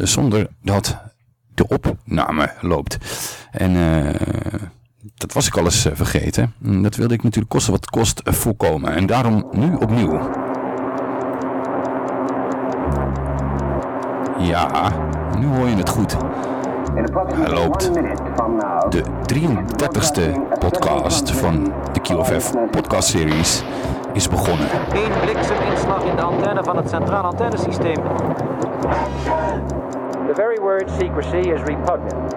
zonder dat de opname loopt. En dat was ik al eens vergeten. Dat wilde ik natuurlijk kosten wat kost voorkomen. En daarom nu opnieuw. Ja, nu hoor je het goed. Hij loopt. De 33ste podcast van de QFF podcast series is begonnen. Eén blikseminslag in de antenne van het centraal antennesysteem. The very word secrecy is repugnant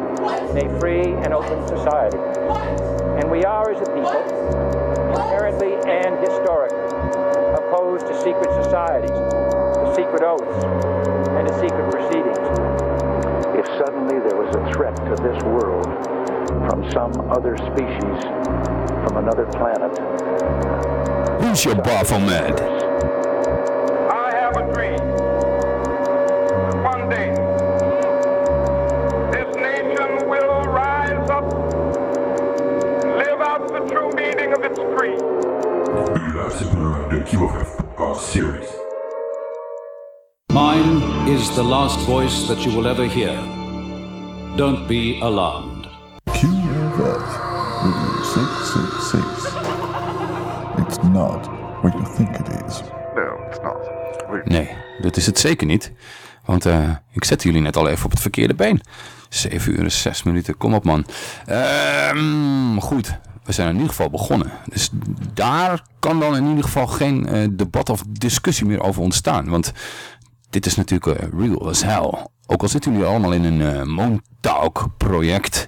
in a free and open society. And we are as a people, inherently and historically, opposed to secret societies, to secret oaths, and to secret proceedings. If suddenly there was a threat to this world from some other species, from another planet. Who's your Baphomet? Is the last voice that you will ever hear. Don't be alarmed. QFF 666. It's not what you think it is. No, it's not. Nee, dat is het zeker niet. Want uh, ik zette jullie net al even op het verkeerde been. 7 uur en 6 minuten, kom op man. Uh, goed, we zijn in ieder geval begonnen. Dus daar kan dan in ieder geval geen uh, debat of discussie meer over ontstaan. Want dit is natuurlijk uh, real as hell. Ook al zitten jullie allemaal in een uh, Montauk project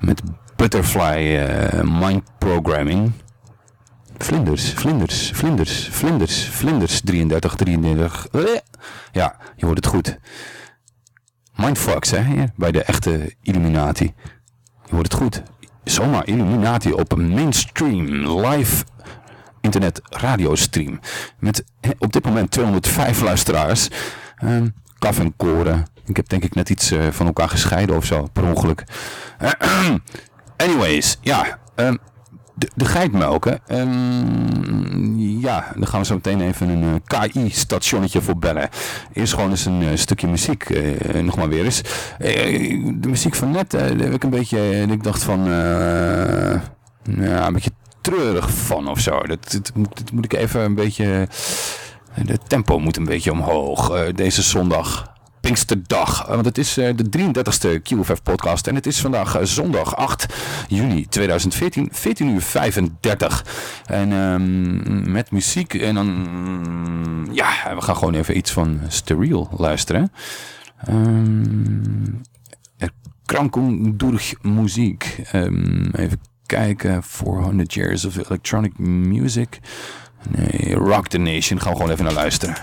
met butterfly mind programming. Vlinders, vlinders, vlinders, vlinders, vlinders, 33, 33. Ja, je hoort het goed. Mindfucks, hè, bij de echte Illuminati. Je hoort het goed. Zomaar Illuminati op een mainstream live internet radiostream. Met op dit moment 205 luisteraars. Um, kaf en koren. Ik heb denk ik net iets uh, van elkaar gescheiden of zo, per ongeluk. Anyways, ja. Um, de, geitmelken. Um, ja, dan gaan we zo meteen even een uh, KI-stationnetje voor bellen. Eerst gewoon eens een uh, stukje muziek. Uh, nog maar weer eens. de muziek van net heb ik een beetje... ik dacht van... ja, een beetje treurig van of zo. Dat, dat, moet ik even een beetje... De tempo moet een beetje omhoog. deze zondag. Pinksterdag. Want het is uh, de 33ste QFF podcast. En het is vandaag zondag 8 juni 2014. 14 uur 35. En um, met muziek. En dan... Um, ja, we gaan gewoon even iets van Stereo luisteren. Um, Krankung durch muziek. even kijken. 400 years of electronic music. Nee, Rock the Nation. Gaan we gewoon even naar luisteren.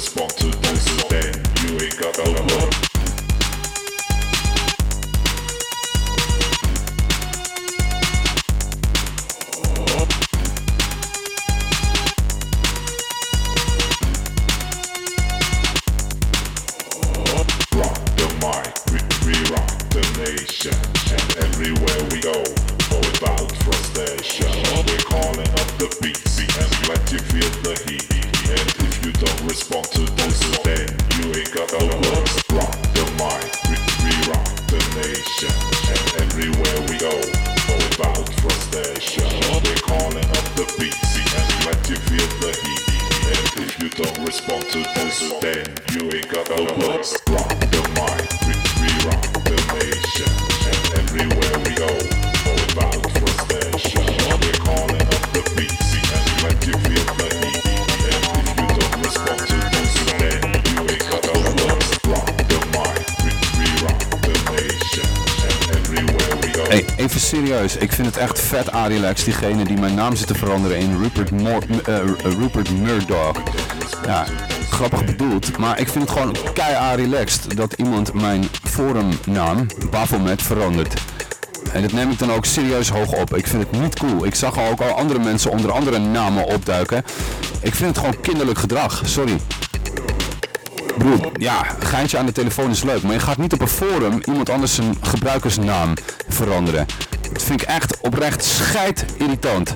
Respond het echt vet, Arilex, diegene die mijn naam zit te veranderen in Rupert, Mor eh, eh, Rupert Murdoch. Ja, grappig bedoeld, maar ik vind het gewoon kei relaxed dat iemand mijn forumnaam, Bafomet, verandert. En dat neem ik dan ook serieus hoog op. Ik vind het niet cool. Ik zag ook al andere mensen onder andere namen opduiken. Ik vind het gewoon kinderlijk gedrag. Sorry. Broer, ja, geintje aan de telefoon is leuk, maar je gaat niet op een forum iemand anders zijn gebruikersnaam veranderen. Vind ik echt oprecht scheid irritant.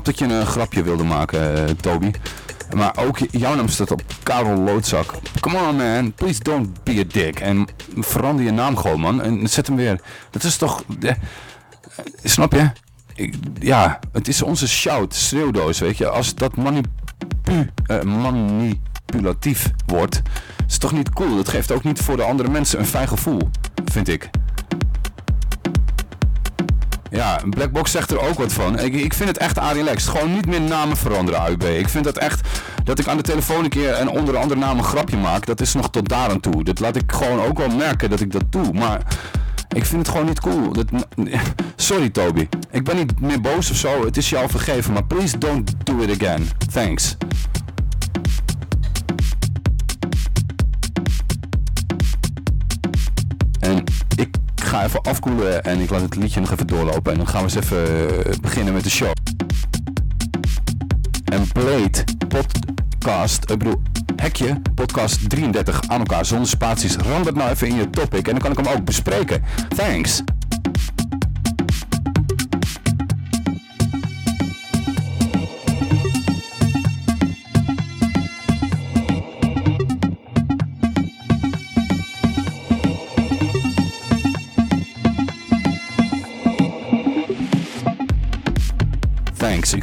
Snap dat je een grapje wilde maken, eh, Toby. Maar ook jouw naam staat op Karel Loodzak. Come on man, please don't be a dick. En verander je naam gewoon man. En zet hem weer. Dat is toch... eh, snap je? Ik, ja, het is onze shout, schreeuwdoos, weet je. Als dat eh, manipulatief wordt, is het toch niet cool. Dat geeft ook niet voor de andere mensen een fijn gevoel, vind ik. Blackbox zegt er ook wat van. Ik, ik vind het echt relaxed. Gewoon niet meer namen veranderen, AUB. Ik vind dat echt, dat ik aan de telefoon een keer en onder andere naam een grapje maak, dat is nog tot daar aan toe. Dat laat ik gewoon ook wel merken dat ik dat doe. Maar ik vind het gewoon niet cool. Dat, sorry Toby. Ik ben niet meer boos of zo. Het is jou vergeven. Maar please don't do it again. Thanks. Even afkoelen en ik laat het liedje nog even doorlopen. En dan gaan we eens even eh, beginnen met de show. En Blade podcast, ik bedoel hekje, podcast 33 aan elkaar zonder spaties. Ram dat nou even in je topic en dan kan ik hem ook bespreken. Thanks.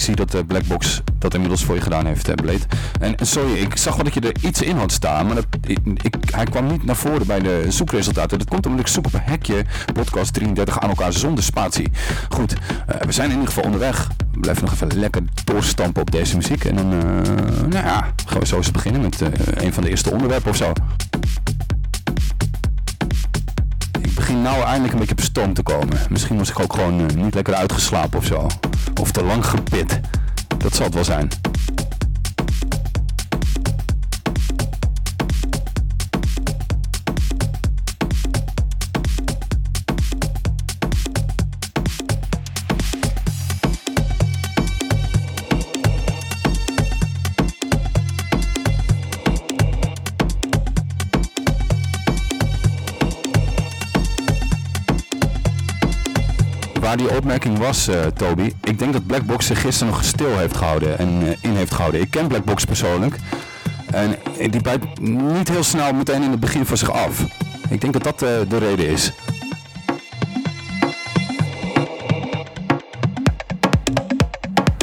Zie dat de Blackbox dat inmiddels voor je gedaan heeft, Blade. En sorry, ik zag wel dat je er iets in had staan, maar ik, hij kwam niet naar voren bij de zoekresultaten. Dat komt omdat ik zoek op een hekje, podcast 33 aan elkaar zonder spatie. Goed, eh, we zijn in ieder geval onderweg. We blijven nog even lekker doorstampen op deze muziek. En dan, eh, nou ja, gaan we zo eens beginnen met eh, een van de eerste onderwerpen of zo. Ik begin nou eindelijk een beetje op stoom te komen. Misschien was ik ook gewoon eh, niet lekker uitgeslapen of zo. Of te lang gepit. Dat zal het wel zijn. Opmerking was, eh, Toby, ik denk dat Blackbox zich gisteren nog stil heeft gehouden en eh, in heeft gehouden. Ik ken Blackbox persoonlijk en die bijt niet heel snel meteen in het begin voor zich af. Ik denk dat dat eh, de reden is.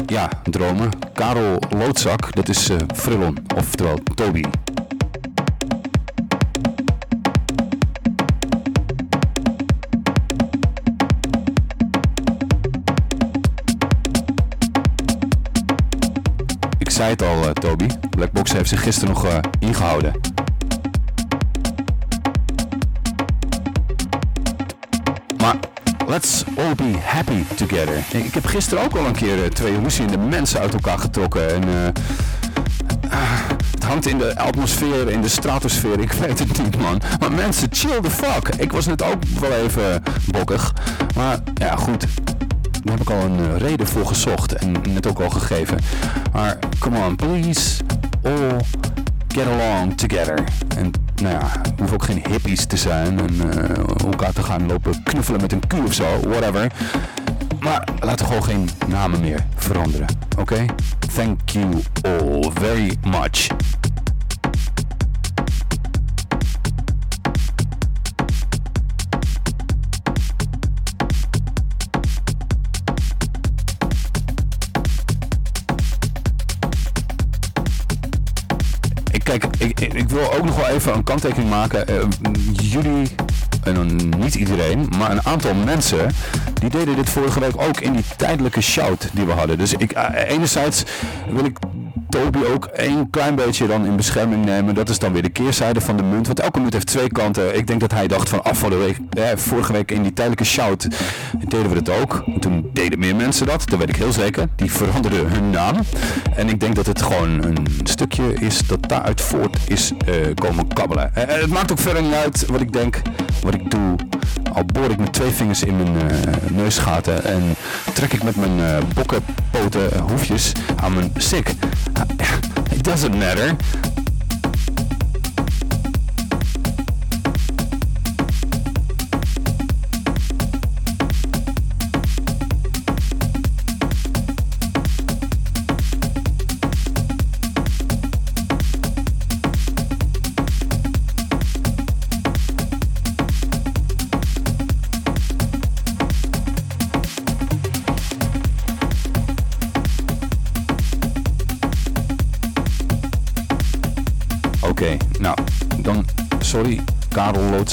Ja, dromen. Karel Loodzak, dat is eh Frillon, oftewel Toby. Het al, eh, Toby. Blackbox heeft zich gisteren nog eh, ingehouden. Maar let's all be happy together. Ik, heb gisteren ook al een keer eh, twee de mensen uit elkaar getrokken. En ah, het hangt in de atmosfeer, in de stratosfeer. Ik weet het niet, man. Maar mensen, chill the fuck. Ik was net ook wel even bokkig. Maar ja, goed. Daar heb ik al een eh, reden voor gezocht en net ook al gegeven. Maar come on, please all get along together. En nou ja, we hoeven ook geen hippies te zijn en eh, elkaar te gaan lopen knuffelen met een Q of zo, whatever. Maar laten we gewoon geen namen meer veranderen, oké? Thank you all very much. Kijk, ik, ik, wil ook nog wel even een kanttekening maken. Eh, jullie, en niet iedereen, maar een aantal mensen, die deden dit vorige week ook in die tijdelijke shout die we hadden. Dus ik, eh, enerzijds wil ik Toby ook een klein beetje dan in bescherming nemen. Dat is dan weer de keerzijde van de munt. Want elke munt heeft twee kanten. Ik denk dat hij dacht van afgelopen week, eh, vorige week in die tijdelijke shout deden we dat ook. En toen deden meer mensen dat. Dat weet ik heel zeker. Die veranderden hun naam. En ik denk dat het gewoon een stukje is dat daaruit voort is eh, komen kabbelen. Eh, het maakt ook verder niet uit wat ik denk, wat ik doe. Al boor ik met twee vingers in mijn eh, neusgaten en trek ik met mijn eh, bokkenpoten eh, hoefjes aan mijn sik. It doesn't matter.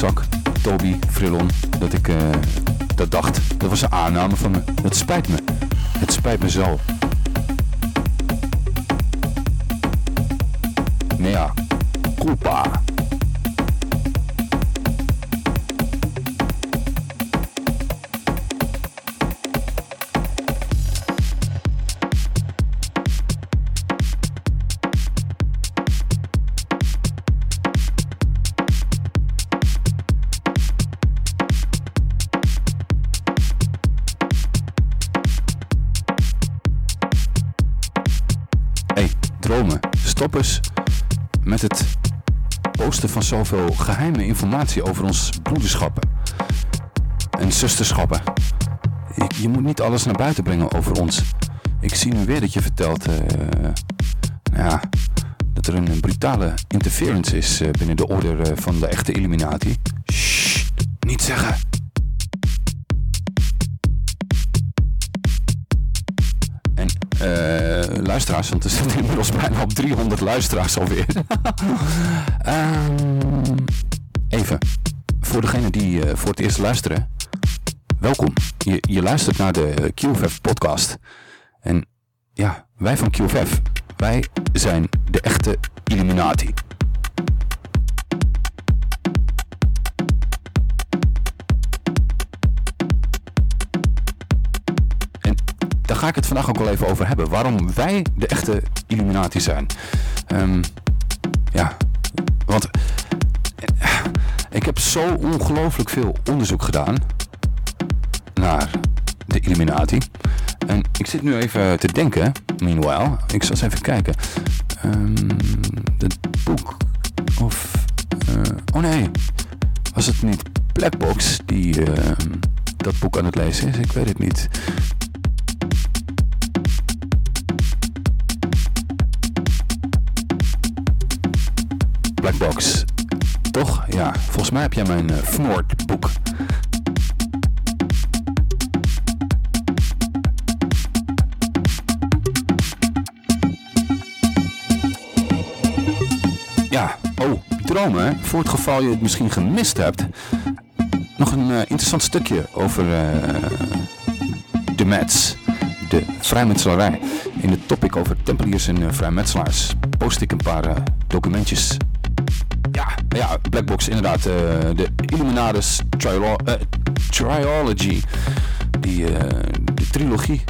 Karel Loodzak, Toby Frillon, dat ik eh, dat dacht. Dat was een aanname van me. Het spijt me. Het spijt me zo. Mea culpa. Geheime informatie over ons broederschappen en zusterschappen. Je, moet niet alles naar buiten brengen over ons. Ik zie nu weer dat je vertelt nou ja, dat er een brutale interference is eh, binnen de orde eh, van de echte Illuminati. Shh, niet zeggen. Luisteraars, want er zitten inmiddels bijna op 300 luisteraars alweer. Ehm, even, voor degene die eh, voor het eerst luisteren, welkom. Je, je luistert naar de QFF podcast. En ja, wij van QFF, wij zijn de echte Illuminati. Daar ga ik het vandaag ook wel even over hebben. Waarom wij de echte Illuminati zijn. Ehm, ja, want eh, ik heb zo ongelooflijk veel onderzoek gedaan naar de Illuminati. En ik zit nu even te denken, meanwhile. Ik zal eens even kijken. Ehm het boek of... eh, oh nee, was het niet Blackbox die ehm, dat boek aan het lezen is? Ik weet het niet. Blackbox. Toch? Ja, volgens mij heb jij mijn uh, boek. Ja, oh, dromen. Voor het geval je het misschien gemist hebt. Nog een eh, interessant stukje over eh, de Mets. De vrijmetselarij. In het topic over tempeliers en vrijmetselaars post ik een paar documentjes. Ja, Blackbox inderdaad. eh, de Illuminatus eh, Triology. Die, eh, de trilogie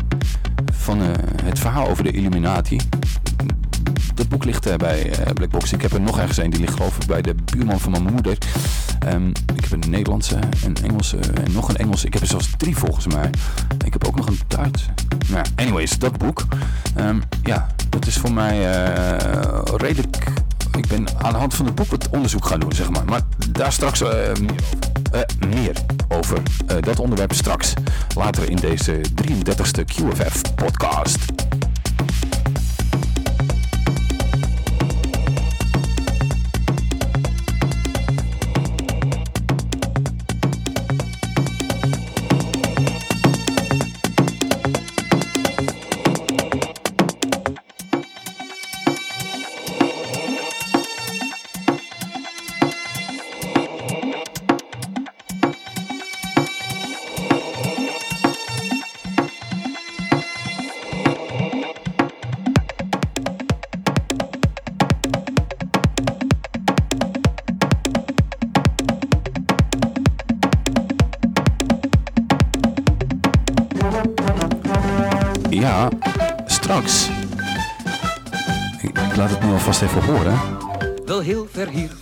van het verhaal over de Illuminati. Dat boek ligt bij Blackbox. Ik heb er nog ergens een. Die ligt ik bij de buurman van mijn moeder. Ehm, ik heb een Nederlandse, een Engelse en nog een Engelse. Ik heb er zelfs drie volgens mij. Ik heb ook nog een Duits. Nou, anyways, dat boek. Ehm, ja, dat is voor mij redelijk... Ik ben aan de hand van het boek wat onderzoek gaan doen, zeg maar. Maar daar straks eh, meer over. Eh, meer over eh, dat onderwerp straks. Later in deze 33ste QFF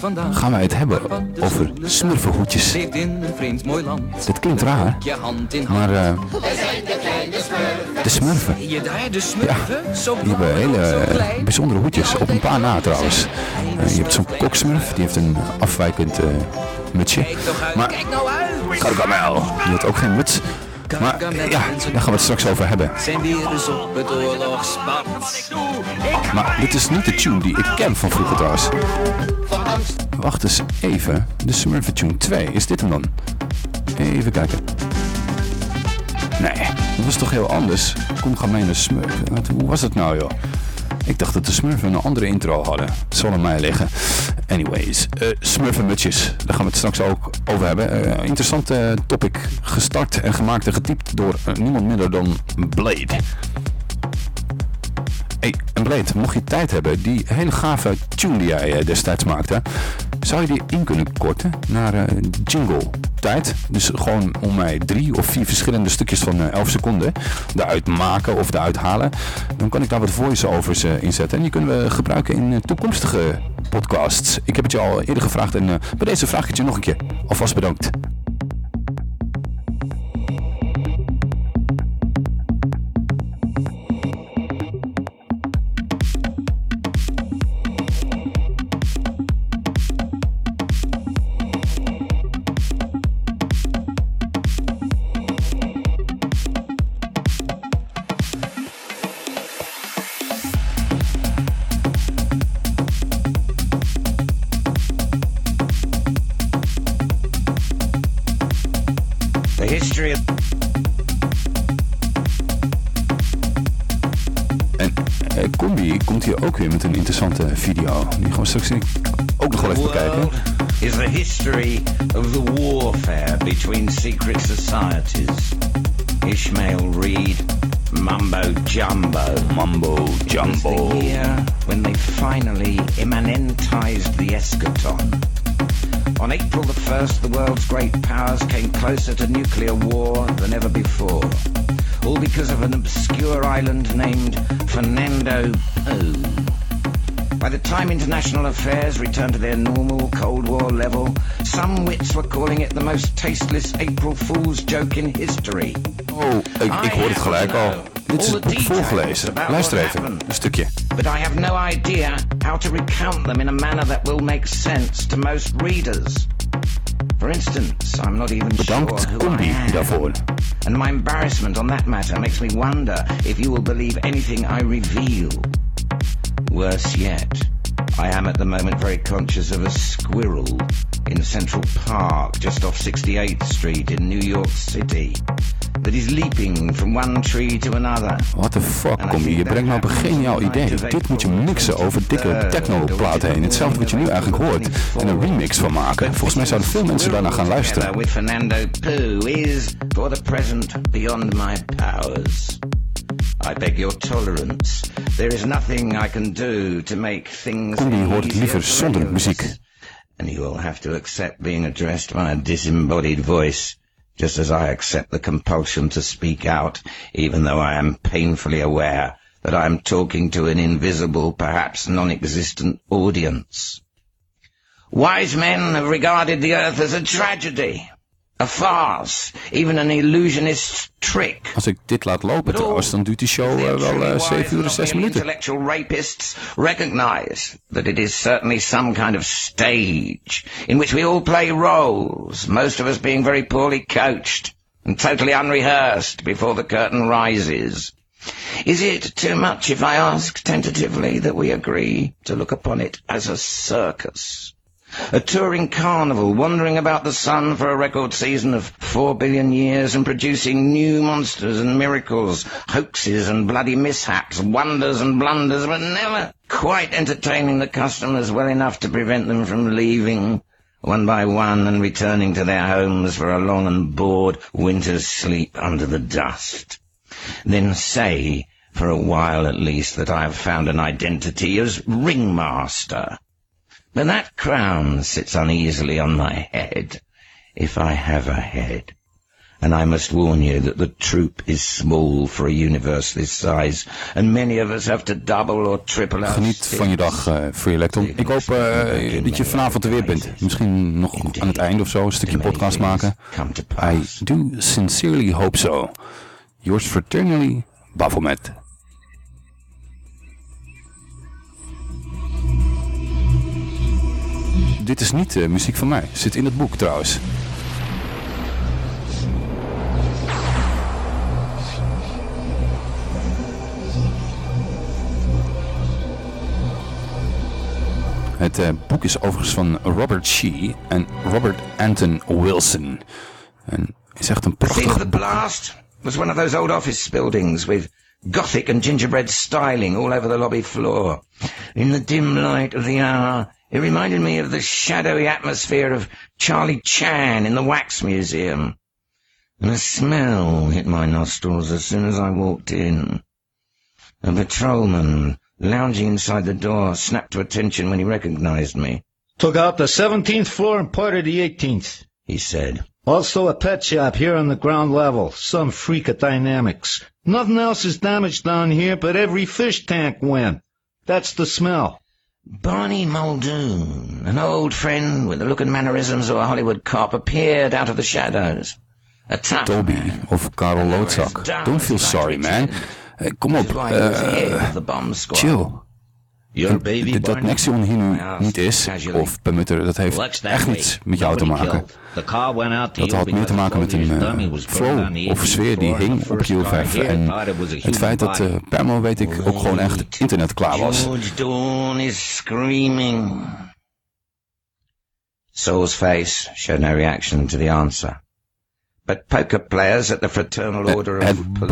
vandaan. Gaan wij het hebben over smurfenhoedjes. Leeft in een vreemd mooi land. Dat klinkt raar, maar eh, de smurfen? Zo die hebben hele eh, bijzondere hoedjes. Op een paar na trouwens. Eh, je hebt zo'n koksmurf, die heeft een afwijkend mutsje. Maar nou uit. Gargamel, die had ook geen muts. Maar ja, daar gaan we het straks over hebben. Zijn weer eens op het oorlogspad. Maar dit is niet de tune die ik ken van vroeger trouwens. Wacht eens even. De Smurfen Tune 2, is dit hem dan? Even kijken. Nee, dat was toch heel anders. Kom ga mee naar Smurf. Wat- Hoe was het nou joh? Ik dacht dat de Smurfen een andere intro hadden. Het zal aan mij liggen. Anyways, eh Smurfenmutjes. Daar gaan we het straks ook over hebben. Eh interessant eh, topic. Gestart en gemaakt en getypt door niemand minder dan Blade. Hey, en Blade, mocht je tijd hebben, die hele gave tune die jij eh, destijds maakte, zou je die in kunnen korten naar eh, jingle tijd? Dus gewoon om mij drie of vier verschillende stukjes van eh, 11 seconden eruit maken of eruit halen. Dan kan ik daar wat voice-overs eh, in zetten. En die kunnen we gebruiken in toekomstige podcasts. Ik heb het je al eerder gevraagd en bij deze vraag ik het je nog een keer. Alvast bedankt. Ook weer met een interessante video. Die gaan we straks ook nog wel even bekijken. is the history of the warfare between secret societies. Ishmael Reed, Mumbo Jumbo. Mambo It was Jumbo. the year when they finally immanentized the eschaton. On April the 1st, the world's great powers came closer to nuclear war than ever before. All because of an obscure island named Fernando Po. By the time international affairs returned to their normal Cold War level, some wits were calling it the most tasteless April Fool's joke in history. Oh, ik, ik hoor het gelijk al. Dit is het boek voorgelezen. Luister even, een stukje. But I have no idea how to recount them in a manner that will make sense to most readers. For instance, I'm not even Bedankt sure who Combi daarvoor. And my embarrassment on that matter makes me wonder if you will believe anything I reveal. Worse yet, I am at the moment very conscious of a squirrel in Central Park, just off 68th Street in New York City, that is leaping from one tree to another. What the fuck, Combi? Je brengt me op een geniaal idee. Dit moet je mixen over dikke techno-platen heen. Hetzelfde wat je nu eigenlijk hoort. En een remix van maken. Volgens mij zouden veel mensen daarna gaan luisteren. With Fernando Poo is, for the present, beyond my powers. I beg your tolerance. There is nothing I can do to make things Combi hoort het liever zonder muziek. And you will have to accept being addressed by a disembodied voice, just as I accept the compulsion to speak out, even though I am painfully aware that I am talking to an invisible, perhaps non-existent audience. Wise men have regarded the earth as a tragedy, a farce, even an illusionist's trick. Als ik dit laat lopen trouwens, dan duurt die show eh, wel eh, 7 uur en 6 minuten. Intellectual rapists recognize that it is certainly some kind of stage in which we all play roles, most of us being very poorly coached and totally unrehearsed before the curtain rises. Is it too much if I ask tentatively that we agree to look upon it as a circus? A touring carnival wandering about the sun for a record season of four billion years and producing new monsters and miracles, hoaxes and bloody mishaps, wonders and blunders, but never quite entertaining the customers well enough to prevent them from leaving one by one and returning to their homes for a long and bored winter's sleep under the dust. Then say, for a while at least, that I have found an identity as ringmaster. But that crown sits uneasily on my head, if I have a head. And I must warn you that the troop is small for a universe this size, and many of us have to double or triple our Geniet van je dag eh, voor je lecton. Ik hoop eh, dat je vanavond er weer bent. Misschien nog aan het einde of zo een stukje podcast maken. I do sincerely hope so. Yours fraternally, Baphomet. Dit is niet eh, muziek van mij. Zit in het boek trouwens. Het eh, boek is overigens van Robert Shee en Robert Anton Wilson. En is echt een prachtig the blast was one of those old office buildings with gothic and gingerbread styling all over the lobby floor. In the dim light of the hour, it reminded me of the shadowy atmosphere of Charlie Chan in the Wax Museum. And a smell hit my nostrils as soon as I walked in. A patrolman, lounging inside the door, snapped to attention when he recognized me. Took out the 17th floor and part of the 18th. He said, Also a pet shop here on the ground level. Some freak of dynamics. Nothing else is damaged down here, but every fish tank went. That's the smell. Barney Muldoon, an old friend with the look and mannerisms of a Hollywood cop, appeared out of the shadows. A tough Tobi man. of Karel Loodzak. Don't feel sorry, man. Kom op, Why he was head of the bomb squad. chill. Dat, dat Nexion hier nu niet is, of Permitter, dat heeft echt niets met jou te maken. Dat had meer te maken met een eh, flow of sfeer die hing op Geo 5. En het feit dat uh, eh, Permo, weet ik, ook gewoon echt internet klaar was. Soul's face. Reaction to the answer. But poker players at the Fraternal Order of Het boek,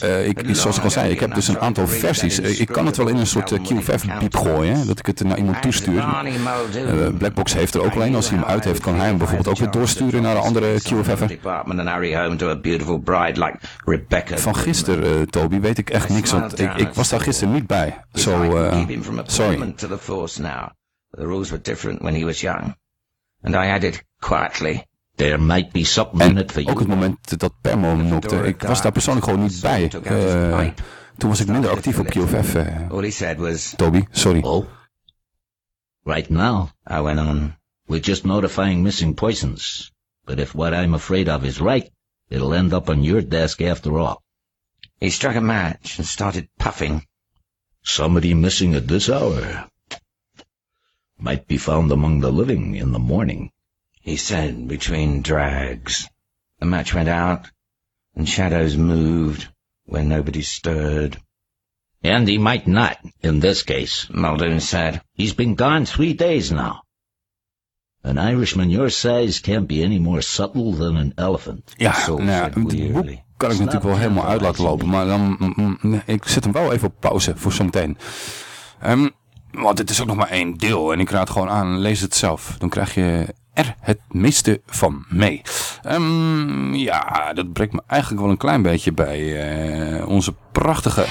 eh, ik, zoals ik al zei, ik heb dus een aantal versies. Eh, Ik kan het wel in een soort eh, QFF-piep gooien, hè, dat ik het naar iemand toestuur. Eh, Blackbox heeft er ook alleen, als hij hem uit heeft, kan hij hem bijvoorbeeld ook weer doorsturen naar een andere QFF'er. Van gisteren, eh, Toby, weet ik echt niks, want ik, ik was daar gisteren niet bij. Zo, eh, sorry. The rules were different when he was young. And I added quietly. There might be something in it for Ook het moment dat Permo nokte, ik was daar persoonlijk gewoon niet bij. Eh, toen was ik minder actief op QFF. eh, All he said was, Tobi, sorry. Oh? Right now, I went on. we're just notifying missing persons. But if what I'm afraid of is right, it'll end up on your desk after all. He struck a match and started puffing. Somebody missing at this hour might be found among the living in the morning. He said between drags. The match went out, and shadows moved where nobody stirred. And he might not, in this case. Muldoon said, He's been gone three days now. An Irishman your size can't be any more subtle than an elephant. Ja, nou ja, said het boek wearily. kan ik natuurlijk wel helemaal uit laten lopen, maar dan, mm, mm, ik zet hem wel even op pauze voor zometeen. Ehm, want het is ook nog maar één deel en ik raad gewoon aan, lees het zelf. Dan krijg je er het meeste van mee. Ehm, ja, dat brengt me eigenlijk wel een klein beetje bij eh, onze prachtige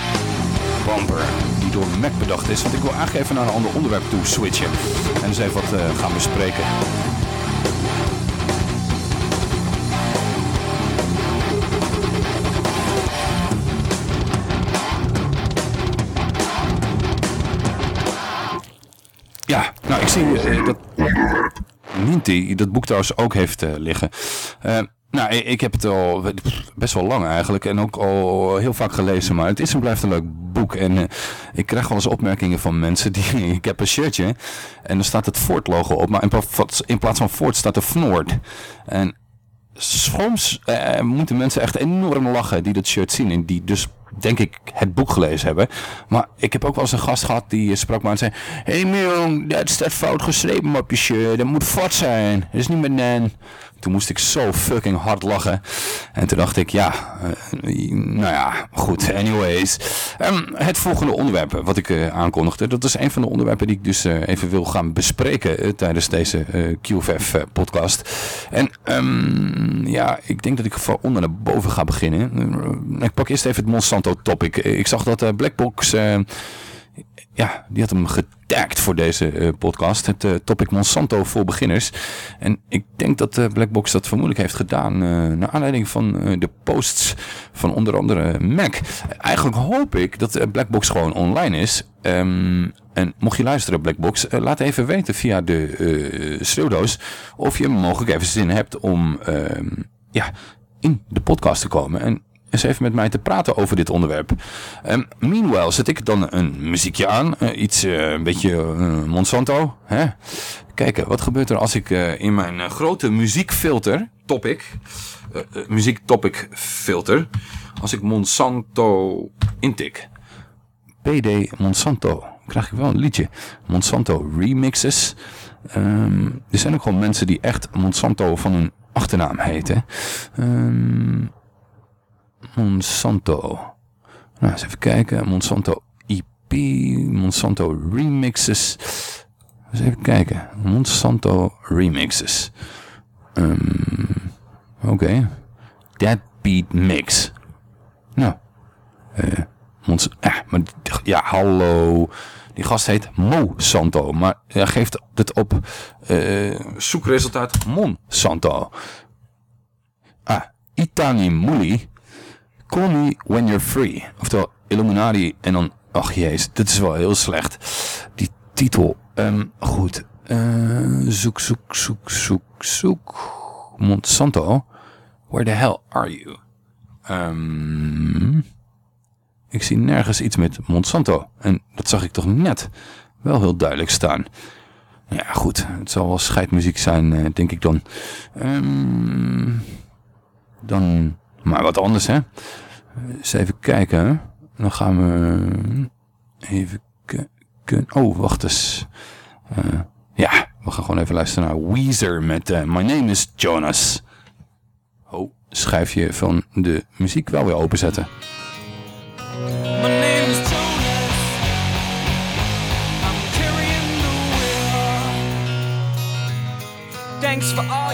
bumper die door Mac bedacht is. Want ik wil eigenlijk even naar een ander onderwerp toe switchen en eens even wat eh, gaan bespreken. Ja, nou ik zie eh, dat Minty dat boek trouwens ook heeft eh, liggen. Eh, nou, ik, heb het al best wel lang eigenlijk en ook al heel vaak gelezen, maar het is en blijft een leuk boek. En eh, ik krijg wel eens opmerkingen van mensen die, ik heb een shirtje en er staat het Ford logo op, maar in, plaats- van Ford staat er Fnord. En soms moeten mensen echt enorm lachen die dat shirt zien en die dus denk ik het boek gelezen hebben. Maar ik heb ook wel eens een gast gehad die eh, sprak me aan en zei... Hé hey dat staat fout geschreven op je. Dat moet Ford zijn. Dat is niet met Nan. Toen moest ik zo fucking hard lachen. En toen dacht ik, ja, eh, nou ja, goed, anyways. Ehm, het volgende onderwerp wat ik eh, aankondigde, dat is een van de onderwerpen die ik dus eh, even wil gaan bespreken tijdens deze QFF-podcast. en ehm, ja, ik denk dat ik van onder naar boven ga beginnen. Ik pak eerst even het Monsanto-topic. Ik zag dat Blackbox... ja, die had hem getagd voor deze eh, podcast. Het eh, topic Monsanto voor beginners. En ik denk dat eh, Blackbox dat vermoedelijk heeft gedaan. naar aanleiding van de posts van onder andere Mac. Eigenlijk hoop ik dat Blackbox gewoon online is. Ehm, en mocht je luisteren Blackbox, laat even weten via de schreeuwdoos. Of je mogelijk even zin hebt om ehm, ja, in de podcast te komen. En eens even met mij te praten over dit onderwerp. Ehm, meanwhile zet ik dan een muziekje aan. eh, iets, eh, een beetje eh, Monsanto. Hè? Kijken, wat gebeurt er als ik in mijn grote muziekfilter, topic, muziek topic filter, als ik Monsanto intik. PD Monsanto. Krijg ik wel een liedje. Monsanto remixes. Ehm, er zijn ook gewoon mensen die echt Monsanto van hun achternaam heten. Ehm Monsanto. Nou, eens even kijken. Monsanto EP, Monsanto Remixes. Even kijken. Monsanto Remixes. Ehm, Oké. That Beat Mix. Nou. ah, maar, ja, hallo. Die gast heet Monsanto. Maar hij geeft het op eh, zoekresultaat Monsanto. Ah, Itani Muli. Call Me When You're Free. Oftewel Illuminati en dan... Ach jezus, dit is wel heel slecht. Die titel. Ehm, goed. Eh, zoek, zoek, zoek, zoek, zoek. Monsanto. Where the hell are you? Ehm, ik zie nergens iets met Monsanto. En dat zag ik toch net wel heel duidelijk staan. Ja, goed. Het zal wel scheidmuziek zijn, eh, denk ik dan. Ehm, dan maar wat anders, hè. Eens even kijken. Dan gaan we even. Oh, wacht eens. Eh, ja, we gaan gewoon even luisteren naar Weezer met eh, My Name is Jonas. Oh, schijfje van de muziek wel weer openzetten. My name is Jonas. I'm carrying. Thanks for all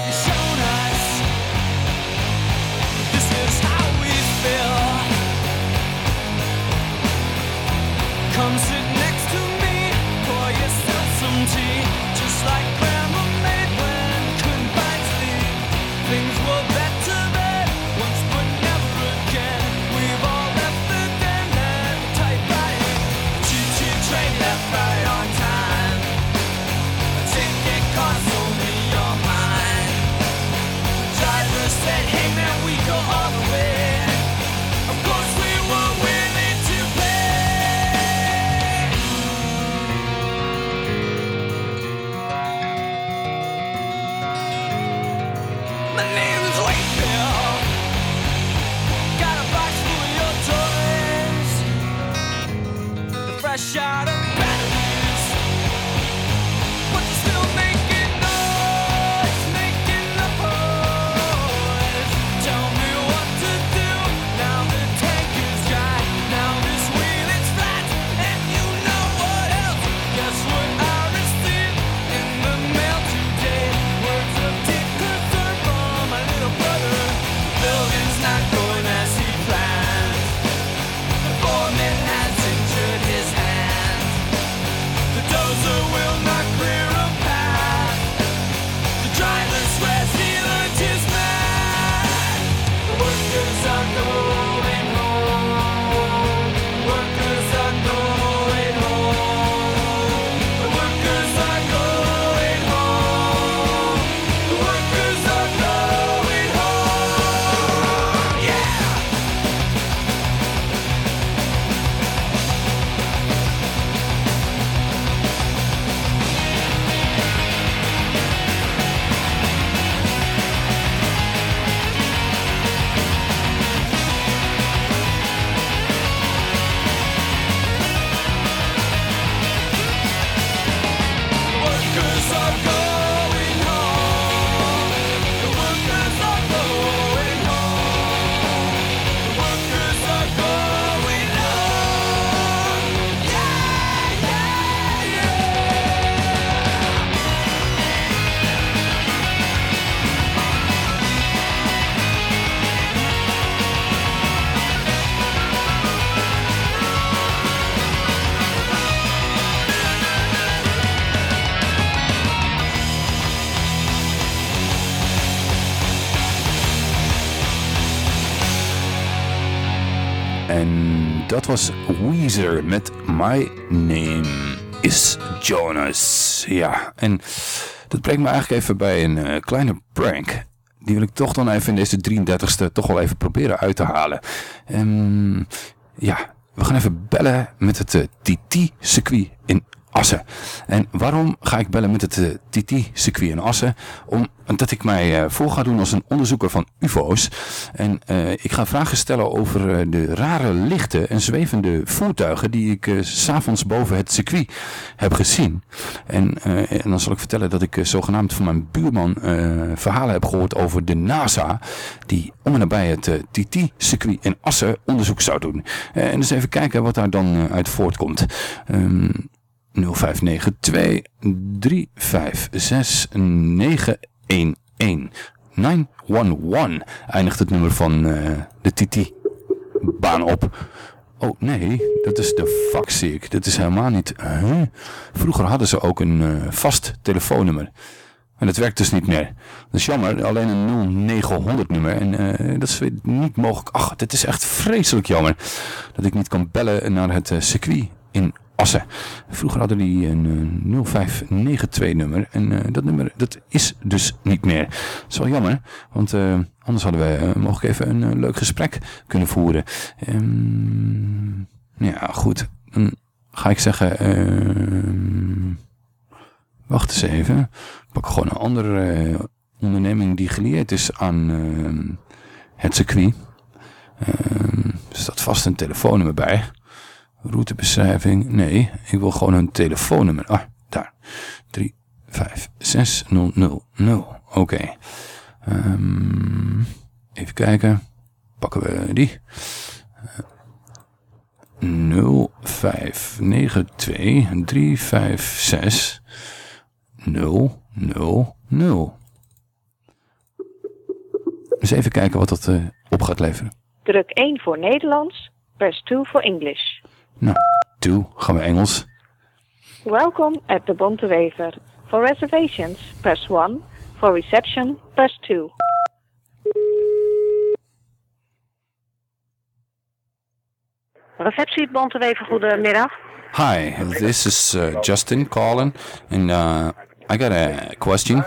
Weezer met My Name is Jonas. Ja, en dat brengt me eigenlijk even bij een eh, kleine prank. Die wil ik toch dan even in deze 33ste toch wel even proberen uit te halen. Ehm, ja, we gaan even bellen met het eh, TT-circuit in Assen. En waarom ga ik bellen met het eh, TT-circuit in Assen? Omdat ik mij eh, voor ga doen als een onderzoeker van UFO's. En eh, ik ga vragen stellen over de rare lichten en zwevende voertuigen die ik s s'avonds boven het circuit heb gezien. En, en dan zal ik vertellen dat ik zogenaamd van mijn buurman verhalen heb gehoord over de NASA. Die om en nabij het TT-circuit in Assen onderzoek zou doen. En dus even kijken wat daar dan uit voortkomt. Ehm 0592 356 911. 911 eindigt het nummer van eh, de TT-baan op. Oh nee, dat is de fax zie ik. Dat is helemaal niet... Vroeger hadden ze ook een eh, vast telefoonnummer. En dat werkt dus niet meer. Dat is jammer, alleen een 0900 nummer. En eh, dat is niet mogelijk. Ach, dit is echt vreselijk jammer. Dat ik niet kan bellen naar het circuit in Vroeger hadden die een eh, 0592 nummer. En eh, dat nummer dat is dus niet meer. Dat is wel jammer. Want eh, anders hadden we eh, mogelijk even een eh, leuk gesprek kunnen voeren. Ehm, ja, goed. Dan ga ik zeggen... ehm, wacht eens even. Ik pak gewoon een andere eh, onderneming die geleerd is aan ehm, het circuit. Er staat vast een telefoonnummer bij. Routebeschrijving. Nee, ik wil gewoon een telefoonnummer. Ah, daar. 3, 5, 6, 0, 0, 0. Oké. Ehm, even kijken. Pakken we die. Eh, 0592 356 000. Dus even kijken wat dat eh, op gaat leveren. Druk 1 voor Nederlands, press 2 voor English. Nou, toe, gaan we Engels. Welcome at the Bonte Wever. For reservations, press 1. For reception, press 2. Receptie Bonte Wever, goedemiddag. Hi, this is uh, Justin calling, and uh, I got a question.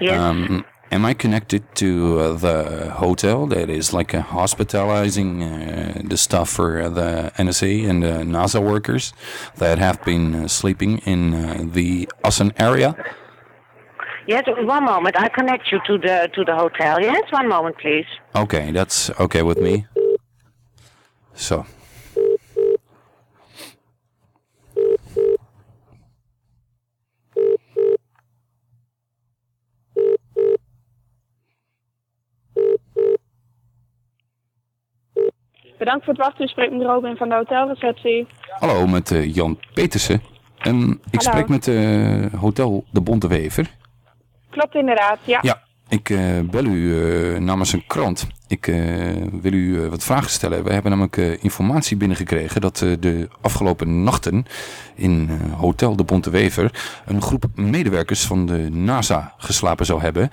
Yes. Um, am I connected to uh, the hotel that is like uh, hospitalizing uh, the stuff for the NSA and the NASA workers that have been uh, sleeping in uh, the Assen area? Yes, one moment. I connect you to the to the hotel. Yes, one moment, please. Okay, that's okay with me. So. Bedankt voor het wachten. U spreekt met Robin van de hotelreceptie. Hallo, met eh, Jan Petersen. Ehm, ik Hallo. spreek met eh, Hotel De Bonte Wever. Klopt inderdaad, ja. Ja, ik eh, bel u namens een krant. Ik eh, wil u eh, wat vragen stellen. We hebben namelijk eh, informatie binnengekregen dat de afgelopen nachten in Hotel de Bonte Wever een groep medewerkers van de NASA geslapen zou hebben.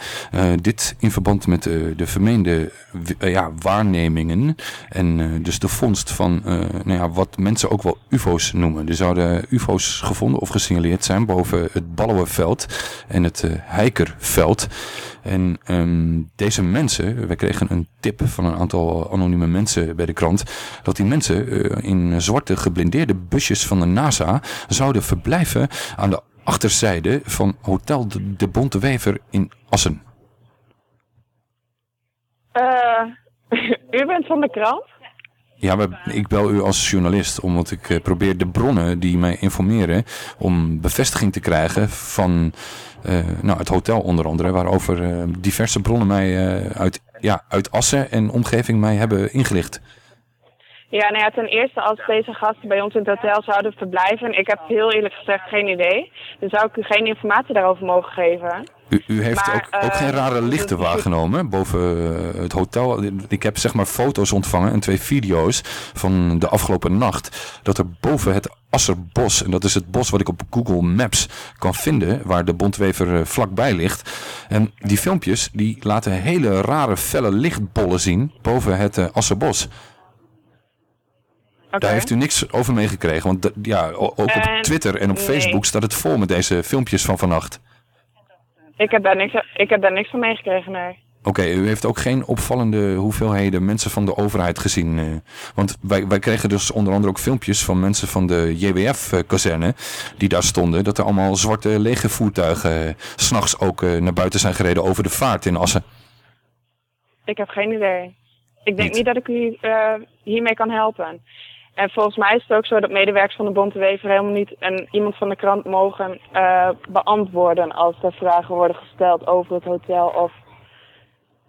Dit in verband met de vermeende ja, waarnemingen en dus de vondst van nou ja, wat mensen ook wel ufo's noemen. Er zouden ufo's gevonden of gesignaleerd zijn boven het Balluwenveld en het Heikerveld. En ehm, deze mensen, wij kregen een tip van een aantal anonieme mensen bij de krant, dat die mensen eh, in zwarte geblindeerde busjes van de NASA zouden verblijven aan de achterzijde van Hotel de, de Bonte Wever in Assen. Eh, u bent van de krant? Ja, ik bel u als journalist, omdat ik eh, probeer de bronnen die mij informeren om bevestiging te krijgen van eh, nou, het hotel onder andere, waarover eh, diverse bronnen mij uit, ja, uit Assen en omgeving mij hebben ingelicht. Ja, nou ja, ten eerste als deze gasten bij ons in het hotel zouden verblijven, ik heb heel eerlijk gezegd geen idee. Dan zou ik u geen informatie daarover mogen geven. U, u heeft Maar, ook, ook eh, geen rare lichten waargenomen boven eh, het hotel. Ik heb zeg maar foto's ontvangen en twee video's van de afgelopen nacht. Dat er boven het Asserbos, en dat is het bos wat ik op Google Maps kan vinden, waar de Bontwever eh, vlakbij ligt. En die filmpjes die laten hele rare felle lichtbollen zien boven het eh, Asserbos. Daar heeft u niks over meegekregen, want ja, ook op Eh, Twitter en op nee. Facebook staat het vol met deze filmpjes van vannacht. Ik heb daar niks, ik heb daar niks van meegekregen, nee. Oké, u heeft ook geen opvallende hoeveelheden mensen van de overheid gezien. eh, want wij, wij kregen dus onder andere ook filmpjes van mensen van de JWF-kazerne die daar stonden. Dat er allemaal zwarte legervoertuigen eh, s s'nachts ook eh, naar buiten zijn gereden over de vaart in Assen. Ik heb geen idee. Ik denk Niet. niet, dat ik u hiermee kan helpen. En volgens mij is het ook zo dat medewerkers van de Bonte Wever helemaal niet en iemand van de krant mogen eh, beantwoorden als er vragen worden gesteld over het hotel of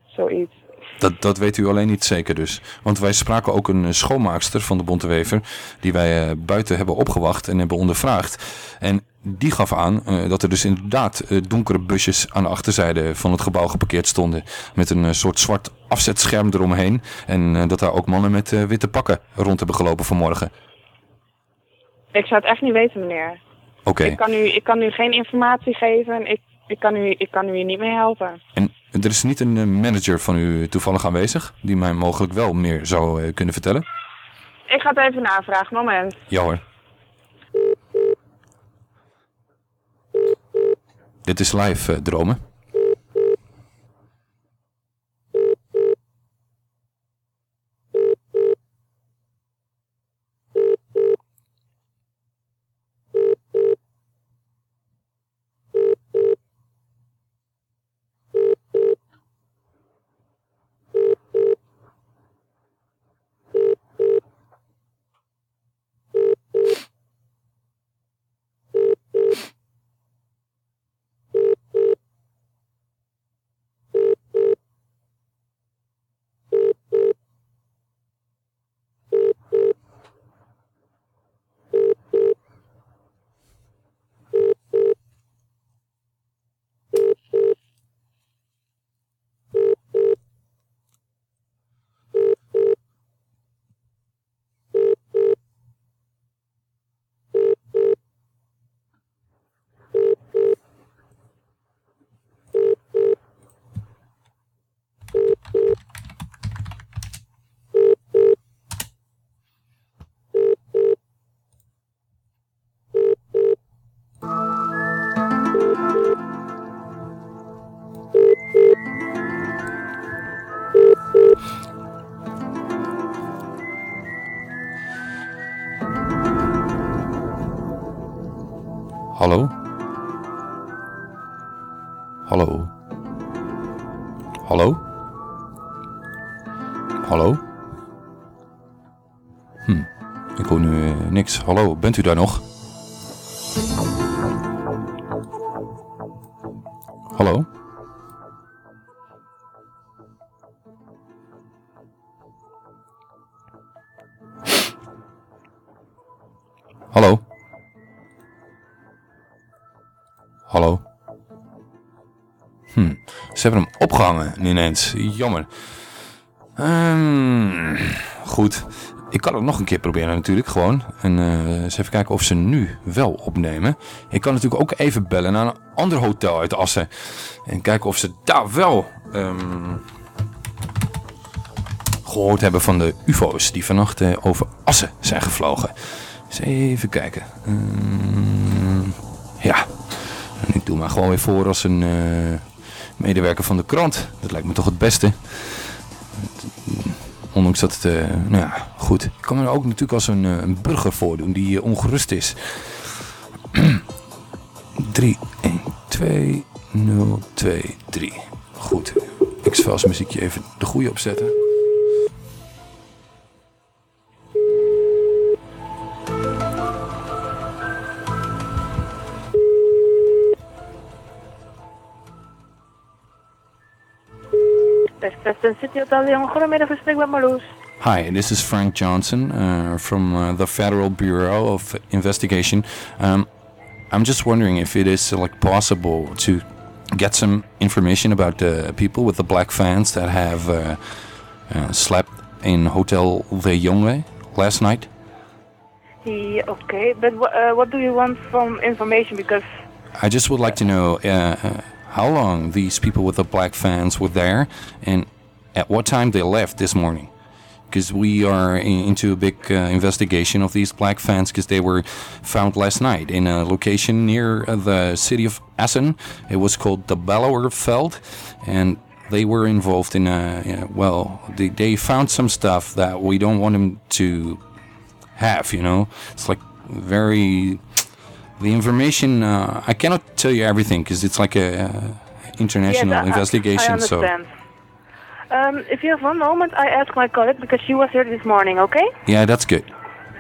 zoiets. Dat, dat weet u alleen niet zeker dus. Want wij spraken ook een eh, schoonmaakster van de Bontewever... die wij eh, buiten hebben opgewacht en hebben ondervraagd. En die gaf aan eh, dat er dus inderdaad eh, donkere busjes... aan de achterzijde van het gebouw geparkeerd stonden... met een eh, soort zwart afzetscherm eromheen. En dat daar ook mannen met witte pakken rond hebben gelopen vanmorgen. Ik zou het echt niet weten, meneer. Oké. Ik, kan u, ik kan u geen informatie geven. Ik, ik, kan u, ik kan u hier niet mee helpen. En er is niet een manager van u toevallig aanwezig... die mij mogelijk wel meer zou kunnen vertellen? Ik ga het even navragen. Moment. Ja hoor. Dit is live, eh, Dromen. Hallo? Hallo? Hallo? Hallo? Hm, ik hoor nu eh, niks. Hallo, bent u daar nog? Ze hebben hem opgehangen ineens. Jammer. Ehm, goed. Ik kan het nog een keer proberen natuurlijk, gewoon. En eh, eens even kijken of ze nu wel opnemen. Ik kan natuurlijk ook even bellen naar een ander hotel uit Assen. En kijken of ze daar wel ehm, gehoord hebben van de ufo's die vannacht eh, over Assen zijn gevlogen. Eens even kijken. Ehm, ja, ik doe maar gewoon weer voor als een eh, medewerker van de krant. Dat lijkt me toch het beste. Ondanks dat het, eh, nou ja, goed. Ik kan me ook natuurlijk als een, eh, een burger voordoen die eh, ongerust is. 3, 1, 2, 0, 2, 3. Goed. Ik zal als muziekje even de goede opzetten. Preston City Leon. Goedemiddag, u spreekt met Marloes. Hi, this is Frank Johnson uh, from uh, the Federal Bureau of Investigation. Um, I'm just wondering if it is uh, like possible to get some information about the people with the black fans that have uh, uh, slept in Hotel De Jonge last night. Yeah, okay, but wh- uh, what do you want from information? Because I just would like to know uh, uh, how long these people with the black fans were there and at what time they left this morning. Because we are into a big uh, investigation of these black fans because they were found last night in a location near uh, the city of Essen. It was called the Balloërveld and they were involved in a, you know, well, they, they found some stuff that we don't want them to have, you know? It's like very the information uh, I cannot tell you everything because it's like a uh, international Yes, investigation. I so. Um, if you have one moment, I ask my colleague because she was here this morning. Okay? yeah, that's good.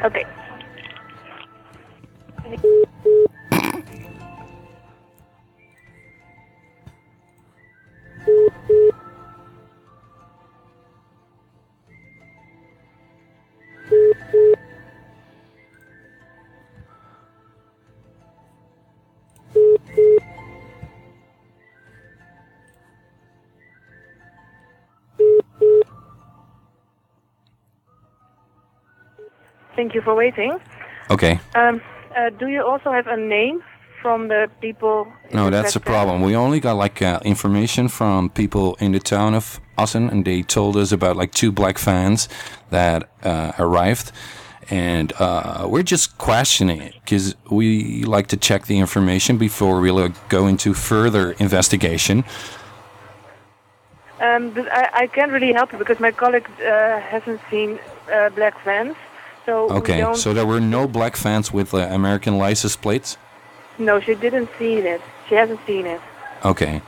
Okay. Thank you for waiting. Okay. Um, uh, do you also have a name from the people? No, that's a problem. We only got like uh, information from people in the town of Assen, and they told us about like two black fans that uh, arrived, and uh, we're just questioning it because we like to check the information before we like, go into further investigation. Um, but I, I can't really help you because my colleague uh, hasn't seen uh, black fans. So Okay, so there were no black fans with uh, American license plates. no, she didn't see it. She hasn't seen it. Okay.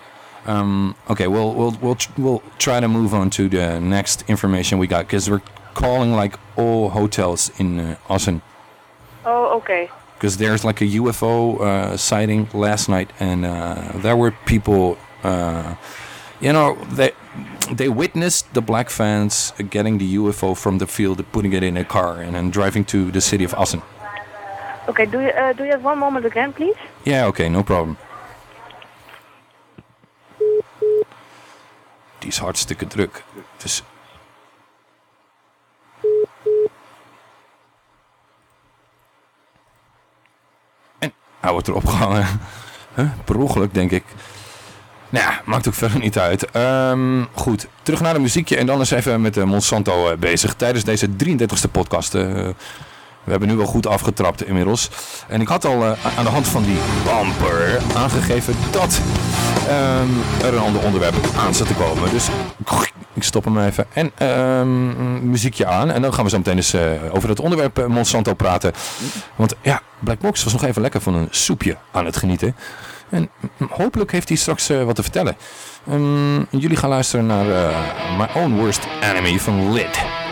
Um, okay, we'll we'll we'll tr- we'll try to move on to the next information we got because we're calling like all hotels in uh, Assen Oh, okay. because there's like a UFO uh, sighting last night and uh, there were people, uh, you know, they they witnessed the black fans getting the UFO from the field, putting it in a car, and then driving to the city of Assen. Okay, do you, uh, do you have one moment again, please? Yeah, okay, no problem. Die is hartstikke druk. Dus... En hij wordt erop gehangen. Huh? Per ongeluk, denk ik. Nou ja, maakt ook verder niet uit. Ehm, goed, terug naar de muziekje en dan eens even met de Monsanto eh, bezig. Tijdens deze 33ste podcast. eh, we hebben nu wel goed afgetrapt inmiddels. En ik had al eh, aan de hand van die bumper aangegeven dat ehm, er een ander onderwerp aan zat te komen. Dus ik stop hem even. En ehm, muziekje aan. En dan gaan we zo meteen eens eh, over het onderwerp eh, Monsanto praten. Want ja, Black Box was nog even lekker van een soepje aan het genieten. En hopelijk heeft hij straks eh, wat te vertellen. Ehm, jullie gaan luisteren naar eh, My Own Worst Enemy van Lid.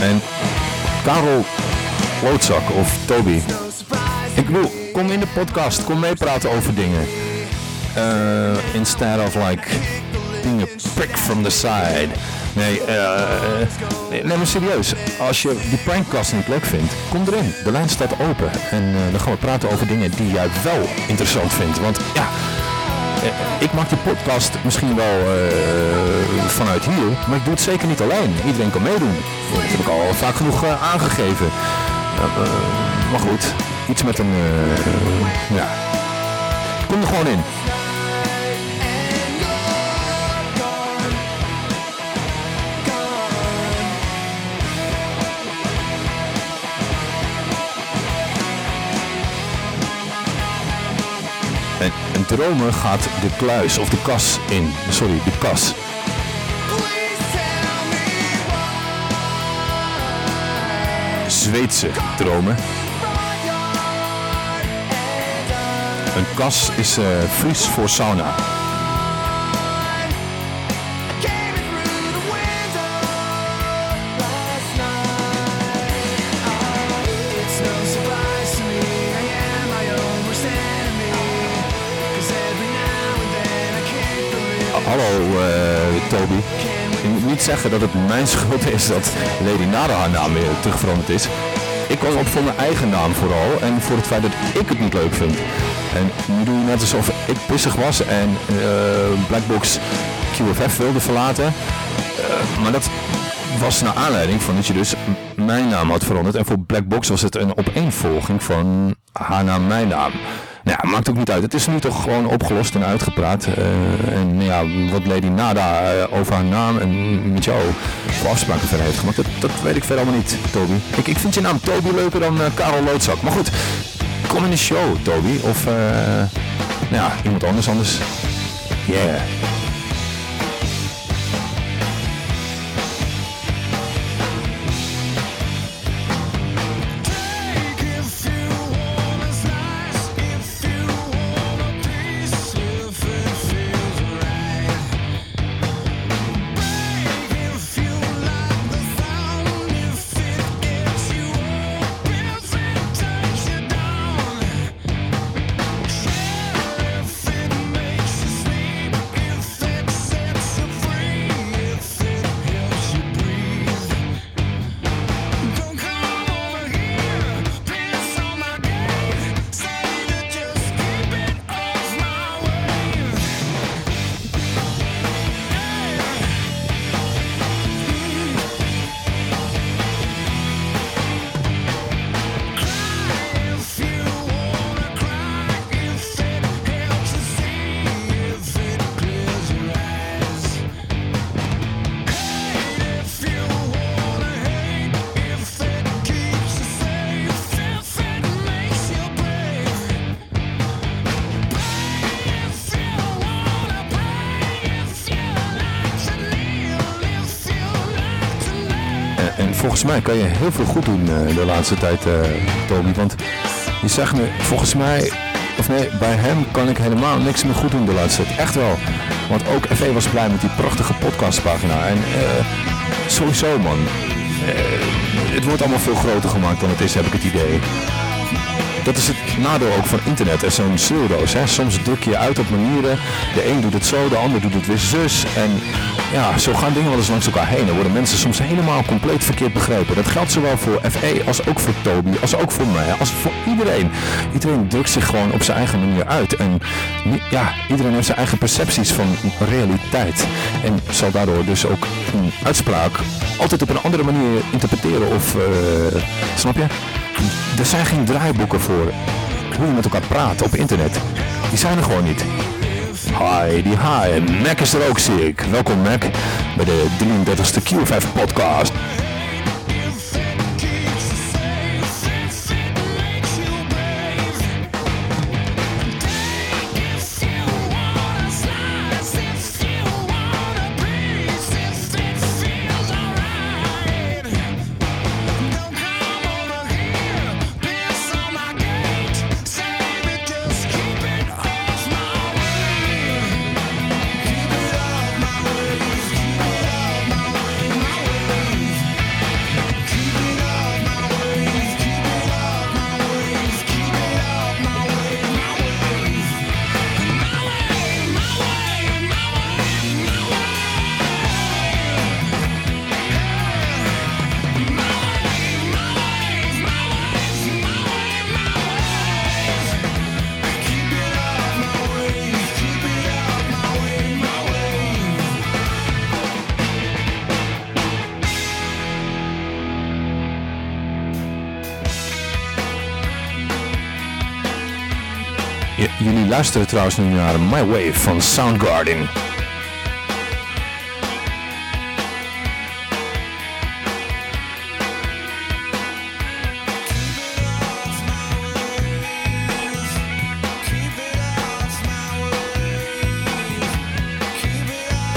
En Karel Loodzak of Toby. Ik bedoel, kom in de podcast, kom meepraten over dingen. Eh, instead of like being a prick from the side. Nee, eh, nee, maar serieus. Als je die prankcast niet leuk vindt, kom erin. De lijn staat open. En eh, dan gaan we praten over dingen die jij wel interessant vindt. Want ja, ik maak die podcast misschien wel eh, vanuit hier, maar ik doe het zeker niet alleen. Iedereen kan meedoen. Dat heb ik al vaak genoeg eh, aangegeven. Eh, maar goed, iets met een... ja. Kom er gewoon in. En een dromer gaat de kluis of de kas in. Sorry, de kas. Zweedse dromen. Een kas is eh Fries voor sauna. Toby. Ik moet niet zeggen dat het mijn schuld is dat Lady Nada haar naam weer terugveranderd is. Ik kwam op voor mijn eigen naam vooral en voor het feit dat ik het niet leuk vind. En nu doe je net alsof ik pissig was en eh, Blackbox QFF wilde verlaten. Eh, maar dat was naar aanleiding van dat je dus mijn naam had veranderd. En voor Blackbox was het een opeenvolging van haar naam, mijn naam. Ja, maakt ook niet uit. Het is nu toch gewoon opgelost en uitgepraat. Eh, en ja, wat Lady Nada eh, over haar naam en met jou voor afspraken verder heeft gemaakt, dat, dat weet ik verder allemaal niet, Toby. Ik, ik vind je naam Toby leuker dan eh, Karel Loodzak. Maar goed, kom in de show, Toby. Of, nou ja, iemand anders anders. Yeah. Kan je heel veel goed doen eh, de laatste tijd, eh Toby. Want je zegt me, volgens mij, of nee, bij hem kan ik helemaal niks meer goed doen de laatste tijd. Echt wel. Want ook FE was blij met die prachtige podcastpagina. En eh, sowieso man, het wordt allemaal veel groter gemaakt dan het is, heb ik het idee. Dat is het nadeel ook van internet en zo'n pseudo's. Hè. Soms druk je uit op manieren. De een doet het zo, de ander doet het weer zus. En ja, zo gaan dingen wel eens langs elkaar heen. Dan worden mensen soms helemaal compleet verkeerd begrepen. Dat geldt zowel voor FE als ook voor Toby, als ook voor mij, als voor iedereen. Iedereen drukt zich gewoon op zijn eigen manier uit. En ja, iedereen heeft zijn eigen percepties van realiteit. En zal daardoor dus ook een uitspraak altijd op een andere manier interpreteren of, eh, snap je? Er zijn geen draaiboeken voor hoe je met elkaar praat op internet. Die zijn er gewoon niet. Hi, die hi. Mac is er ook, zie ik. Welkom Mac bij de 33ste Q5 podcast. Luisteren trouwens nu naar My Wave van Soundgarden.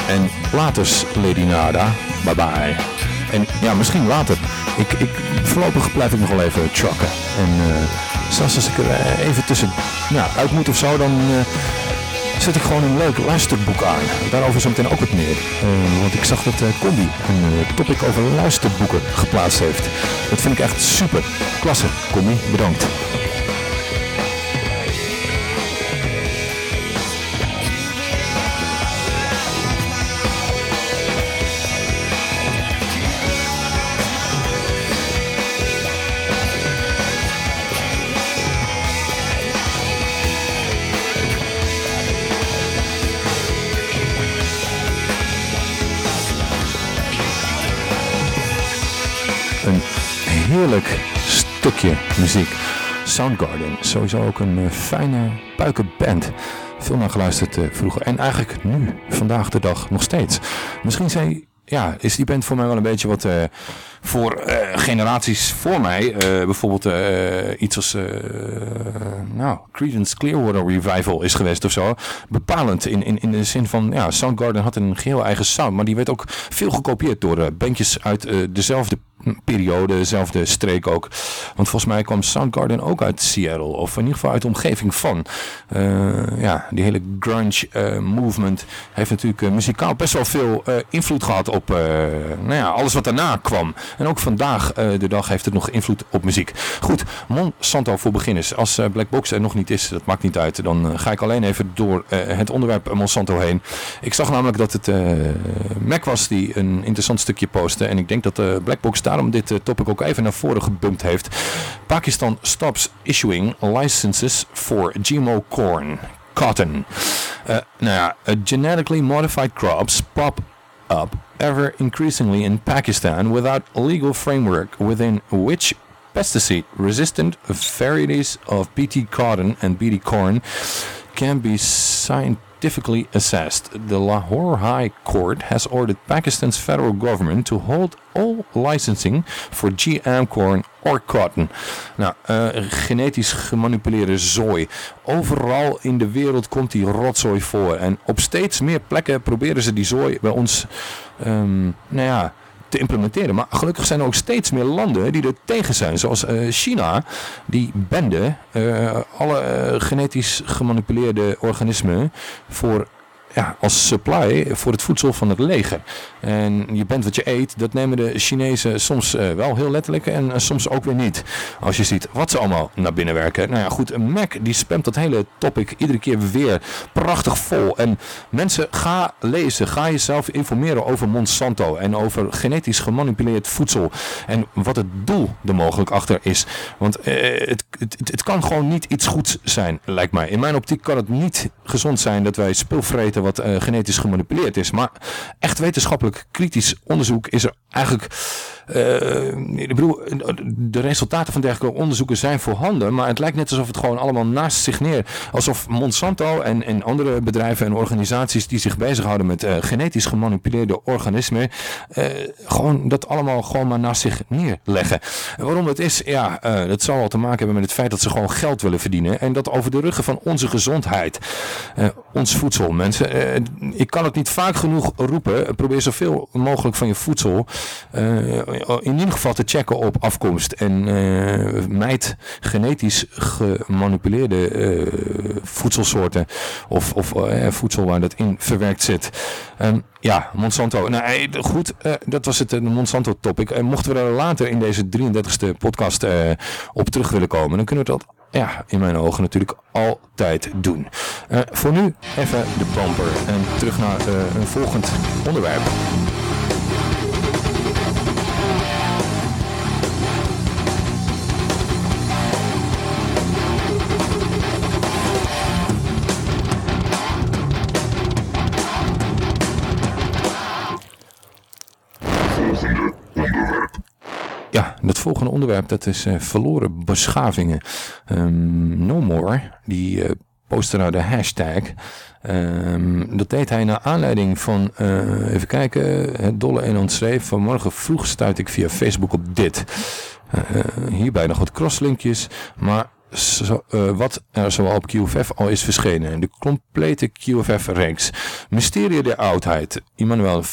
En later, Lady Nada. Bye bye. En ja, misschien later. Ik, ik, voorlopig blijf ik nog wel even trucken. En eh, als ik er eh, even tussen ja, uit moet of zo, dan eh, zet ik gewoon een leuk luisterboek aan. Daarover zo meteen ook wat meer. Eh, want ik zag dat eh Combi een topic over luisterboeken geplaatst heeft. Dat vind ik echt super. Klasse, Combi. Bedankt. Heerlijk stukje muziek. Soundgarden, sowieso ook een eh, fijne puikenband. Veel naar geluisterd eh, vroeger en eigenlijk nu, vandaag de dag, nog steeds. Misschien zijn, ja, is die band voor mij wel een beetje wat eh, voor generaties voor mij. bijvoorbeeld iets als nou, Creedence Clearwater Revival is geweest of zo. Bepalend in, in, in de zin van, ja, Soundgarden had een geheel eigen sound. Maar die werd ook veel gekopieerd door bandjes uit dezelfde periode, dezelfde streek ook. Want volgens mij kwam Soundgarden ook uit Seattle. Of in ieder geval uit de omgeving van. Eh, ja, die hele grunge eh, movement heeft natuurlijk eh, muzikaal best wel veel invloed gehad op nou ja, alles wat daarna kwam. En ook vandaag de dag heeft het nog invloed op muziek. Goed, Monsanto voor beginners. Als Black Box er nog niet is, dat maakt niet uit. Dan ga ik alleen even door het onderwerp Monsanto heen. Ik zag namelijk dat het Mac was die een interessant stukje postte. En ik denk dat de Black Box daarom dit eh, topic ook even naar voren gebumpt heeft. Pakistan stops issuing licenses for GMO corn. Cotton. Uh, nou ja, uh, genetically modified crops pop up ever increasingly in Pakistan without legal framework within which pesticide resistant varieties of BT cotton and BT corn can be scientifically assessed. The Lahore High Court has ordered Pakistan's federal government to hold all licensing for GM corn or cotton. Nou, eh, genetisch gemanipuleerde zooi. Overal in de wereld komt die rotzooi voor. En op steeds meer plekken proberen ze die zooi bij ons, ehm, nou ja, te implementeren. Maar gelukkig zijn er ook steeds meer landen die er tegen zijn. Zoals eh, China, die bende eh, alle eh, genetisch gemanipuleerde organismen voor ja, als supply voor het voedsel van het leger. En je bent wat je eet, dat nemen de Chinezen soms eh, wel heel letterlijk en soms ook weer niet. Als je ziet wat ze allemaal naar binnen werken. Nou ja, goed, Mac die spamt dat hele topic iedere keer weer prachtig vol. En mensen, ga lezen, ga jezelf informeren over Monsanto en over genetisch gemanipuleerd voedsel. En wat het doel er mogelijk achter is. Want eh, het, het, het kan gewoon niet iets goeds zijn, lijkt mij. In mijn optiek kan het niet gezond zijn dat wij spul vreten wat eh, genetisch gemanipuleerd is. Maar echt wetenschappelijk kritisch onderzoek is er eigenlijk... eh, ik bedoel, de resultaten van dergelijke onderzoeken zijn voorhanden, maar het lijkt net alsof het gewoon allemaal naast zich neer, alsof Monsanto en, en andere bedrijven en organisaties die zich bezighouden met eh, genetisch gemanipuleerde organismen, eh, gewoon dat allemaal gewoon maar naast zich neerleggen. En waarom dat is, ja, dat zal wel te maken hebben met het feit dat ze gewoon geld willen verdienen en dat over de ruggen van onze gezondheid, ons voedsel, mensen. Ik kan het niet vaak genoeg roepen, probeer zoveel mogelijk van je voedsel in ieder geval te checken op afkomst en eh mijd genetisch gemanipuleerde eh, voedselsoorten of, of eh, voedsel waar dat in verwerkt zit. Ehm, ja, Monsanto. Nou, eh, goed, eh, dat was het eh, Monsanto topic. En mochten we daar later in deze 33e podcast eh, op terug willen komen, dan kunnen we dat ja, in mijn ogen natuurlijk altijd doen. Eh, voor nu even de bumper en terug naar eh, een volgend onderwerp. Ja, dat volgende onderwerp dat is eh, verloren beschavingen. Ehm, no More, die eh postte nou de hashtag. Ehm, dat deed hij naar aanleiding van, eh, even kijken, het dolle en schreef vanmorgen vroeg stuit ik via Facebook op dit. Hierbij nog wat crosslinkjes, maar wat er zowel op QFF al is verschenen. De complete QFF-reeks. Mysterie der oudheid. Immanuel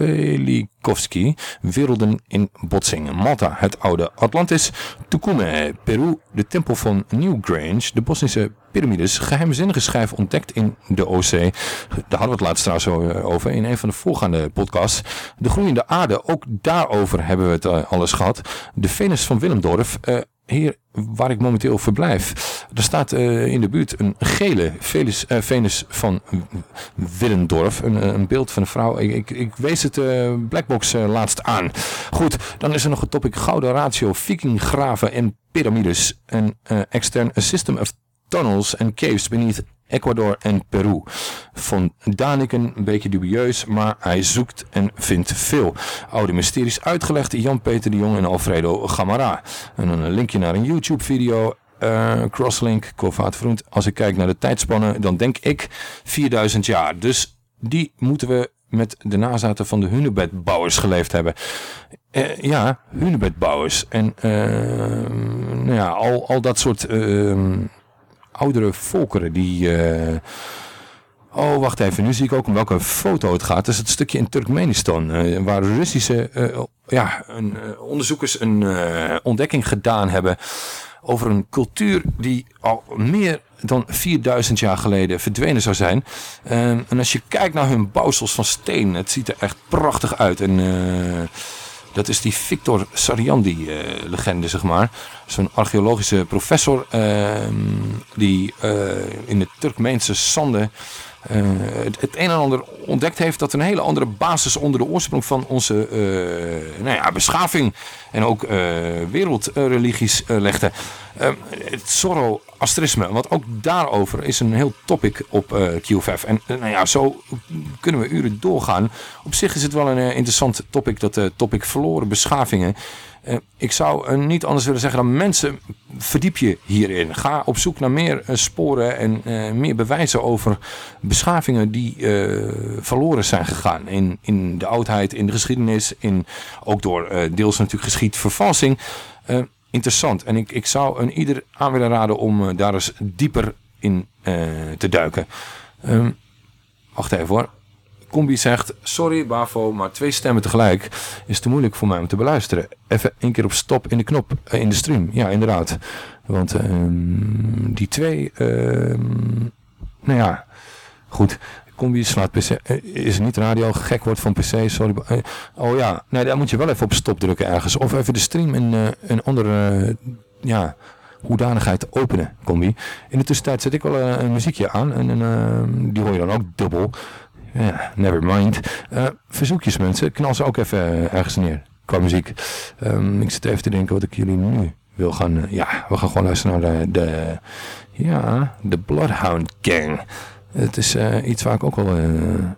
Velikovsky. Werelden in botsing. Malta, het oude Atlantis. Tucume, Peru. De tempel van Newgrange. De Bosnische piramides. Geheimzinnige schijf ontdekt in de OC. Daar hadden we het laatst trouwens eh, over in een van de voorgaande podcasts. De groeiende aarde. Ook daarover hebben we het eh, alles gehad. De Venus van Willemdorf. Hier waar ik momenteel verblijf. Er staat eh, in de buurt een gele Venus, eh, Venus van Willendorf. Een, eh, een beeld van een vrouw. Ik, ik, ik wees het eh, Blackbox laatst aan. Goed, dan is er nog het topic Gouden Ratio, Vikinggraven en piramides. En extern System of Tunnels and Caves beneath Ecuador en Peru. Van Daniken een beetje dubieus, maar hij zoekt en vindt veel. Oude mysteries uitgelegd, Jan-Peter de Jong en Alfredo Gamara. En een linkje naar een YouTube video. eh, crosslink, Kovaat. Als ik kijk naar de tijdspannen, dan denk ik 4000 jaar. Dus die moeten we met de nazaten van de hunebedbouwers geleefd hebben. Eh, ja, hunebedbouwers. En eh, nou ja, al, al dat soort eh, oudere volkeren die... eh, Oh, wacht even. Nu zie ik ook om welke foto het gaat. Het is het stukje in Turkmenistan. eh, waar Russische eh, ja, een, onderzoekers een ontdekking gedaan hebben. Over een cultuur die al meer dan 4000 jaar geleden verdwenen zou zijn. En als je kijkt naar hun bouwsels van steen. Het ziet er echt prachtig uit. En dat is die Victor Sariandi-legende, zeg maar. Zo'n archeologische professor ehm, die eh, in de Turkmeense zanden eh, het, een en ander ontdekt heeft dat een hele andere basis onder de oorsprong van onze eh, nou ja, beschaving en ook eh, wereldreligies legde. Ehm, het Zoroastrisme, want ook daarover is een heel topic op QFF. En nou ja, zo kunnen we uren doorgaan. Op zich is het wel een interessant topic, dat topic verloren beschavingen. Eh, ik zou eh, niet anders willen zeggen dan mensen, verdiep je hierin. Ga op zoek naar meer eh, sporen en meer bewijzen over beschavingen die verloren zijn gegaan. In, in de oudheid, in de geschiedenis, in, ook door deels natuurlijk geschiedvervalsing. Interessant. En ik, ik zou een ieder aan willen raden om daar eens dieper in te duiken. Ehm, wacht even hoor. Combi zegt, sorry Bavo, maar twee stemmen tegelijk is te moeilijk voor mij om te beluisteren. Even één keer op stop in de knop, eh, in de stream. Ja, inderdaad. Want ehm, die twee, ehm, nou ja, goed. combi slaat PC, eh, is niet radio, gek wordt van PC, sorry. eh, oh ja, nee, daar moet je wel even op stop drukken ergens. Of even de stream in een andere, eh, ja, hoedanigheid openen, combi. In de tussentijd zet ik wel een muziekje aan en, en eh, die hoor je dan ook dubbel. Ja, never mind. Eh, verzoekjes mensen, knal ze ook even eh, ergens neer qua muziek. Ehm, ik zit even te denken wat ik jullie nu wil gaan... eh, ja, we gaan gewoon luisteren naar de... de ja, de Bloodhound Gang. Het is iets waar ik ook al een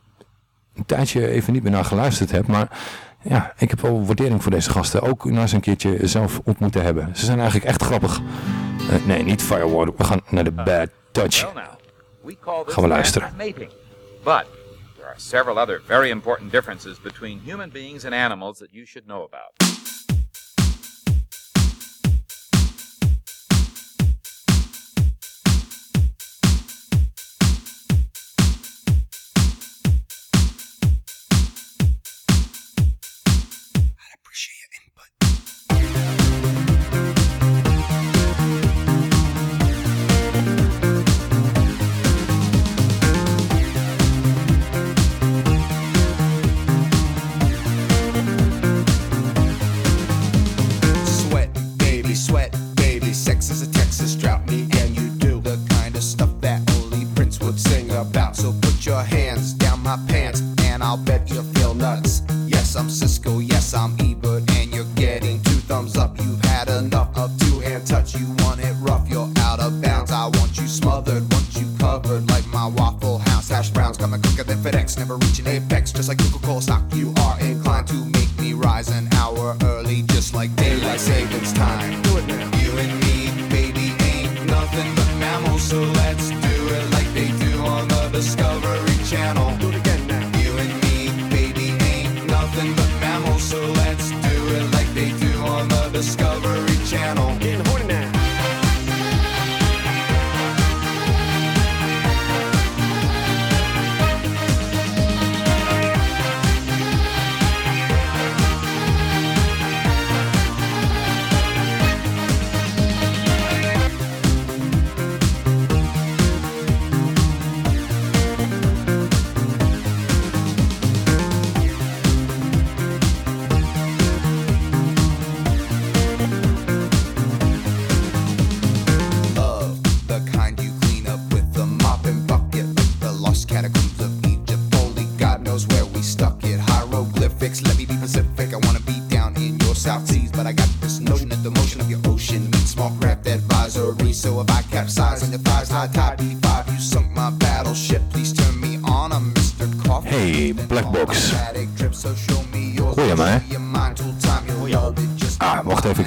tijdje even niet meer naar geluisterd heb. Maar ja, ik heb wel waardering voor deze gasten. Ook na ze een keertje zelf ontmoet te hebben. Ze zijn eigenlijk echt grappig. Nee, niet Firewater. We gaan naar de Bad Touch. Gaan we luisteren. Are several other very important differences between human beings and animals that you should know about.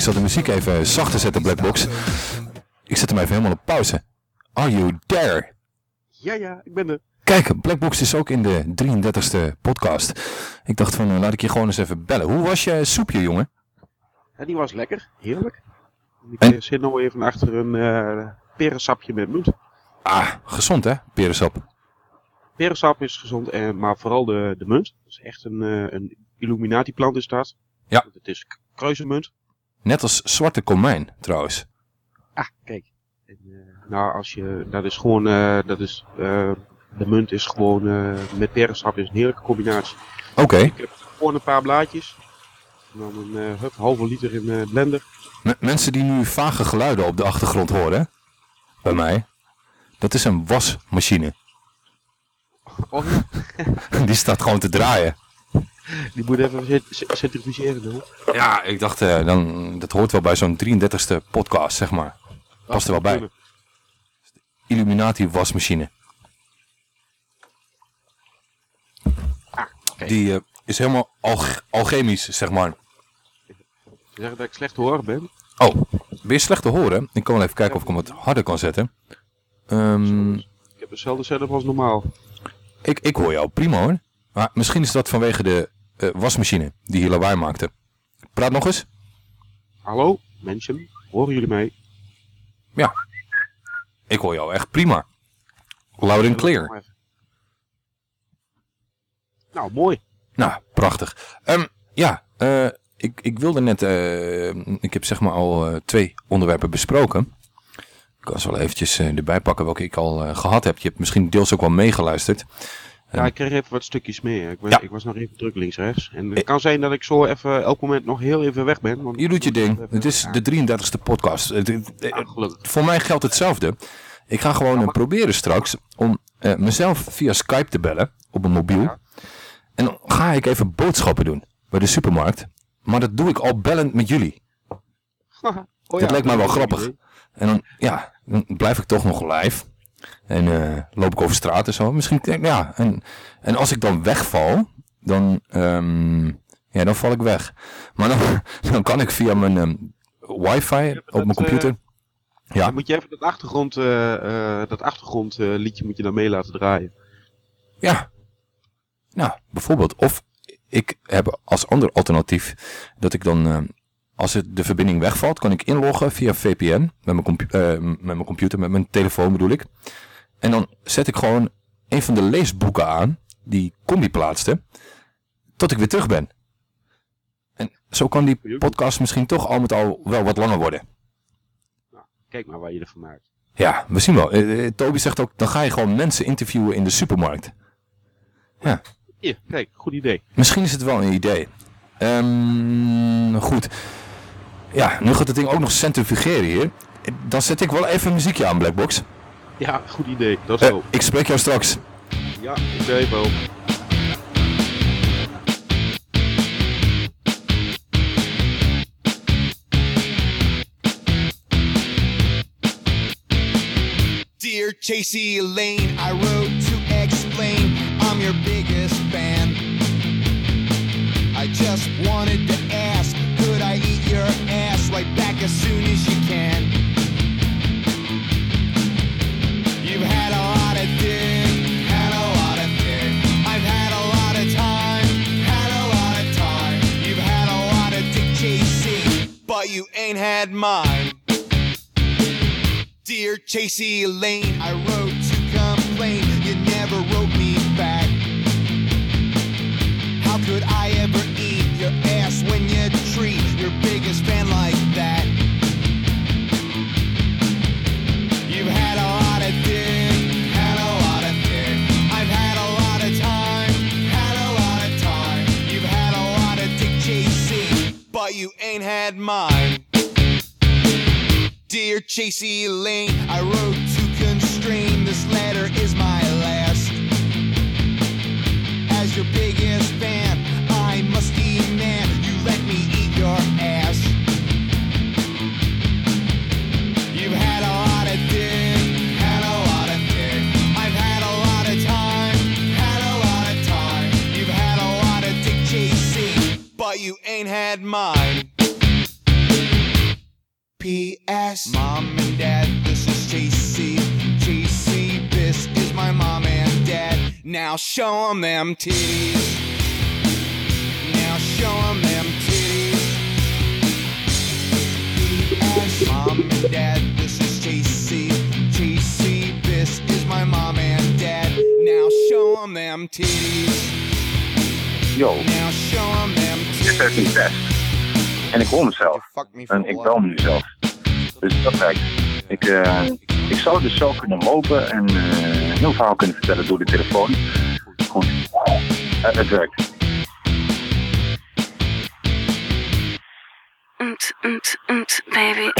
Zal de muziek even zachter zetten, Blackbox. Ik zet hem even helemaal op pauze. Are you there? Ja, ja, ik ben er. Kijk, Blackbox is ook in de 33ste podcast. Ik dacht van, eh, laat ik je gewoon eens even bellen. Hoe was je soepje, jongen? Ja, die was lekker, heerlijk. Ik eh, zit nou even achter een eh perensapje met munt. Ah, gezond hè, perensap. Perensap is gezond, en, maar vooral de, de munt. Dat is echt een, eh, een Illuminati plant is dat. Ja. Het is k- kruisenmunt. Net als zwarte komijn, trouwens. Ah, kijk. En, eh, nou, als je, dat is gewoon, eh, dat is, eh, de munt is gewoon, eh, met perensap is een heerlijke combinatie. Oké. Ik heb gewoon een paar blaadjes. En dan een hup, halve liter in de blender. M- mensen die nu vage geluiden op de achtergrond horen, bij mij, dat is een wasmachine. Oh, die staat gewoon te draaien. Die moet even cent- cent- centrifugeren doen. Ja, ik dacht, eh, dan, dat hoort wel bij zo'n 33ste podcast, zeg maar. Past er wel bij. Illuminati wasmachine. Die eh, is helemaal alch- alchemisch, zeg maar. Ze zeggen dat ik slecht te horen ben. Oh, ben je slecht te horen? Ik kan wel even kijken of ik hem wat harder kan zetten. Ehm, Ik heb dezelfde setup als normaal. ik, ik hoor jou prima hoor. Maar misschien is dat vanwege de eh, wasmachine die hier lawaai maakte. Praat nog eens. Hallo, mensen. Horen jullie mij? Ja. Ik hoor jou echt prima. Loud and clear. Nou, mooi. Nou, prachtig. Ehm, ja, eh, ik, ik wilde net... eh, ik heb zeg maar al twee onderwerpen besproken. Ik kan ze wel eventjes erbij pakken welke ik al eh, gehad heb. Je hebt misschien deels ook wel meegeluisterd. Ja, ik kreeg even wat stukjes meer. Ik, was- ik was nog even druk links-rechts. En het kan zijn dat ik zo even elk moment nog heel even weg ben. Want Je doet je ding. Het is de 33ste podcast. Het- voor mij geldt hetzelfde. Ik ga gewoon eh, proberen straks om eh, mezelf via Skype te bellen op mijn mobiel. En dan ga ik even boodschappen doen bij de supermarkt. Maar dat doe ik al bellend met jullie. Oh dat ja, lijkt mij wel een grappig. idee. En dan, ja, dan blijf ik toch nog live. En eh, loop ik over straat en zo. Misschien, ja. En, en als ik dan wegval, dan, ehm, ja, dan val ik weg. Maar dan, dan kan ik via mijn ehm, wifi op mijn dat, computer. ja, Dan moet je even dat achtergrond, eh, eh, dat achtergrondliedje moet je dan mee laten draaien. ja. Nou, bijvoorbeeld. Of ik heb als ander alternatief dat ik dan, ehm, als het, de verbinding wegvalt, kan ik inloggen via VPN met mijn, compu- eh, met mijn computer, met mijn telefoon bedoel ik. En dan zet ik gewoon een van de leesboeken aan, die Combi plaatste, tot ik weer terug ben. En zo kan die podcast misschien toch al met al wel wat langer worden. Kijk maar waar je ervan maakt. Ja, we zien wel. Eh, Toby zegt ook, dan ga je gewoon mensen interviewen in de supermarkt. Ja, Hier, kijk, goed idee. misschien is het wel een idee. Ehm, goed. Ja, nu gaat het ding ook nog centrifugeren hier. Dan zet ik wel even een muziekje aan, Blackbox. Ja, goed idee. Dat Eh, zo. ik spreek jou straks. Ja, oké, wel. Dear Chasey Lane, I wrote to explain I'm your biggest fan. I just wanted as soon as you can? You've had a lot of dick, had a lot of dick. I've had a lot of time, had a lot of time. You've had a lot of dick chasing, but you ain't had mine. Dear Chasey Lane, I wrote to complain. You never wrote me back. How could I ever eat your ass when you treat your biggest fan like that? You ain't had mine. Dear Chasey Lane, I wrote to constrain. This letter is my ain't had mine. P.S. Mom and Dad, this is Chasey. Chasey, this is my mom and dad. Now show 'em them titties. Now show 'em them titties. P.S. Mom and Dad, this is Chasey. Chasey, this is my mom and dad. Now show 'em them titties. Yo, Now show 'em them is niet best. En ik hoor mezelf. En ik bel me nu zelf. Dus dat werkt. Ik, eh, ik zou dus zelf kunnen lopen en eh, een heel verhaal kunnen vertellen door de telefoon. Gewoon, eh, het werkt. Umt, umt, umt, baby.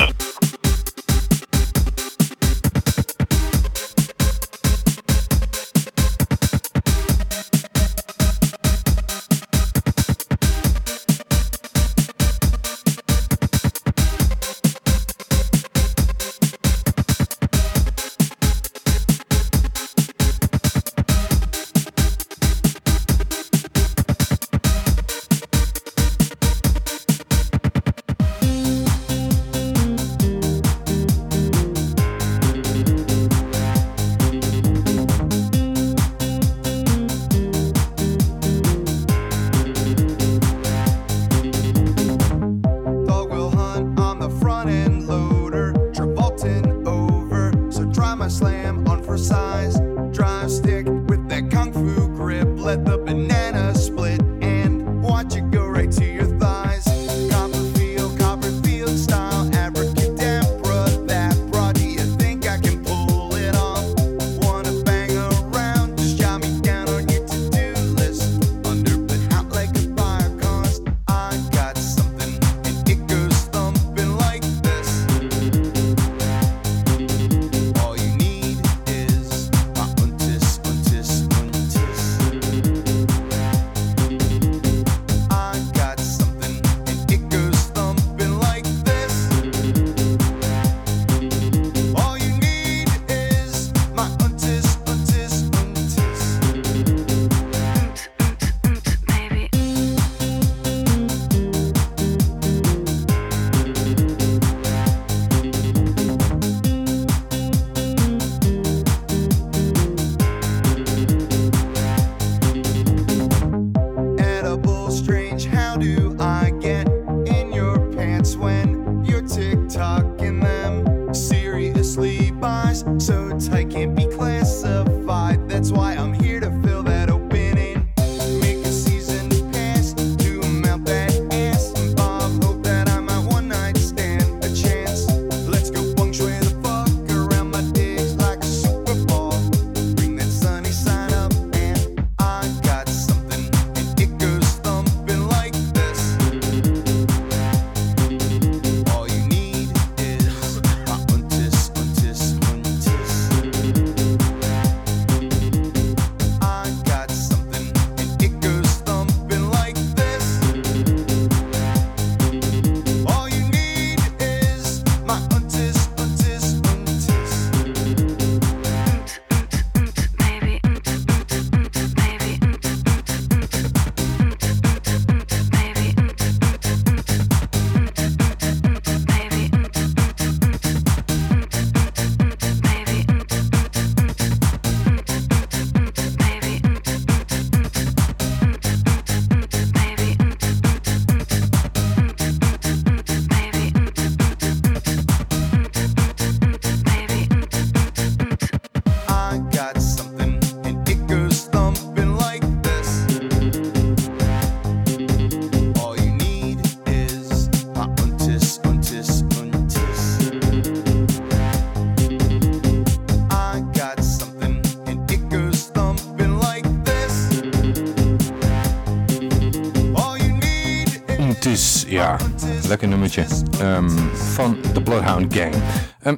Lekker nummertje. Ehm, van de Bloodhound Gang. Ehm,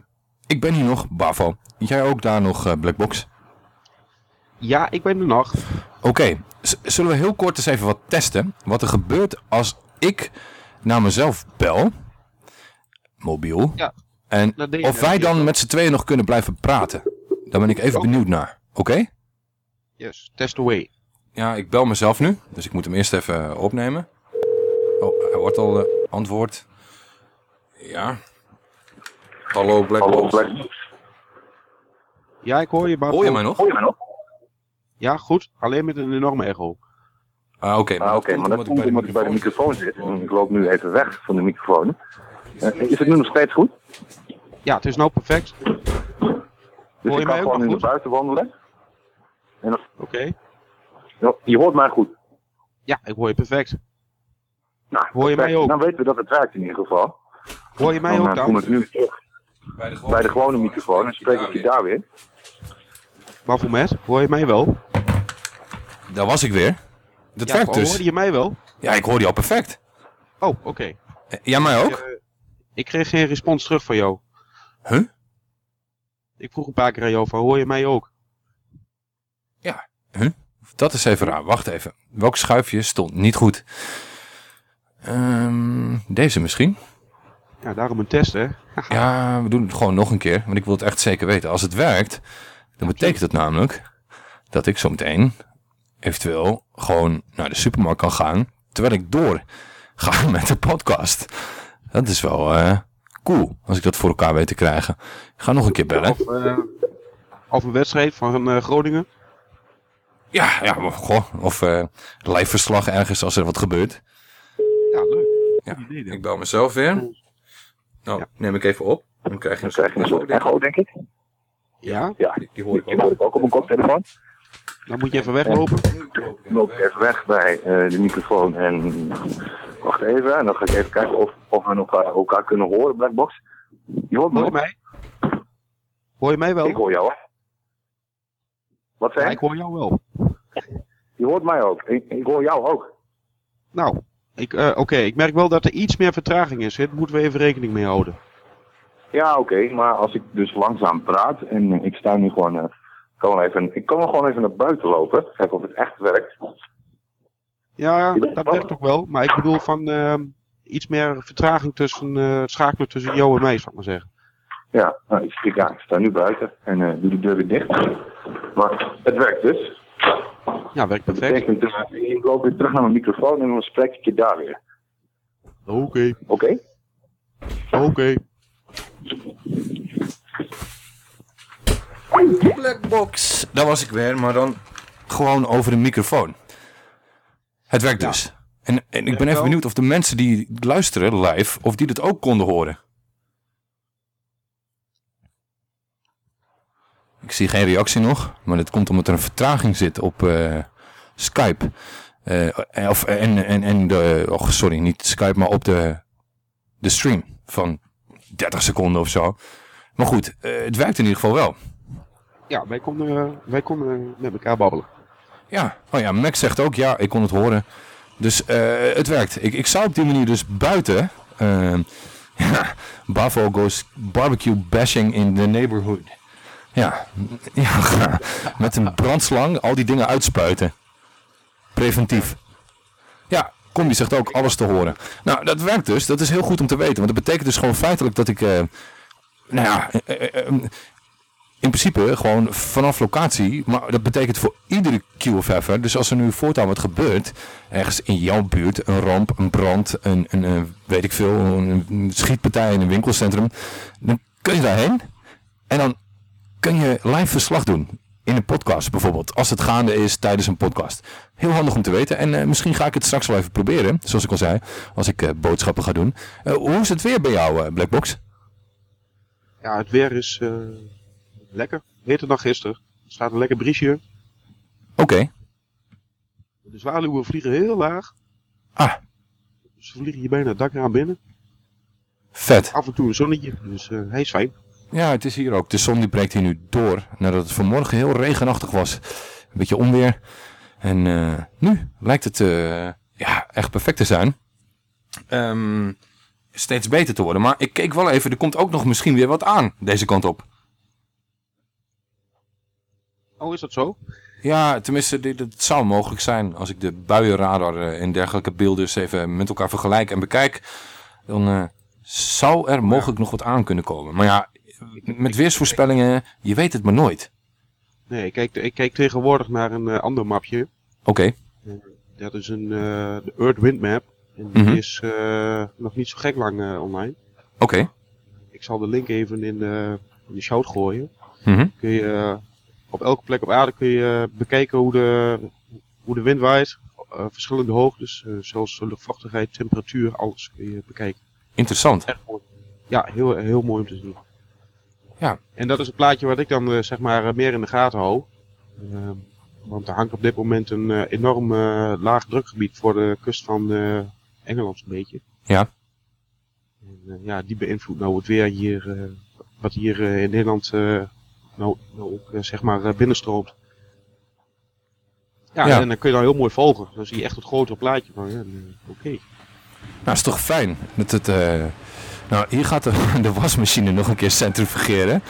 ik ben hier nog, Bavo. Jij ook daar nog, eh, Blackbox? Ja, ik ben er nog. Oké, zullen we heel kort eens even wat testen? Wat er gebeurt als ik naar mezelf bel, mobiel, Ja, en of wij dan met z'n tweeën nog kunnen blijven praten. Daar ben ik even benieuwd naar. Oké? Yes, test away. Ja, ik bel mezelf nu, dus ik moet hem eerst even eh, opnemen. Oh, hij wordt al eh, antwoord. Ja. Hallo Blackbox. Ja, ik hoor je, maar... Hoor je mij nog? Hoor je mij nog? Ja, goed. Alleen met een enorme echo. Ah, oké. Ah, oké, maar dat komt omdat ik bij de microfoon zit. Ik loop nu even weg van de microfoon. Eh, is het nu nog steeds goed? Ja, het is nou perfect. Dus Hoor je ik kan mij ook gewoon in de goed? buiten wandelen. Oké. Ja, je hoort mij goed. Ja, ik hoor je perfect. Nou, Hoor je mij ook? Dan weten we dat het werkt in ieder geval. Hoor je mij dan ook eh, dan? kom ik nu terug bij de gewone microfoon en spreek ik je daar weer. Waarvoor met? Hoor je mij wel? Daar was ik weer. Dat Ja, werkt oh, dus. Hoorde je mij wel? Ja, ik hoor al perfect. Oh, oké. Eh, Jij mij ook? Ik, eh, ik kreeg geen respons terug van jou. Huh? Ik vroeg een paar keer aan jou van, hoor je mij ook? Ja. Huh? Dat is even raar. Wacht even. Welk schuifje stond niet goed? Ehm, deze misschien? Ja, daarom een test, hè? Ja, we doen het gewoon nog een keer. Want ik wil het echt zeker weten. Als het werkt, dan betekent het namelijk dat ik zo meteen eventueel gewoon naar de supermarkt kan gaan. Terwijl ik door ga met de podcast. Dat is wel eh, cool als ik dat voor elkaar weet te krijgen. Ik ga nog een keer bellen. Of, eh, of een wedstrijd van eh, Groningen. Ja, ja goh, of live verslag ergens als er wat gebeurt. Ja, leuk. Ja, ik bel mezelf weer. Nou, neem ik even op. Dan krijg je een, krijg je een soort echo, denk ik. Ja? Ja, die, die hoor ik Die hoor ik ook op mijn koptelefoon. Dan moet je even weglopen. Dan loop ik even weg bij eh, de microfoon en wacht even. En dan ga ik even kijken of, of we nog eh, elkaar kunnen horen, Blackbox. Je hoort me Hoor je mij? Hoor je mij wel? Ik hoor jou. hè. Wat zei Ja, ik hoor jou wel. Je hoort mij ook. Ik, ik hoor jou ook. Nou, ik, eh, oké, ik merk wel dat er iets meer vertraging is. Daar moeten we even rekening mee houden. Ja, oké. maar als ik dus langzaam praat en ik sta nu gewoon, eh, gewoon even, ik kan wel gewoon even naar buiten lopen. Kijken of het echt werkt. Ja, dat werkt ook wel. Maar ik bedoel van ehm, iets meer vertraging tussen eh, het schakelen tussen jou en mij, zal ik maar zeggen. Ja, nou, ik, ja, ik sta nu buiten en doe de deur weer dicht. Maar het werkt dus. Ja, werkt Dat perfect. betekent, dus, ik loop weer terug naar mijn microfoon en dan spreek ik je daar weer. Oké. Oké? Oké. Blackbox. Daar was ik weer, maar dan gewoon over de microfoon. Het werkt dus. En, en ik ben even benieuwd of de mensen die luisteren live, of die dat ook konden horen. Ik zie geen reactie nog, maar dat komt omdat er een vertraging zit op eh, Skype. Eh, of, en, en, en de, oh, sorry, niet Skype, maar op de, de stream van 30 seconden of zo. Maar goed, eh, het werkt in ieder geval wel. Ja, wij konden, eh, wij konden met elkaar babbelen. Ja, oh ja, Max zegt ook, ja, ik kon het horen. Dus eh, het werkt. Ik, ik zou op die manier dus buiten... eh, Bavo goes barbecue bashing in the neighborhood. Ja, ja met een brandslang al die dingen uitspuiten. Preventief. Ja, Combi zegt ook alles te horen. Nou, dat werkt dus. Dat is heel goed om te weten. Want dat betekent dus gewoon feitelijk dat ik... eh, nou ja, eh, eh, eh, in principe gewoon vanaf locatie, maar dat betekent voor iedere QFF'er, dus als er nu voortaan wat gebeurt, ergens in jouw buurt, een ramp, een brand, een, een, weet ik veel, een, een schietpartij in een winkelcentrum, dan kun je daarheen en dan kun je live verslag doen. In een podcast bijvoorbeeld, als het gaande is tijdens een podcast. Heel handig om te weten en eh, misschien ga ik het straks wel even proberen, zoals ik al zei, als ik eh, boodschappen ga doen. Eh, hoe is het weer bij jou, Blackbox? Ja, het weer is lekker. Beter dan gisteren. Er staat een lekker briesje. Oké. De zwaluwen vliegen heel laag. Ah. Ze vliegen hier bijna het dak aan binnen. Vet. Af en toe een zonnetje, dus hij is fijn. Ja, het is hier ook. De zon die breekt hier nu door. Nadat het vanmorgen heel regenachtig was. Een beetje onweer. En eh, nu lijkt het eh, ja, echt perfect te zijn. ehm, steeds beter te worden. Maar ik keek wel even, er komt ook nog misschien weer wat aan deze kant op. Oh, is dat zo? Ja, tenminste, dit, het zou mogelijk zijn. Als ik de buienradar eh, en dergelijke beelden eens even met elkaar vergelijk en bekijk, dan zou er mogelijk nog wat aan kunnen komen. Maar ja, met weersvoorspellingen, je weet het maar nooit. Nee, ik kijk, ik kijk tegenwoordig naar een eh, ander mapje. Oké. Eh, dat is een eh, de Earth Wind Map. En die Mhm. is nog niet zo gek lang online. Oké. Ik zal de link even in de, in de shout gooien. Mhm. Kun je op elke plek op aarde kun je bekijken hoe de, hoe de wind waait. Verschillende hoogtes, eh, zoals luchtvochtigheid, temperatuur, alles kun je bekijken. Interessant. Echt mooi. Ja, heel, heel mooi om te zien. Ja. En dat is het plaatje wat ik dan eh, zeg maar eh, meer in de gaten hou. Ehm, want er hangt op dit moment een eh, enorm eh, laag drukgebied voor de kust van eh, Engeland zo'n beetje. Ja. En, eh, ja, die beïnvloedt nou het weer hier, eh, wat hier eh, in Nederland eh, nou, nou ook eh, zeg maar eh, binnenstroomt. Ja, Ja. en dan kun je dan heel mooi volgen. Dan zie je echt het grotere plaatje van, ja, eh, oké. Nou, is toch fijn dat het... eh, Nou, hier gaat de, de wasmachine nog een keer centrifugeren.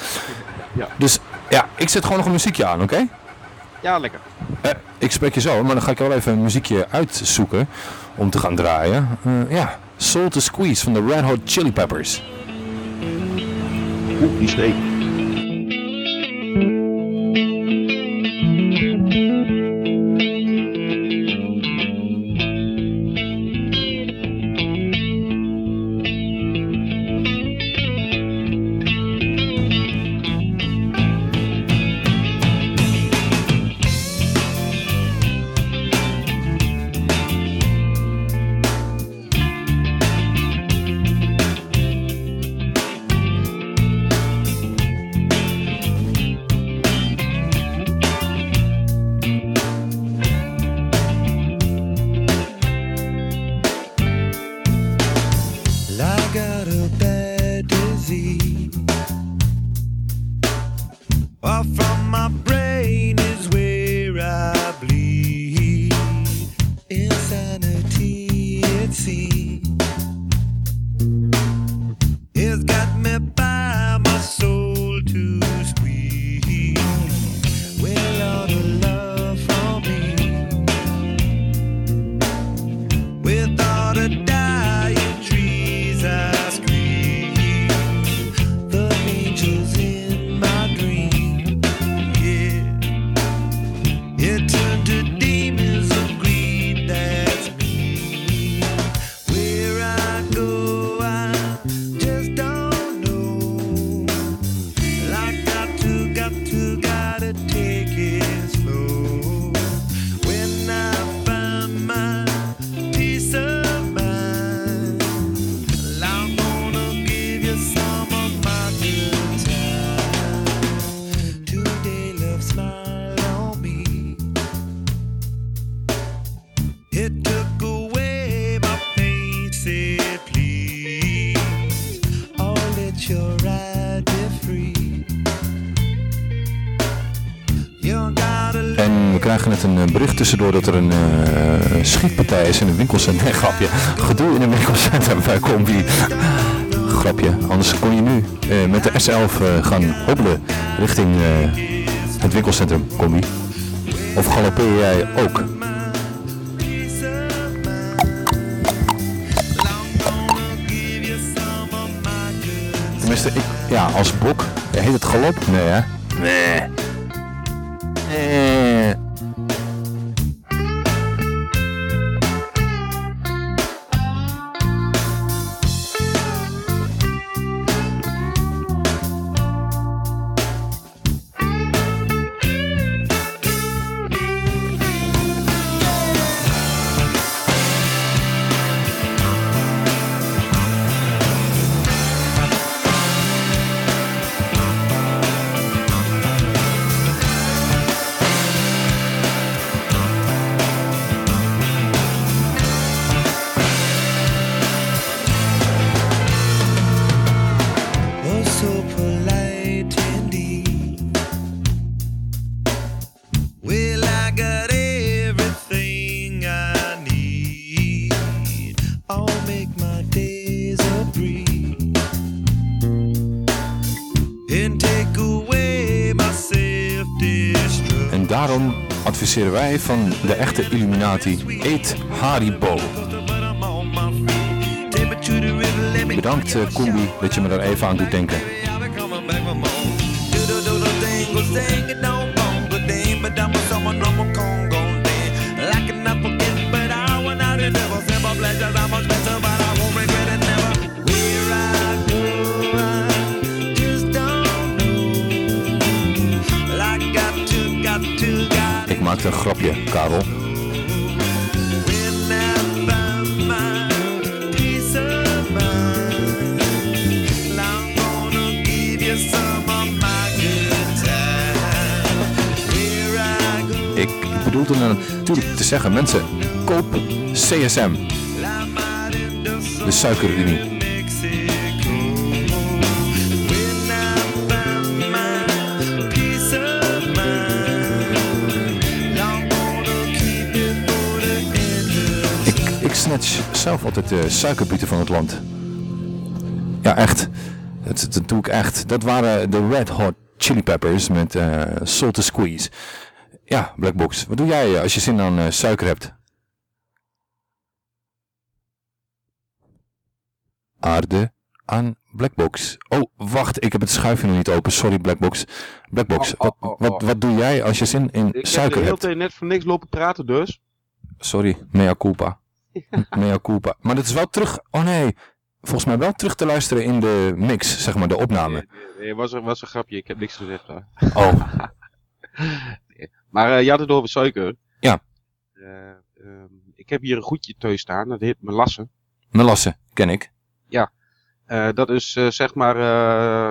Ja. Dus ja, ik zet gewoon nog een muziekje aan, oké? Ja, lekker. Eh, ik spreek je zo, maar dan ga ik wel even een muziekje uitzoeken om te gaan draaien. Eh, ja, Soul to Squeeze van de Red Hot Chili Peppers. Oeh, die steek. Tussendoor dat er een eh, schietpartij is in een winkelcentrum. Nee, grapje. Gedoe in een winkelcentrum bij Combi. Grapje. Anders kon je nu eh, met de S11 eh, gaan hobbelen richting het winkelcentrum Combi. Of galoppeer jij ook? Tenminste, ik, ja, als bok. Heet het galop? Nee, hè? Nee. Nee. Adviseren wij van de echte Illuminati, eet Haribo. Bedankt eh, Koembi dat je me daar even aan doet denken. Grapje, Karel. Ik bedoelde natuurlijk te zeggen, mensen, koop CSM. De suikerunie. Zelf altijd de suikerbieten van het land. Ja, echt. Dat, dat doe ik echt. Dat waren de Red Hot Chili Peppers met eh Salty Squeeze. Ja, Blackbox. Wat doe jij eh, als je zin aan eh, suiker hebt? Aarde aan Blackbox. Oh, wacht, ik heb het schuifje nog niet open. Sorry, Blackbox. Blackbox, wat, wat, wat doe jij als je zin in Ik heb de suiker hele hebt? tijd net voor niks lopen praten dus. Sorry, mea culpa. Mea culpa. Maar dat is wel terug... Oh nee, volgens mij wel terug te luisteren in de mix, zeg maar, de opname. Nee, was, een, was een grapje, ik heb niks gezegd. Oh. Nee. Maar eh, je had het over suiker. Ja. Eh, ehm, ik heb hier een goedje thuis staan, dat heet melasse. Melasse, ken ik. Ja. Eh, dat is zeg maar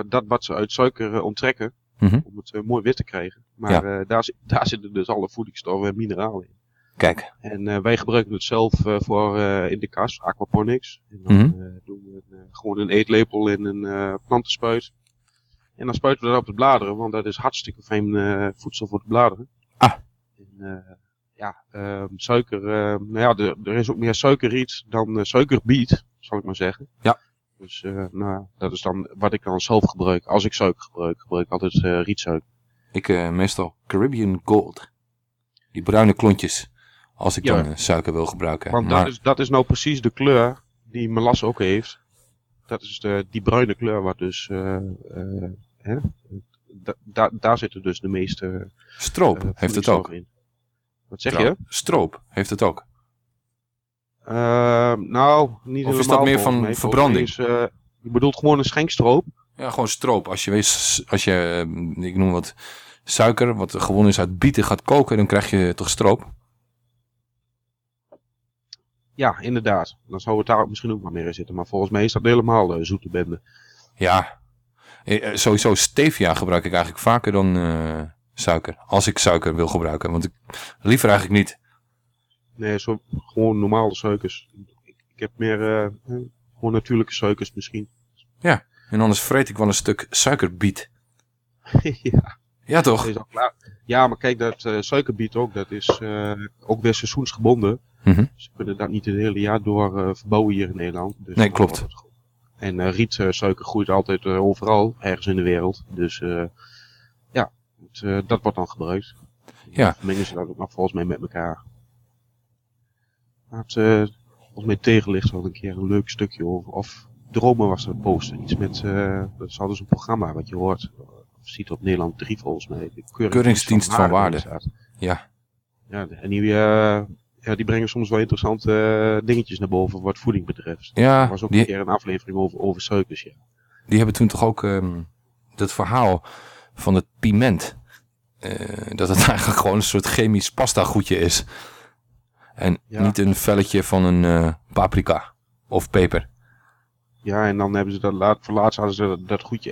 dat wat ze uit suiker onttrekken. Mhm. Om het mooi wit te krijgen. Maar Ja. daar, zit- daar zitten dus alle voedingsstoffen en mineralen in. Kijk. En eh, wij gebruiken het zelf eh, voor eh, in de kas, aquaponics. En dan Mhm. doen we een, gewoon een eetlepel in een plantenspuit. En dan spuiten we dat op de bladeren, want dat is hartstikke fijn voedsel voor de bladeren. Ah. En, ja, ehm, suiker, eh, nou ja, er, er is ook meer suikerriet dan eh, suikerbiet, zal ik maar zeggen. Ja. Dus nou, dat is dan wat ik dan zelf gebruik. Als ik suiker gebruik, gebruik ik altijd rietsuiker. Ik meestal Caribbean Gold. Die bruine klontjes. Als ik Ja. dan eh, suiker wil gebruiken. Want maar, dat, is, dat is nou precies de kleur die melasse ook heeft. Dat is de, die bruine kleur wat dus... eh, eh, hè? Da, da- daar zitten dus de meeste... Stroop heeft het ook. In. Wat zeg Trouw- je? Stroop heeft het ook. Ehm, nou, niet Of is dat meer van verbranding? Is, je bedoelt gewoon een schenkstroop? Ja, gewoon stroop. Als je, wees, als je eh, ik noem wat suiker, wat gewoon is uit bieten, gaat koken, dan krijg je toch stroop? Ja, inderdaad. Dan zou het daar misschien ook maar meer in zitten. Maar volgens mij is dat helemaal eh, zoete bende. Ja. Eh, eh, Sowieso stevia gebruik ik eigenlijk vaker dan suiker. Als ik suiker wil gebruiken. Want ik, liever eigenlijk niet. Nee, zo, gewoon normale suikers. Ik, ik heb meer gewoon natuurlijke suikers misschien. Ja. En anders vreet ik wel een stuk suikerbiet. ja. Ja, toch? Ja, maar kijk, dat eh, suikerbiet ook, dat is eh, ook weer seizoensgebonden. Mhm. Ze kunnen dat niet het hele jaar door eh, verbouwen hier in Nederland. Dus Nee, klopt. En rietsuiker groeit altijd overal, ergens in de wereld. Dus ja, het, dat wordt dan gebruikt. Ja. Mengen ze dat ook nog volgens mij met elkaar. Maar het, volgens mij tegen ligt wel een keer een leuk stukje over. Of Dromen was er een poster. Iets met, dat is altijd zo'n programma wat je hoort. Ziet op Nederland 3 volgens mij. De Keuringsdienst van waarde. staat. Ja. Ja, en die, eh, ja, die brengen soms wel interessante eh, dingetjes naar boven wat voeding betreft. Ja, Er was ook die- een keer een aflevering over, over suikers, ja. Die hebben toen toch ook ehm, dat verhaal van het piment. eh, dat het eigenlijk gewoon een soort chemisch pasta goedje is. En Ja. niet een velletje van een paprika of peper. Ja, en dan hebben ze dat laat, voor laatst hadden ze dat, dat goedje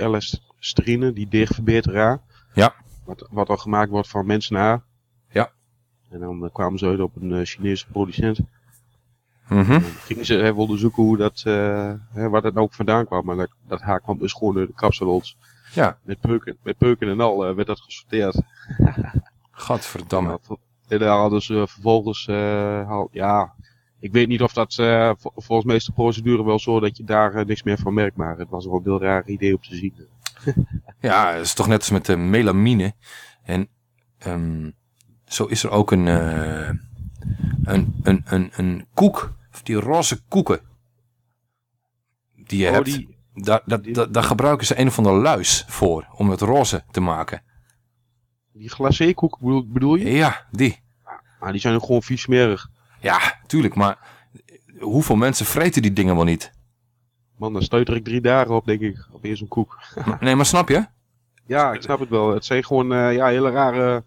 L-sterine, die deegverbeteraar. Ja. Wat, wat al gemaakt wordt van mensenaar. Ja. En dan eh, kwamen ze uit op een eh, Chinese producent. Mhm. En gingen ze even onderzoeken hoe dat, eh, hè, waar dat nou ook vandaan kwam. Maar dat, dat haar kwam dus gewoon uit de kapsalons. Ja. Met peuken, met peuken en al eh, werd dat gesorteerd. Gadverdamme. En daar hadden ze vervolgens, eh, ja, ik weet niet of dat, eh, vol- volgens mij is de procedure wel zo dat je daar eh, niks meer van merkt. Maar het was wel een heel raar idee om te zien. Ja, het is toch net als met de melamine. En ehm, zo is er ook een, eh, een, een, een, een koek, die roze koeken. Die je Oh, hebt. die- Daar, daar, daar, daar gebruiken ze een of andere luis voor, om het roze te maken. Die glacékoek bedoel, bedoel je? Ja, die. Ah, die zijn ook gewoon vies smerig. Ja, tuurlijk, maar hoeveel mensen vreten die dingen wel niet? Man, daar stuiter ik drie dagen op, denk ik. Op eerst een koek. Nee, maar snap je? Ja, ik snap het wel. Het zijn gewoon eh, ja, hele rare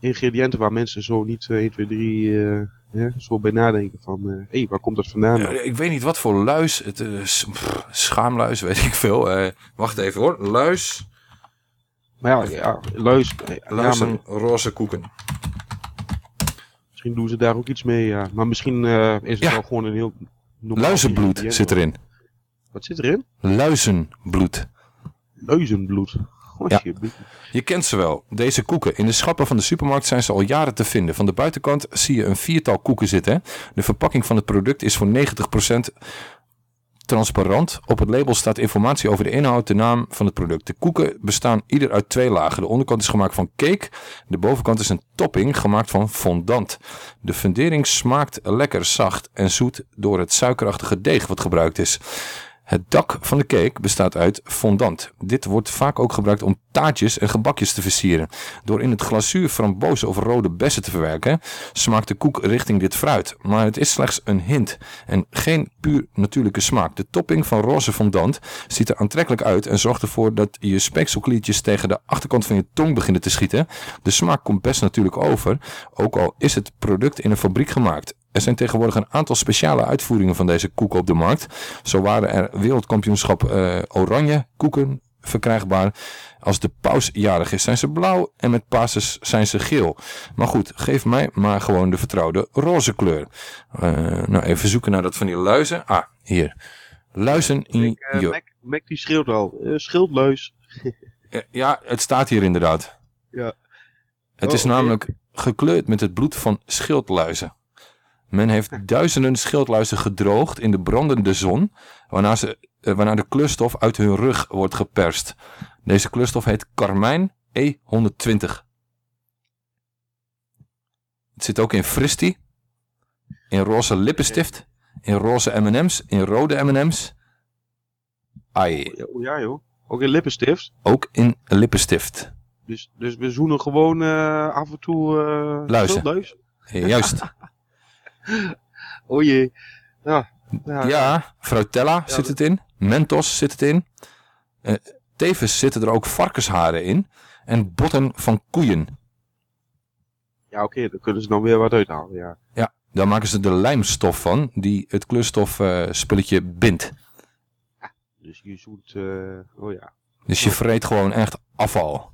ingrediënten waar mensen zo niet eh, 1, 2, 3 eh, ja, zo bij nadenken van... Hé, hey, waar komt dat vandaan? Ik weet niet wat voor luis. Het pff, schaamluis, weet ik veel. Wacht even hoor. Luis. Maar ja, ja luis. Ja, Luis maar roze koeken. misschien doen ze daar ook iets mee, ja. Maar misschien is het wel gewoon een heel... Luizenbloed zit erin. Wat zit erin? Luizenbloed. Luizenbloed. Ja. Je kent ze wel, deze koeken. In de schappen van de supermarkt zijn ze al jaren te vinden. Van de buitenkant zie je een viertal koeken zitten. De verpakking van het product is voor 90% transparant. Op het label staat informatie over de inhoud, de naam van het product. De koeken bestaan ieder uit twee lagen. De onderkant is gemaakt van cake. De bovenkant is een topping gemaakt van fondant. De fundering smaakt lekker zacht en zoet door het suikerachtige deeg wat gebruikt is. Het dak van de cake bestaat uit fondant. Dit wordt vaak ook gebruikt om taartjes en gebakjes te versieren. Door in het glazuur frambozen of rode bessen te verwerken, smaakt de koek richting dit fruit. Maar het is slechts een hint en geen puur natuurlijke smaak. De topping van roze fondant ziet er aantrekkelijk uit en zorgt ervoor dat je speekselkliertjes tegen de achterkant van je tong beginnen te schieten. De smaak komt best natuurlijk over, ook al is het product in een fabriek gemaakt. Er zijn tegenwoordig een aantal speciale uitvoeringen van deze koeken op de markt. Zo waren er wereldkampioenschap eh, oranje koeken verkrijgbaar. Als de paus jarig is zijn ze blauw en met Pasen zijn ze geel. Maar goed, geef mij maar gewoon de vertrouwde roze kleur. Eh, nou, even zoeken naar dat van die luizen. Ah, hier. Luizen in Eh, je... Mac, Mac die schreeuwt al. Eh, schildluis. Eh, Ja, het staat hier inderdaad. ja. Het Oh, is oké. namelijk gekleurd met het bloed van schildluizen. Men heeft duizenden schildluizen gedroogd in de brandende zon, waarna, ze, eh, waarna de kleurstof uit hun rug wordt geperst. Deze kleurstof heet Carmijn E120. Het zit ook in Fristi, in roze lippenstift, in roze M&M's, in rode M&M's. Ai, Ja, oh ja, joh. Ook in lippenstift. ook in lippenstift. Dus, dus we zoenen gewoon eh, af en toe... eh Luizen. Juist. Oh jee. Ja. Ja. Zit het in. Mentos zit het in. Eh, tevens zitten er ook varkensharen in. En botten van koeien. Ja, oké, dan kunnen ze dan weer wat uithalen, ja. Ja, daar maken ze de lijmstof van. Die het kleurstof eh, bindt. Dus je zoet... eh, oh ja. Dus je vreet gewoon echt afval.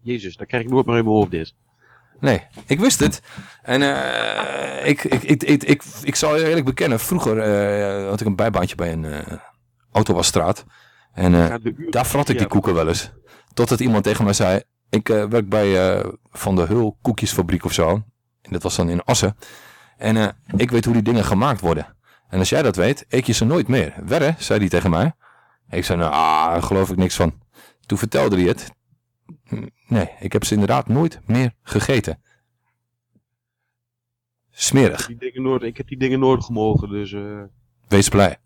Jezus, daar krijg ik nooit meer in mijn hoofd dit. Nee, ik wist het. En eh, ik, ik, ik, ik, ik, ik zal je eerlijk bekennen. Vroeger eh, had ik een bijbaantje bij een autowasstraat. En daar vrat ik die koeken wel eens. Totdat iemand tegen mij zei... Ik werk bij Van de Hul koekjesfabriek of zo. En dat was dan in Assen. En ik weet hoe die dingen gemaakt worden. En als jij dat weet, eet je ze nooit meer. Werre, zei hij tegen mij. Ik zei, nou, ah, daar geloof ik niks van. Toen vertelde hij het. Nee, ik heb ze inderdaad nooit meer gegeten. Smerig. Die dingen nooit, ik heb die dingen nooit gemogen, dus... eh, Wees blij.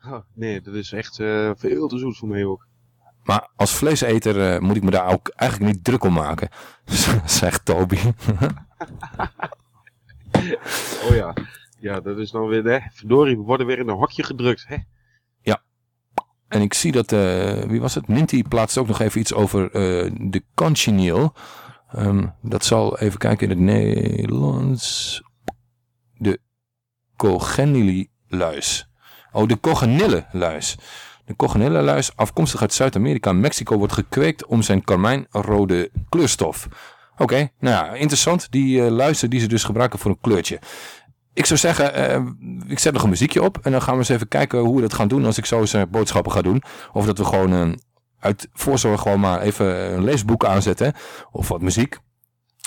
ah, nee, dat is echt eh, veel te zoet voor mij ook. Maar als vleeseter eh, moet ik me daar ook eigenlijk niet druk om maken. Zegt Toby. Oh ja. Ja, dat is dan weer... Hè, verdorie, we worden weer in een hokje gedrukt. Hè? En ik zie dat, eh, wie was het? Ninty plaatst ook nog even iets over eh, de cochineal. Ehm, dat zal even kijken in het Nederlands. De Cogenili-luis. Oh, de Cogenille-luis. De Cogenille-luis, afkomstig uit Zuid-Amerika Mexico, wordt gekweekt om zijn karmijnrode kleurstof. Oké, nou ja, interessant. Die eh luizen die ze dus gebruiken voor een kleurtje. Ik zou zeggen, eh, ik zet nog een muziekje op. En dan gaan we eens even kijken hoe we dat gaan doen als ik zo eens eh, boodschappen ga doen. Of dat we gewoon eh, uit voorzorg gewoon maar even een leesboek aanzetten. Of wat muziek.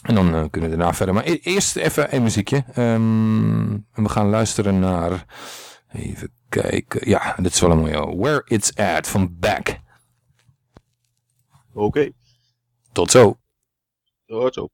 En dan kunnen we daarna verder. Maar e- eerst even een muziekje. Ehm, en we gaan luisteren naar... Even kijken. Ja, dit is wel een mooie. Where It's At van Back. Oké. Tot zo. Tot zo.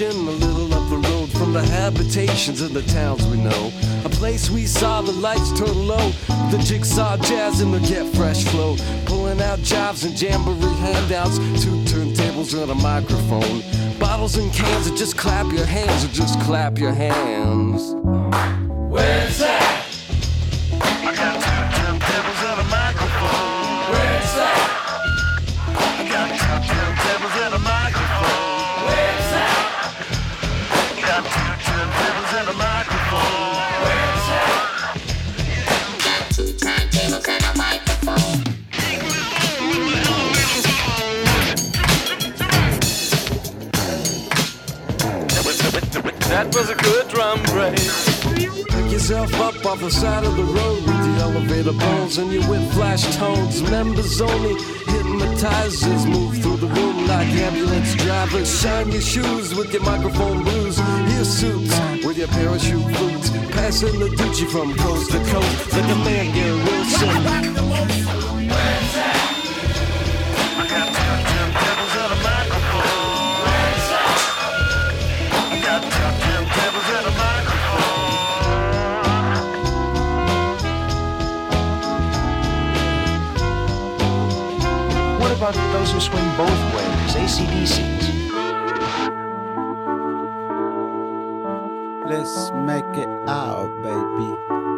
Nation, a little up the road from the habitations of the towns we know. A place we saw the lights turn low, the jigsaw jazz and the get fresh flow. Pulling out jobs and jamboree handouts, two turntables and a microphone. Bottles and cans, or just clap your hands, or just clap your hands. Where's that? Was a good drum break. Pick yourself up off the side of the road with the elevator bones and your with flash tones. Members only hypnotizers move through the room like ambulance drivers. Shine your shoes with your microphone blues. Your suits with your parachute boots. Passing the Gucci from coast to coast like a man Wilson. About those who swing both ways, ACDCs? Let's make it out, baby.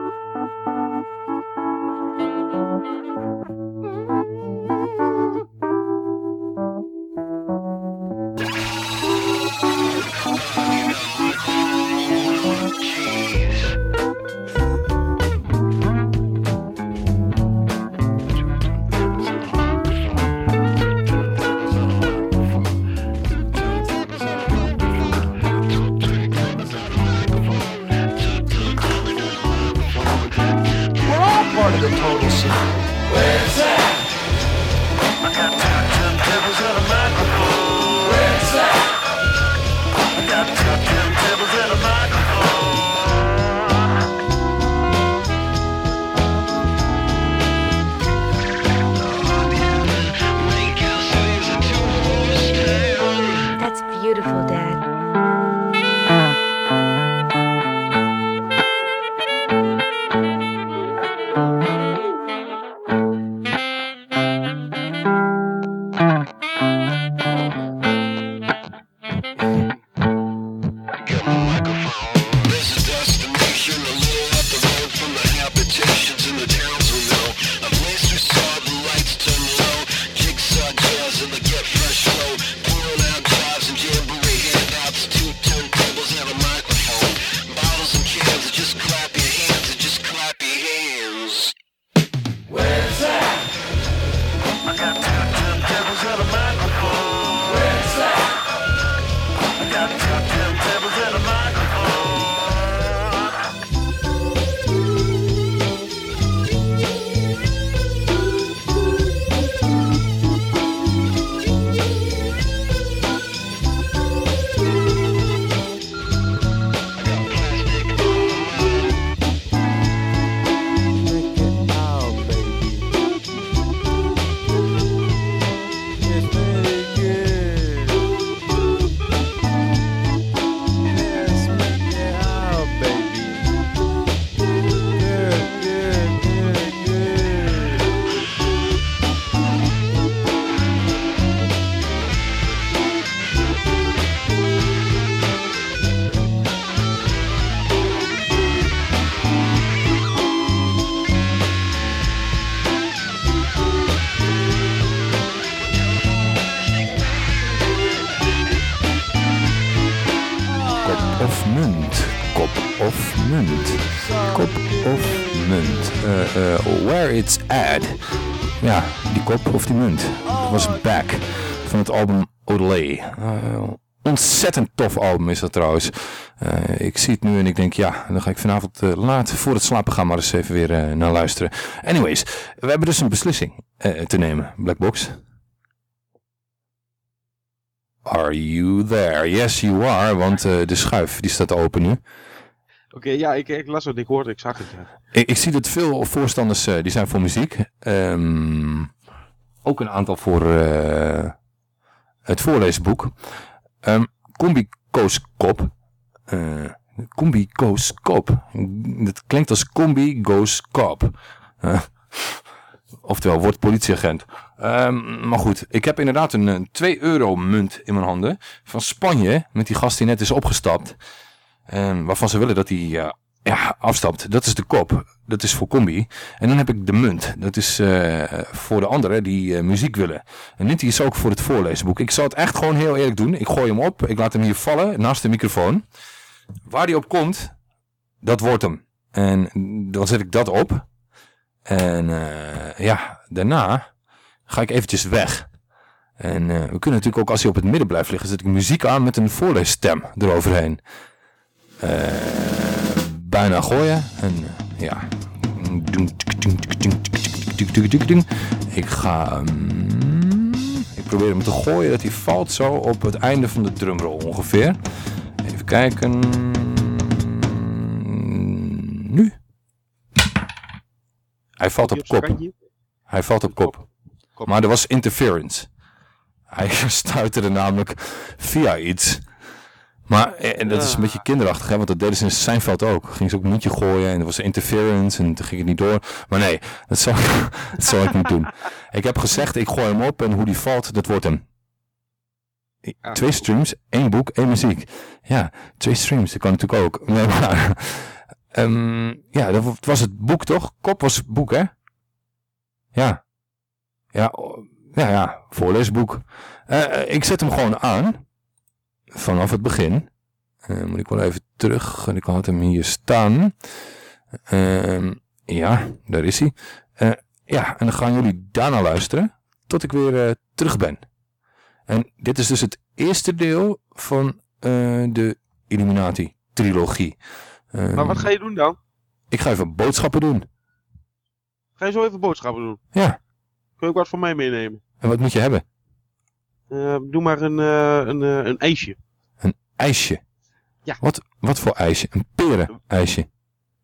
Of die munt. Dat was Back van het album Odelay. Eh, ontzettend tof album is dat trouwens. Eh, ik zie het nu en ik denk, ja, dan ga ik vanavond eh, laat voor het slapen gaan maar eens even weer naar luisteren. Anyways, we hebben dus een beslissing te nemen. Blackbox. Are you there? Yes, you are, want de schuif die staat open nu. Oké, ja, ik, ik las het, ik hoorde, ik zag het. Ja. Ik, ik zie dat veel voorstanders die zijn voor muziek. Ehm, ook een aantal voor eh, het voorleesboek. Ehm, Combi Koos Kop. Eh, combi Koos Kop. Dat klinkt als combi Goes Kop. Eh, oftewel, wordt politieagent. Ehm, maar goed, ik heb inderdaad een, eh, 2 euro munt in mijn handen. Van Spanje, met die gast die net is opgestapt. Ehm, waarvan ze willen dat hij ja, afstapt. Dat is de kop. Dat is voor combi. En dan heb ik de munt. Dat is eh, voor de anderen die eh, muziek willen. En dit is ook voor het voorleesboek. Ik zal het echt gewoon heel eerlijk doen. Ik gooi hem op. Ik laat hem hier vallen naast de microfoon. Waar die op komt, dat wordt hem. En dan zet ik dat op. En eh, ja, daarna ga ik eventjes weg. En we kunnen natuurlijk ook als hij op het midden blijft liggen, zet ik muziek aan met een voorleesstem eroverheen. Eh, bijna gooien. En ja. Ik ga... mm, ik probeer hem te gooien dat hij valt zo op het einde van de drumroll ongeveer. Even kijken. Nu. Hij valt op kop. Hij valt op kop. Maar er was interference. Hij stuiterde namelijk via iets. Maar eh, en dat is een beetje kinderachtig, hè? want dat deden ze in Seinfeld ook. Gingen ze ook een muntje gooien en er was interference en toen ging het niet door. Maar nee, dat zou, dat zou ik niet doen. Ik heb gezegd, ik gooi hem op en hoe die valt, dat wordt hem. Twee streams, één boek, één muziek. Ja, twee streams, dat kan natuurlijk ook. Nee, maar, ehm, ja, dat was het boek toch? Kop was het boek, hè? Ja. Ja, ja, ja voorleesboek. Eh, ik zet hem gewoon aan. Vanaf het begin. Eh, moet ik wel even terug. Ik had hem hier staan. Ehm, ja, daar is hij. Eh, ja, en dan gaan jullie daarna luisteren. Tot ik weer eh, terug ben. En dit is dus het eerste deel van de Illuminati-trilogie. Ehm, Maar wat ga je doen dan? Ik ga even boodschappen doen. Ga je zo even boodschappen doen? Ja. Kun je ook wat voor mij meenemen? En wat moet je hebben? Eh, doe maar een, eh, een, eh, een ijsje. Een ijsje? Ja. Wat, wat voor ijsje? Een peren-ijsje?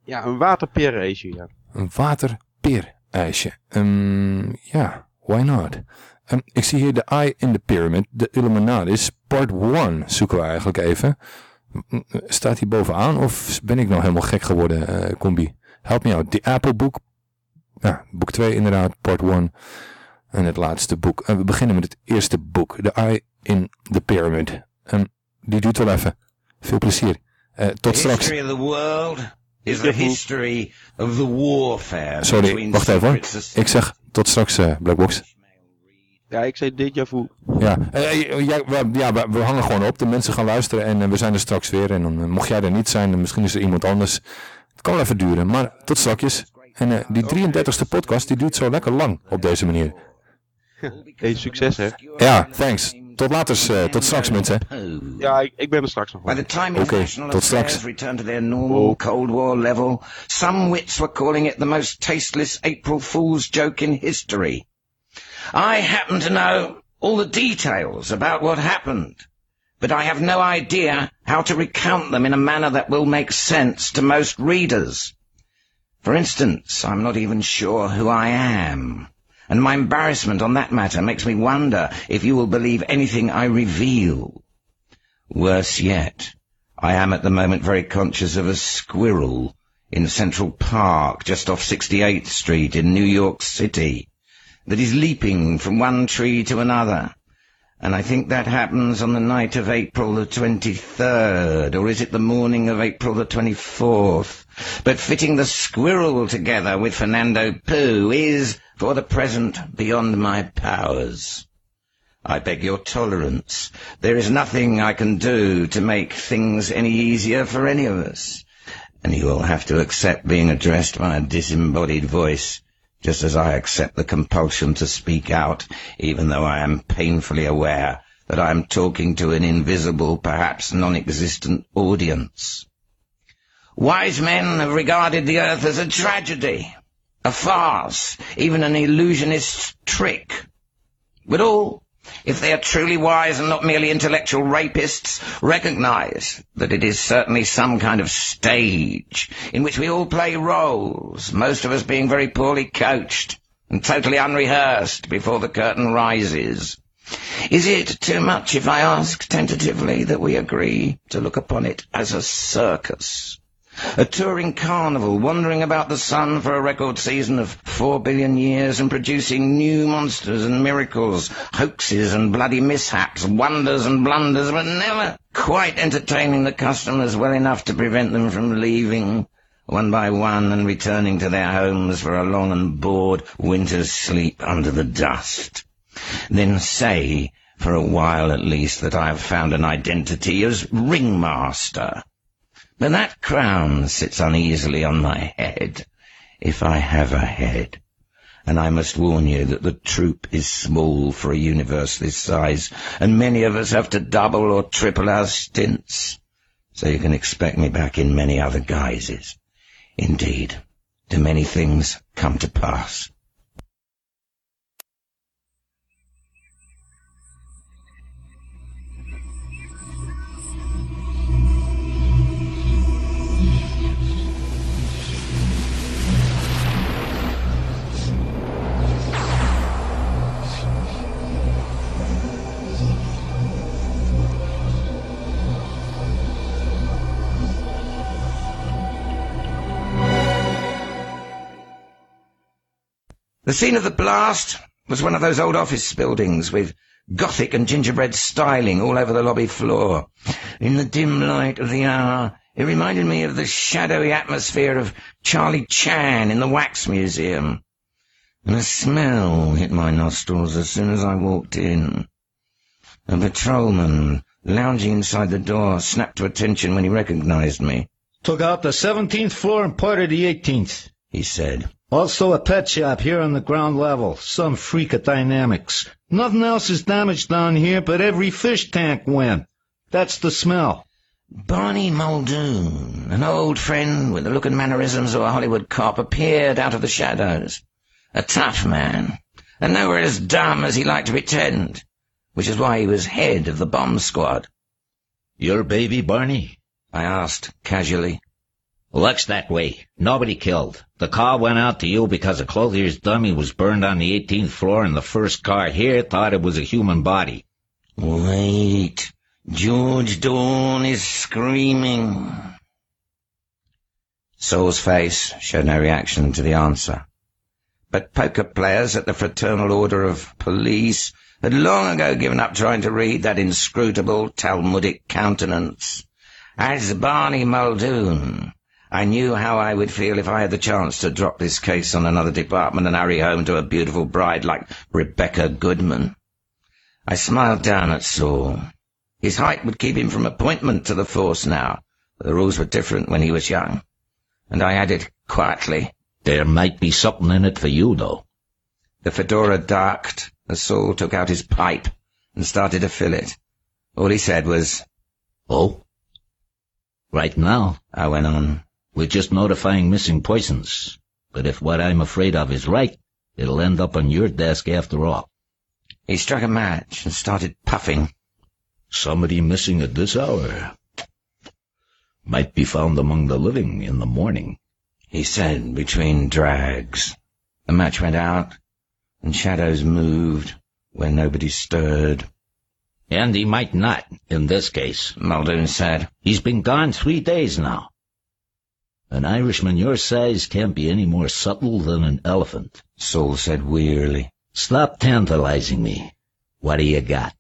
Ja, een waterperenijsje, ja. Een waterpeer-ijsje. Ehm, ja, why not? Ehm, ik zie hier de Eye in the Pyramid, de Illuminatis, part 1 zoeken we eigenlijk even. Staat hij bovenaan of ben ik nou helemaal gek geworden, combi? Help me out. The Apple Book, ja, boek 2 inderdaad, part 1. En het laatste boek. En we beginnen met het eerste boek, The Eye in the Pyramid. Ehm, die duurt wel even. Veel plezier. Eh, tot the straks. history of the world is the history of the warfare Sorry, wacht even hoor. Ik zeg tot straks, eh, Blackbox. Ja, ik zei déjà vu. Ja, eh, ja, we, ja we, we hangen gewoon op. De mensen gaan luisteren en eh, we zijn er straks weer. En dan, eh, mocht jij er niet zijn, dan misschien is er iemand anders. Het kan wel even duren, maar tot straks. En eh, die 33ste podcast, die duurt zo lekker lang op deze manier. Hey, succes hè. Ja, thanks. Tot later, eh, tot straks mensen. Ja, ik, ik ben er straks nog By wel. the time Oké, international tot straks. returned to their normal Cold War level, some wits were calling it the most tasteless April Fool's joke in history. I happen to know all the details about what happened, but I have no idea how to recount them in a manner that will make sense to most readers. For instance, I'm not even sure who I am. And my embarrassment on that matter makes me wonder if you will believe anything I reveal. Worse yet, I am at the moment very conscious of a squirrel in Central Park, just off 68th Street in New York City, that is leaping from one tree to another. And I think that happens on the night of April the 23rd, or is it the morning of April the 24th? But fitting the squirrel together with Fernando Poo is, for the present, beyond my powers. I beg your tolerance. There is nothing I can do to make things any easier for any of us. And you will have to accept being addressed by a disembodied voice, just as I accept the compulsion to speak out, even though I am painfully aware that I am talking to an invisible, perhaps non-existent audience. Wise men have regarded the earth as a tragedy, a farce, even an illusionist's trick. All, if they are truly wise and not merely intellectual rapists, recognize that it is certainly some kind of stage in which we all play roles, most of us being very poorly coached and totally unrehearsed before the curtain rises. Is it too much if I ask tentatively that we agree to look upon it as a circus? A touring carnival wandering about the sun for a record season of four billion years and producing new monsters and miracles, hoaxes and bloody mishaps, wonders and blunders, but never quite entertaining the customers well enough to prevent them from leaving one by one and returning to their homes for a long and bored winter's sleep under the dust. Then say, for a while at least, that I have found an identity as ringmaster. But that crown sits uneasily on my head, if I have a head. And I must warn you that the troupe is small for a universe this size, and many of us have to double or triple our stints. So you can expect me back in many other guises. Indeed, do many things come to pass? The scene of the blast was one of those old office buildings with Gothic and gingerbread styling all over the lobby floor. In the dim light of the hour, it reminded me of the shadowy atmosphere of Charlie Chan in the Wax Museum. And a smell hit my nostrils as soon as I walked in. A patrolman, lounging inside the door, snapped to attention when he recognized me. Took out the 17th floor and part of the 18th. He said, Also a pet shop here on the ground level. Some freak of dynamics. Nothing else is damaged down here, but every fish tank went. That's the smell. Barney Muldoon, an old friend with the look and mannerisms of a Hollywood cop, appeared out of the shadows. A tough man, and nowhere as dumb as he liked to pretend, which is why he was head of the bomb squad. Your baby, Barney? I asked, casually. Looks that way. Nobody killed. The call went out to you because a clothier's dummy was burned on the 18th floor and the first car here thought it was a human body. Wait. George Dorn is screaming. Saul's face showed no reaction to the answer. But poker players at the Fraternal Order of Police had long ago given up trying to read that inscrutable Talmudic countenance. As Barney Muldoon, I knew how I would feel if I had the chance to drop this case on another department and hurry home to a beautiful bride like Rebecca Goodman. I smiled down at Saul. His height would keep him from appointment to the force now. but The rules were different when he was young. And I added quietly, There might be something in it for you, though. The fedora darked as Saul took out his pipe and started to fill it. All he said was, Oh? Right now, I went on, we're just notifying missing persons. But if what I'm afraid of is right, it'll end up on your desk after all. He struck a match and started puffing. Somebody missing at this hour. Might be found among the living in the morning. He said between drags. The match went out, and shadows moved where nobody stirred. And he might not, in this case. Muldoon said. He's been gone three days now. An Irishman your size can't be any more subtle than an elephant. Saul said wearily. Stop tantalizing me. What do you got?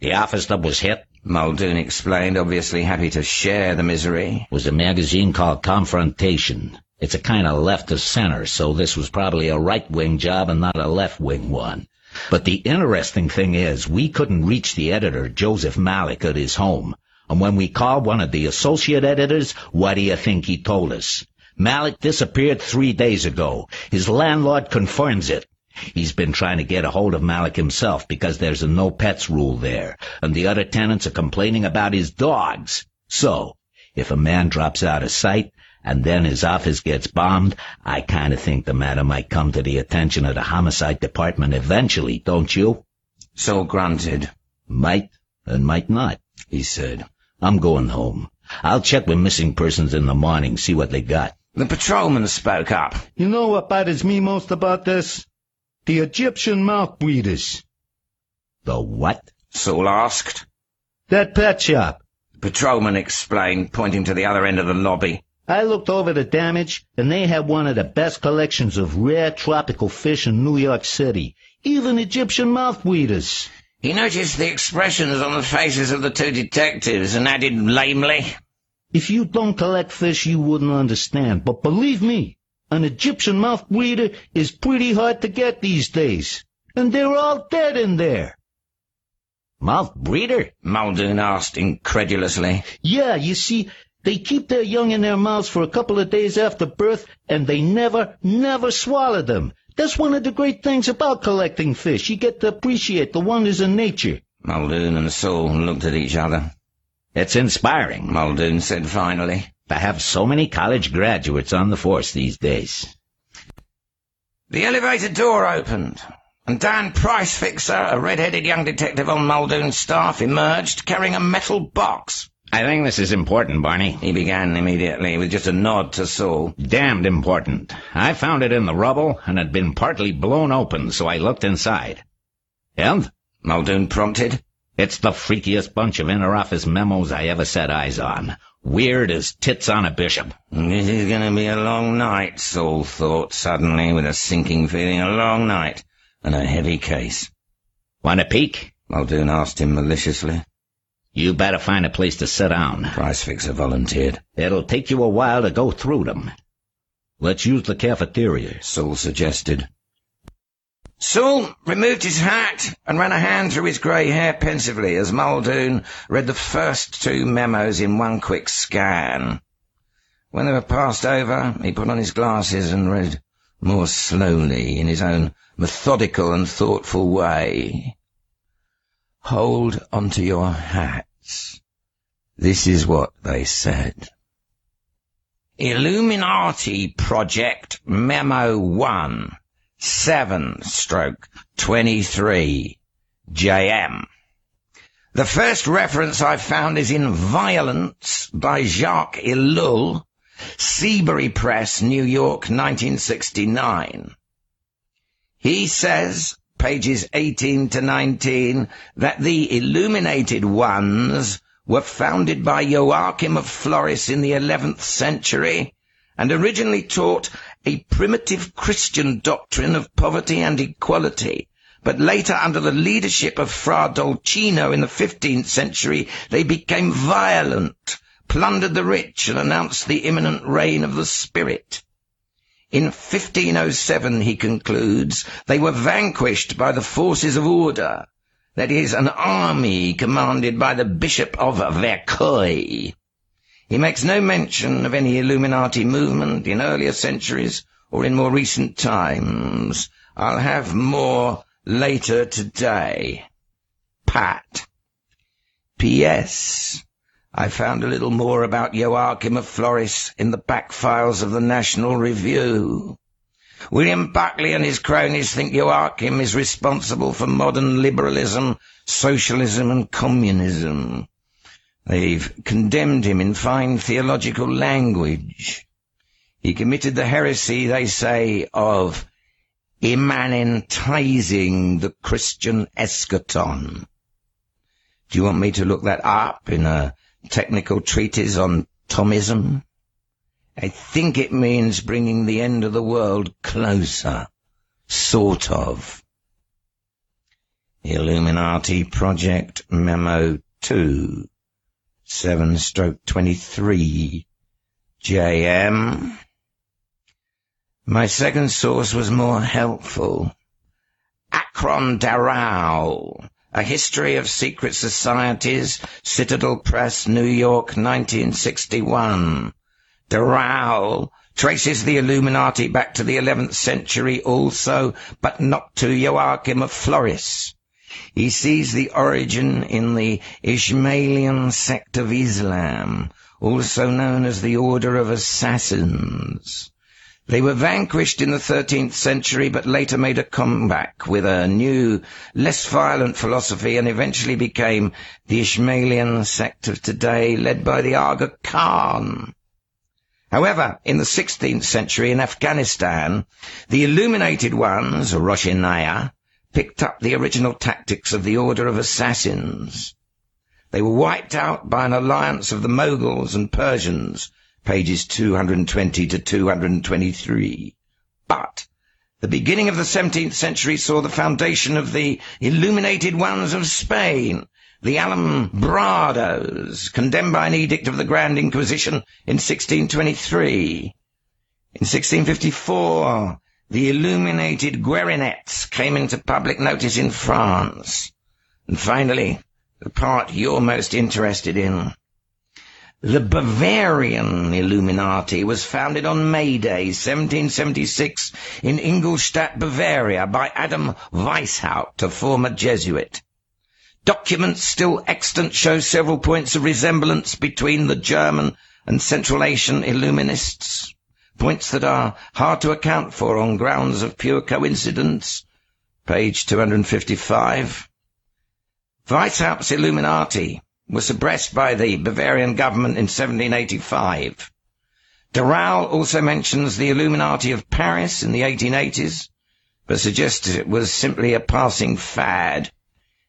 The office that was hit Muldoon explained, obviously happy to share the misery. was a magazine called Confrontation. It's a kind of left of center, so this was probably a right-wing job and not a left-wing one. But the interesting thing is, we couldn't reach the editor, Joseph Malik, at his home. And when we called one of the associate editors, what do you think he told us? Malik disappeared three days ago. His landlord confirms it. He's been trying to get a hold of Malik himself because there's a no pets rule there, and the other tenants are complaining about his dogs. Saul, if a man drops out of sight, and then his office gets bombed, I kinda think the matter might come to the attention of the homicide department eventually, don't you? So grunted. Might, and might not, he said. I'm going home. I'll check with missing persons in the morning, see what they got. The patrolman spoke up. You know what bothers me most about this? The Egyptian mouth breeders. The what? Saul asked. That pet shop. The patrolman explained, pointing to the other end of the lobby. I looked over the damage, and they had one of the best collections of rare tropical fish in New York City. Even Egyptian mouthbreeders. He noticed the expressions on the faces of the two detectives and added lamely, If you don't collect fish, you wouldn't understand. But believe me, an Egyptian mouthbreeder is pretty hard to get these days. And they're all dead in there. Mouth breeder? Muldoon asked incredulously. Yeah, you see, they keep their young in their mouths for a couple of days after birth, and they never, never swallow them. That's one of the great things about collecting fish. You get to appreciate the wonders of nature. Muldoon and Saul looked at each other. It's inspiring, Muldoon said finally. to have so many college graduates on the force these days. The elevator door opened, and Dan Pricefixer, a red-headed young detective on Muldoon's staff, emerged carrying a metal box. I think this is important, Barney. He began immediately with just a nod to Saul. Damned important. I found it in the rubble and had been partly blown open, so I looked inside. And? Muldoon prompted. It's the freakiest bunch of inter-office memos I ever set eyes on. Weird as tits on a bishop. This is going to be a long night, Saul thought suddenly with a sinking feeling. A long night and a heavy case. Want a peek? Muldoon asked him maliciously. You better find a place to sit down. Price Fixer volunteered. It'll take you a while to go through them. Let's use the cafeteria. Saul suggested. Saul removed his hat and ran a hand through his grey hair pensively as Muldoon read the first two memos in one quick scan. When they were passed over, he put on his glasses and read more slowly in his own methodical and thoughtful way. Hold onto your hats. This is what they said. Illuminati Project Memo 1, 7 stroke 23, JM. The first reference I found is in Violence by Jacques Ellul, Seabury Press, New York, 1969. He says, pages 18 to 19, that the illuminated ones were founded by Joachim of Floris in the 11th century and originally taught a primitive Christian doctrine of poverty and equality. But later, under the leadership of Fra Dolcino in the 15th century, they became violent, plundered the rich, and announced the imminent reign of the Spirit. In 1507, he concludes, they were vanquished by the forces of order, that is, an army commanded by the Bishop of Vercoy. He makes no mention of any Illuminati movement in earlier centuries or in more recent times. I'll have more later today. Pat. P.S. I found a little more about Joachim of Floris in the back files of the National Review. William Buckley and his cronies think Joachim is responsible for modern liberalism, socialism and communism. They've condemned him in fine theological language. He committed the heresy, they say, of immanentizing the Christian eschaton. Do you want me to look that up in a technical treatise on Thomism? I think it means bringing the end of the world closer. Sort of. Illuminati Project Memo 2. 7 stroke 23. JM. My second source was more helpful. Arkon Daraul. A History of Secret Societies, Citadel Press, New York, 1961. Daraul traces the Illuminati back to the 11th century also, but not to Joachim of Floris. He sees the origin in the Ismailian sect of Islam, also known as the Order of Assassins. They were vanquished in the 13th century, but later made a comeback with a new, less violent philosophy and eventually became the Ismailian sect of today, led by the Aga Khan. However, in the 16th century in Afghanistan, the illuminated ones, Roshinaya, picked up the original tactics of the Order of Assassins. They were wiped out by an alliance of the Moguls and Persians, pages 220 to 223. But the beginning of the 17th century saw the foundation of the Illuminated Ones of Spain, the Alumbrados, condemned by an edict of the Grand Inquisition in 1623. In 1654, the illuminated Guerinettes came into public notice in France. And finally, the part you're most interested in. The Bavarian Illuminati was founded on May Day, 1776, in Ingolstadt, Bavaria, by Adam Weishaupt, a former Jesuit. Documents still extant show several points of resemblance between the German and Central Asian Illuminists, points that are hard to account for on grounds of pure coincidence. Page 255. Weishaupt's Illuminati was suppressed by the Bavarian government in 1785. Daraul also mentions the Illuminati of Paris in the 1880s, but suggests it was simply a passing fad.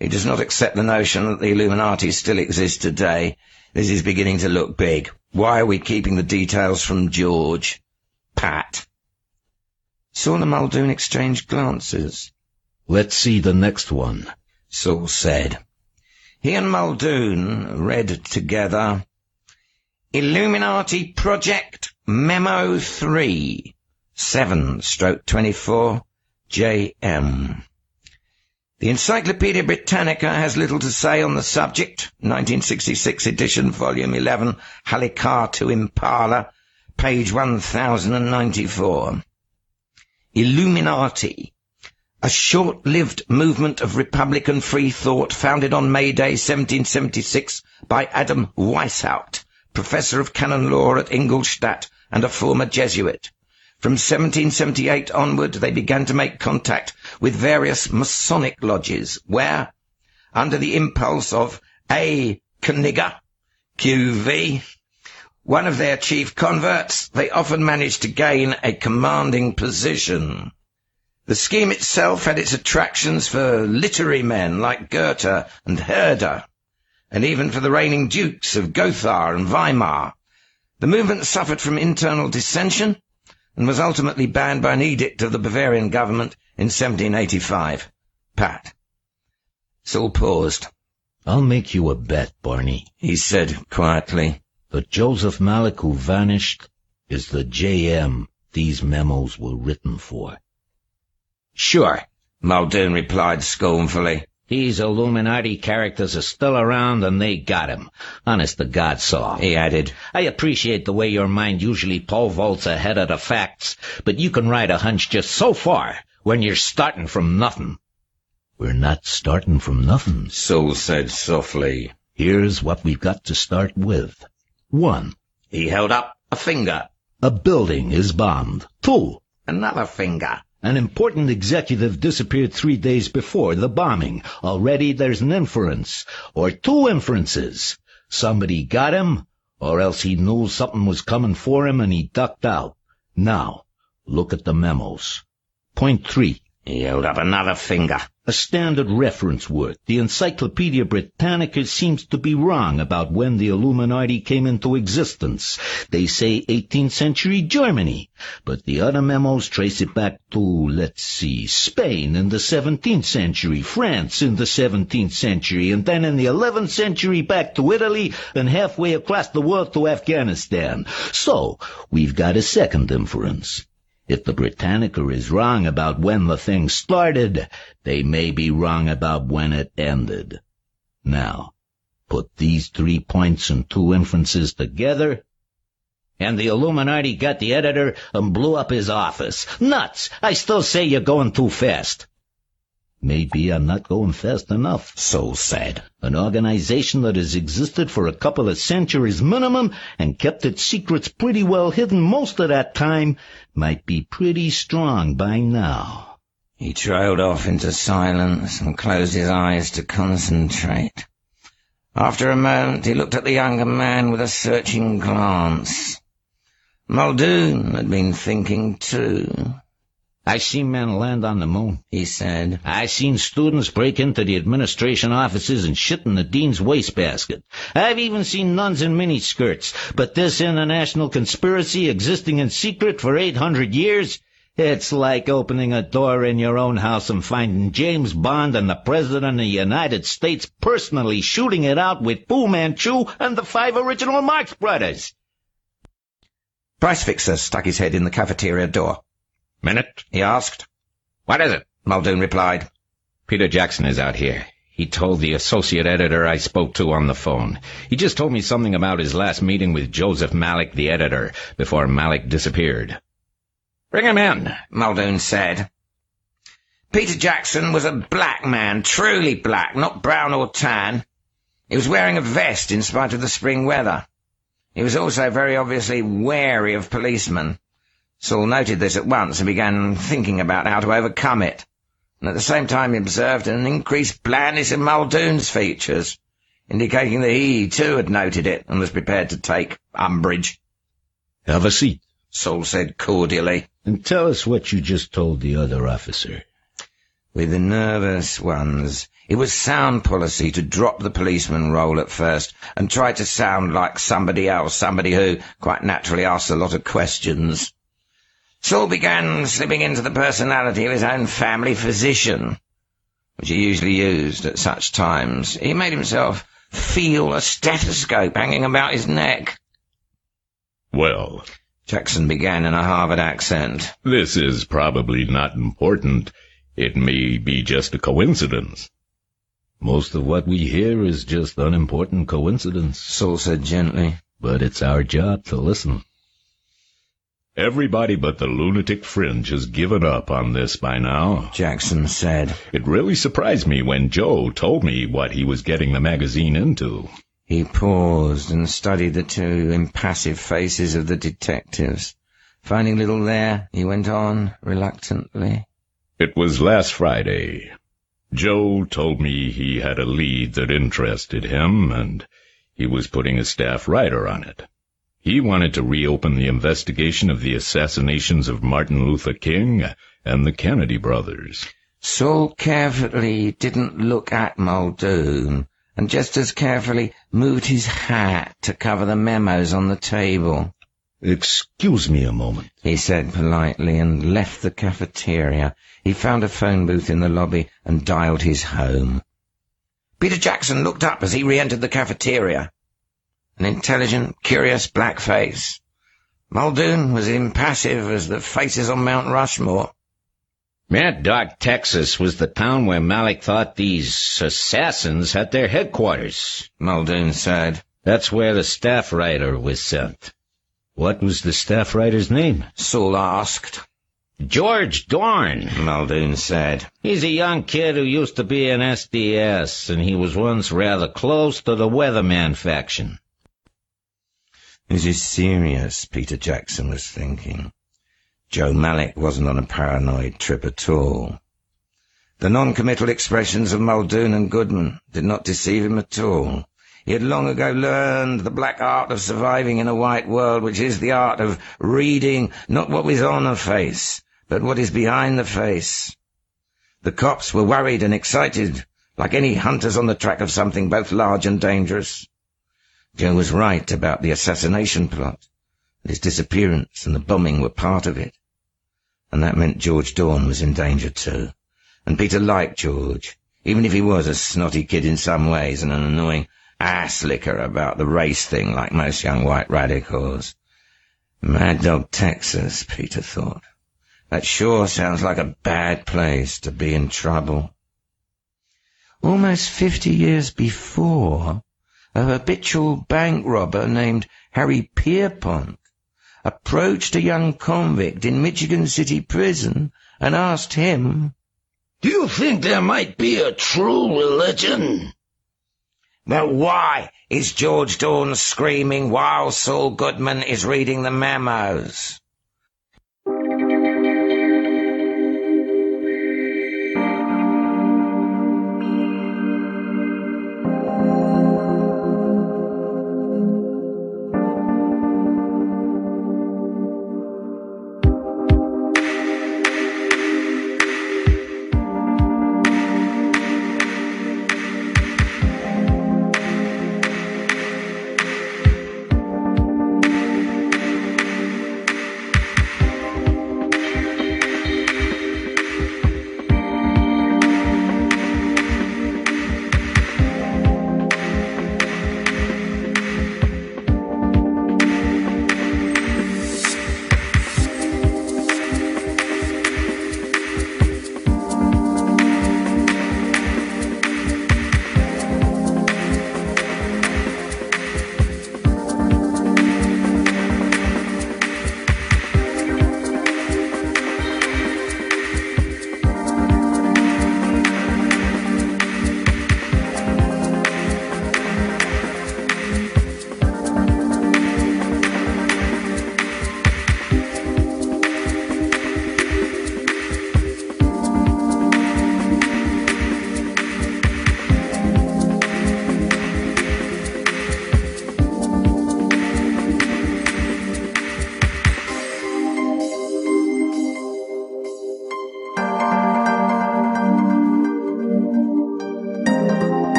He does not accept the notion that the Illuminati still exists today. This is beginning to look big. Why are we keeping the details from George? Pat. Saul and Muldoon exchanged glances. Let's see the next one. Saul said. He and Muldoon read together Illuminati Project Memo 3, 7 stroke 24, JM. The Encyclopaedia Britannica has little to say on the subject, 1966 edition, volume 11, Halikatu Impala, page 1094. Illuminati a short-lived movement of Republican free thought founded on May Day 1776 by Adam Weishaupt, professor of canon law at Ingolstadt and a former Jesuit. From 1778 onward, they began to make contact with various Masonic lodges, where, under the impulse of A. Knigge, QV, one of their chief converts, they often managed to gain a commanding position. The scheme itself had its attractions for literary men like Goethe and Herder, and even for the reigning dukes of Gotha and Weimar. The movement suffered from internal dissension and was ultimately banned by an edict of the Bavarian government in 1785. Pat. Saul paused. I'll make you a bet, Barney, he said quietly. The Joseph Malik who vanished is the JM these memos were written for. Sure, Muldoon replied scornfully. These Illuminati characters are still around and they got him. Honest to God, Saul. He added. I appreciate the way your mind usually pole vaults ahead of the facts, but you can ride a hunch just so far when you're starting from nothing. We're not starting from nothing, Saul said softly. Here's what we've got to start with. One. He held up a finger. A building is bombed. Two. Another finger. An important executive disappeared three days before the bombing. Already there's an inference, or two inferences. Somebody got him, or else he knew something was coming for him and he ducked out. Now, look at the memos. Point three. He held up another finger. A standard reference work. The Encyclopedia Britannica seems to be wrong about when the Illuminati came into existence. They say 18th century Germany, but the other memos trace it back to, let's see, Spain in the 17th century, France in the 17th century, and then in the 11th century back to Italy, and halfway across the world to Afghanistan. So, we've got a second inference. If the Britannica is wrong about when the thing started, they may be wrong about when it ended. Now, put these three points and two inferences together, and the Illuminati got the editor and blew up his office. Nuts! I still say you're going too fast. Maybe I'm not going fast enough, so sad. An organization that has existed for a couple of centuries minimum and kept its secrets pretty well hidden most of that time might be pretty strong by now. He trailed off into silence and closed his eyes to concentrate. After a moment, he looked at the younger man with a searching glance. Muldoon had been thinking too. I seen men land on the moon, he said. I seen students break into the administration offices and shit in the dean's wastebasket. I've even seen nuns in miniskirts. But this international conspiracy existing in secret for 800 years, it's like opening a door in your own house and finding James Bond and the President of the United States personally shooting it out with Fu Manchu and the five original Marx Brothers. Price Fixer stuck his head in the cafeteria door. Minute? He asked. What is it? Muldoon replied. Peter Jackson is out here. He told the associate editor I spoke to on the phone. He just told me something about his last meeting with Joseph Malik, the editor, before Malik disappeared. Bring him in, Muldoon said. Peter Jackson was a black man, truly black, not brown or tan. He was wearing a vest in spite of the spring weather. He was also very obviously wary of policemen. Saul noted this at once and began thinking about how to overcome it. And at the same time he observed an increased blandness in Muldoon's features, indicating that he, too, had noted it and was prepared to take umbrage. Have a seat, Saul said cordially. and tell us what you just told the other officer. With the nervous ones, it was sound policy to drop the policeman role at first and try to sound like somebody else, somebody who, quite naturally, asked a lot of questions. Saul began slipping into the personality of his own family physician, which he usually used at such times. He made himself feel a stethoscope hanging about his neck. Well, Jackson began in a Harvard accent. this is probably not important. It may be just a coincidence. Most of what we hear is just unimportant coincidence, Saul said gently. but it's our job to listen. Everybody but the lunatic fringe has given up on this by now. Jackson said. It really surprised me when Joe told me what he was getting the magazine into. He paused and studied the two impassive faces of the detectives. Finding little there, he went on reluctantly. It was last Friday. Joe told me he had a lead that interested him, and he was putting a staff writer on it. He wanted to reopen the investigation of the assassinations of Martin Luther King and the Kennedy brothers. Saul carefully didn't look at Muldoon, and just as carefully moved his hat to cover the memos on the table. Excuse me a moment. He said politely and left the cafeteria. He found a phone booth in the lobby and dialed his home. Peter Jackson looked up as he re-entered the cafeteria. An intelligent, curious black face. Muldoon was impassive as the faces on Mount Rushmore. Mad Dog, Texas was the town where Malik thought these assassins had their headquarters. Muldoon said. That's where the staff writer was sent. What was the staff writer's name? Saul asked. George Dorn. Muldoon said. He's a young kid who used to be in SDS, and he was once rather close to the Weatherman faction. This is serious, Peter Jackson was thinking. Joe Malik wasn't on a paranoid trip at all. The non-committal expressions of Muldoon and Goodman did not deceive him at all. He had long ago learned the black art of surviving in a white world, which is the art of reading not what is on a face, but what is behind the face. The cops were worried and excited, like any hunters on the track of something both large and dangerous. Joe was right about the assassination plot. His disappearance and the bombing were part of it. And that meant George Dorn was in danger too. And Peter liked George, even if he was a snotty kid in some ways and an annoying ass licker about the race thing like most young white radicals. Mad Dog, Texas, Peter thought. That sure sounds like a bad place to be in trouble. Almost fifty years before, a habitual bank robber named Harry Pierpont approached a young convict in Michigan City Prison and asked him, Do you think there might be a true religion? But why is George Dorn screaming while Saul Goodman is reading the memos?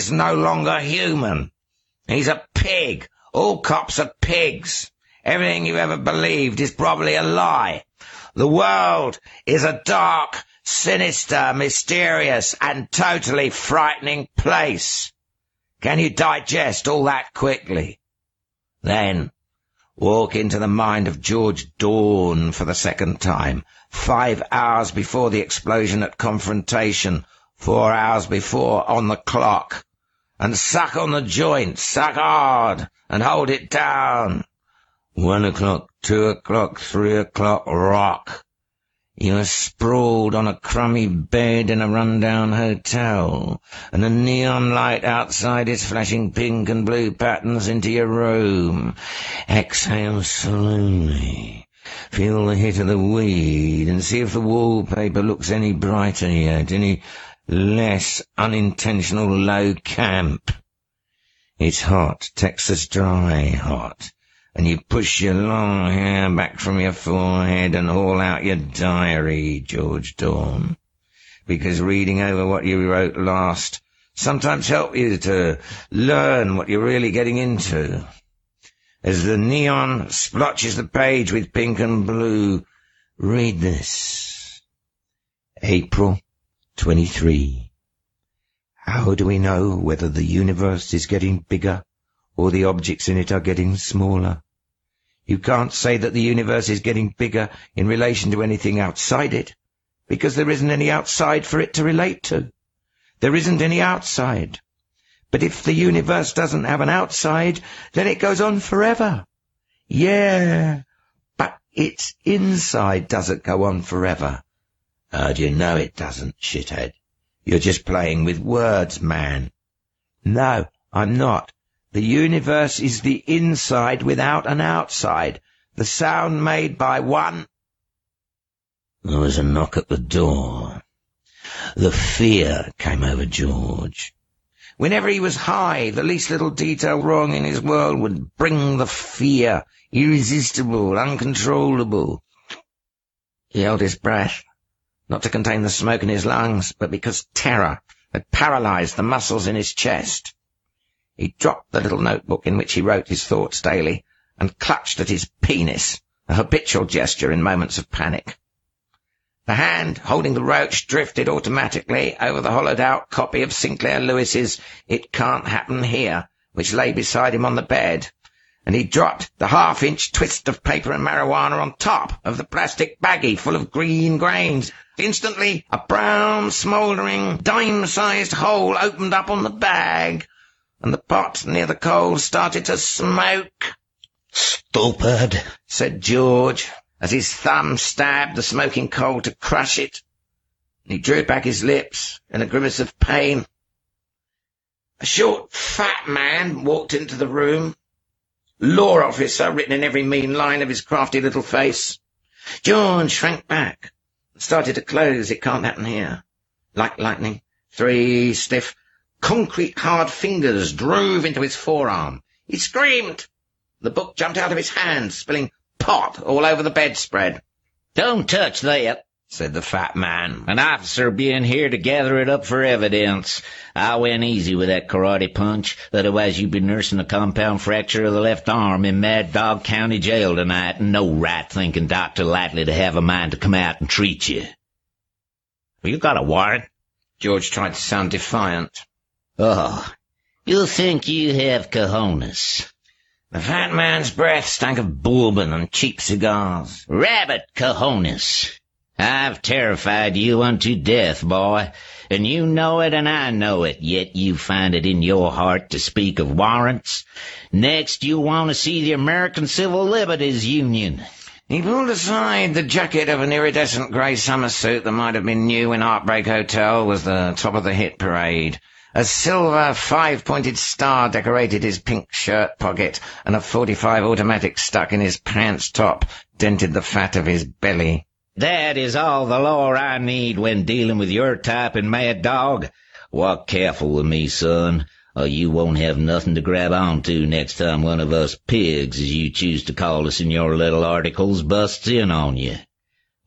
Is no longer human. He's a pig. All cops are pigs. Everything you ever believed is probably a lie. The world is a dark, sinister, mysterious, and totally frightening place. Can you digest all that quickly? Then, walk into the mind of George Dorn for the second time, five hours before the explosion at confrontation, four hours before on the clock, and suck on the joint, suck hard, and hold it down. One o'clock, two o'clock, three o'clock, rock. You are sprawled on a crummy bed in a rundown hotel, and the neon light outside is flashing pink and blue patterns into your room. Exhale slowly. Feel the hit of the weed and see if the wallpaper looks any brighter yet, any less unintentional low camp. It's hot, Texas dry hot and you push your long hair back from your forehead and haul out your diary, George Dorn. Because reading over what you wrote last sometimes help you to learn what you're really getting into. As the neon splotches the page with pink and blue, read this. April 23. How do we know whether the universe is getting bigger or the objects in it are getting smaller. You can't say that the universe is getting bigger in relation to anything outside it, because there isn't any outside for it to relate to. There isn't any outside. But if the universe doesn't have an outside, then it goes on forever. Yeah, but its inside doesn't go on forever. How do you know it doesn't, shithead? You're just playing with words, man. No, I'm not. The universe is the inside without an outside, the sound made by one. There was a knock at the door. The fear came over George. Whenever he was high, the least little detail wrong in his world would bring the fear, irresistible, uncontrollable. He held his breath, not to contain the smoke in his lungs, but because terror had paralyzed the muscles in his chest. He dropped the little notebook in which he wrote his thoughts daily and clutched at his penis, a habitual gesture in moments of panic. The hand holding the roach drifted automatically over the hollowed-out copy of Sinclair Lewis's It Can't Happen Here, which lay beside him on the bed, and he dropped the half-inch twist of paper and marijuana on top of the plastic baggie full of green grains. Instantly, a brown, smouldering, dime-sized hole opened up on the bag, and the pot near the coal started to smoke. Stupid, said George, as his thumb stabbed the smoking coal to crush it. He drew back his lips in a grimace of pain. A short, fat man walked into the room, law officer written in every mean line of his crafty little face. George shrank back started to close It Can't Happen Here. Like lightning, three stiff, Concrete hard fingers drove into his forearm. He screamed. The book jumped out of his hand, spilling pot all over the bedspread. Don't touch that, said the fat man. An officer being here to gather it up for evidence. I went easy with that karate punch, otherwise you'd be nursing a compound fracture of the left arm in Mad Dog County Jail tonight, and no right-thinking doctor likely to have a mind to come out and treat you. Well, You got a warrant? George tried to sound defiant. Oh, you think you have cojones. The fat man's breath stank of bourbon and cheap cigars. Rabbit cojones. I've terrified you unto death, boy, and you know it and I know it, yet you find it in your heart to speak of warrants. Next you want to see the American Civil Liberties Union. He pulled aside the jacket of an iridescent grey summer suit that might have been new when Heartbreak Hotel was the top of the hit parade. A silver five-pointed star decorated his pink shirt pocket, and a 45 automatic stuck in his pants top dented the fat of his belly. That is all the law I need when dealing with your type and mad dog. Walk careful with me, son, or you won't have nothing to grab onto next time one of us pigs, as you choose to call us in your little articles, busts in on you.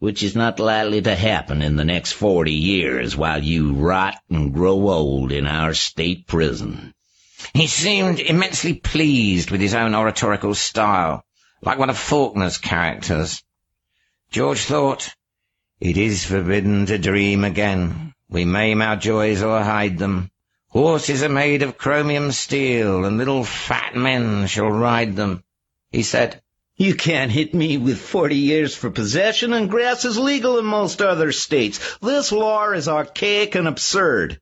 which is not likely to happen in the next forty years while you rot and grow old in our state prison. He seemed immensely pleased with his own oratorical style, like one of Faulkner's characters. George thought, It is forbidden to dream again. We maim our joys or hide them. Horses are made of chromium steel, and little fat men shall ride them. He said, You can't hit me with 40 years for possession, and grass is legal in most other states. This law is archaic and absurd.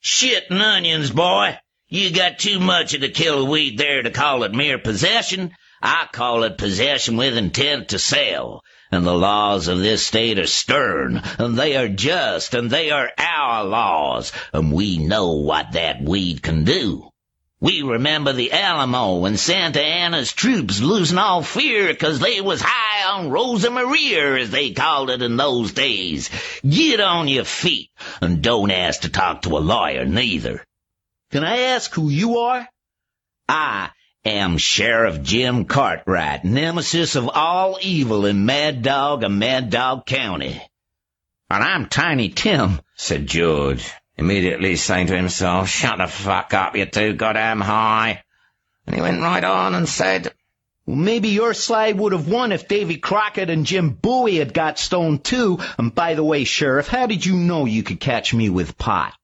Shit and onions, boy. You got too much of the killer weed there to call it mere possession. I call it possession with intent to sell. And the laws of this state are stern, and they are just, and they are our laws, and we know what that weed can do. We remember the Alamo when Santa Anna's troops losing all fear 'cause they was high on Rosa Maria, as they called it in those days. Get on your feet, and don't ask to talk to a lawyer neither. Can I ask who you are? I am Sheriff Jim Cartwright, nemesis of all evil in Mad Dog and Mad Dog County. And I'm Tiny Tim, said George, immediately saying to himself, Shut the fuck up, you two goddamn high. And he went right on and said, Well, maybe your side would have won if Davy Crockett and Jim Bowie had got stoned too. And by the way, Sheriff, how did you know you could catch me with pot?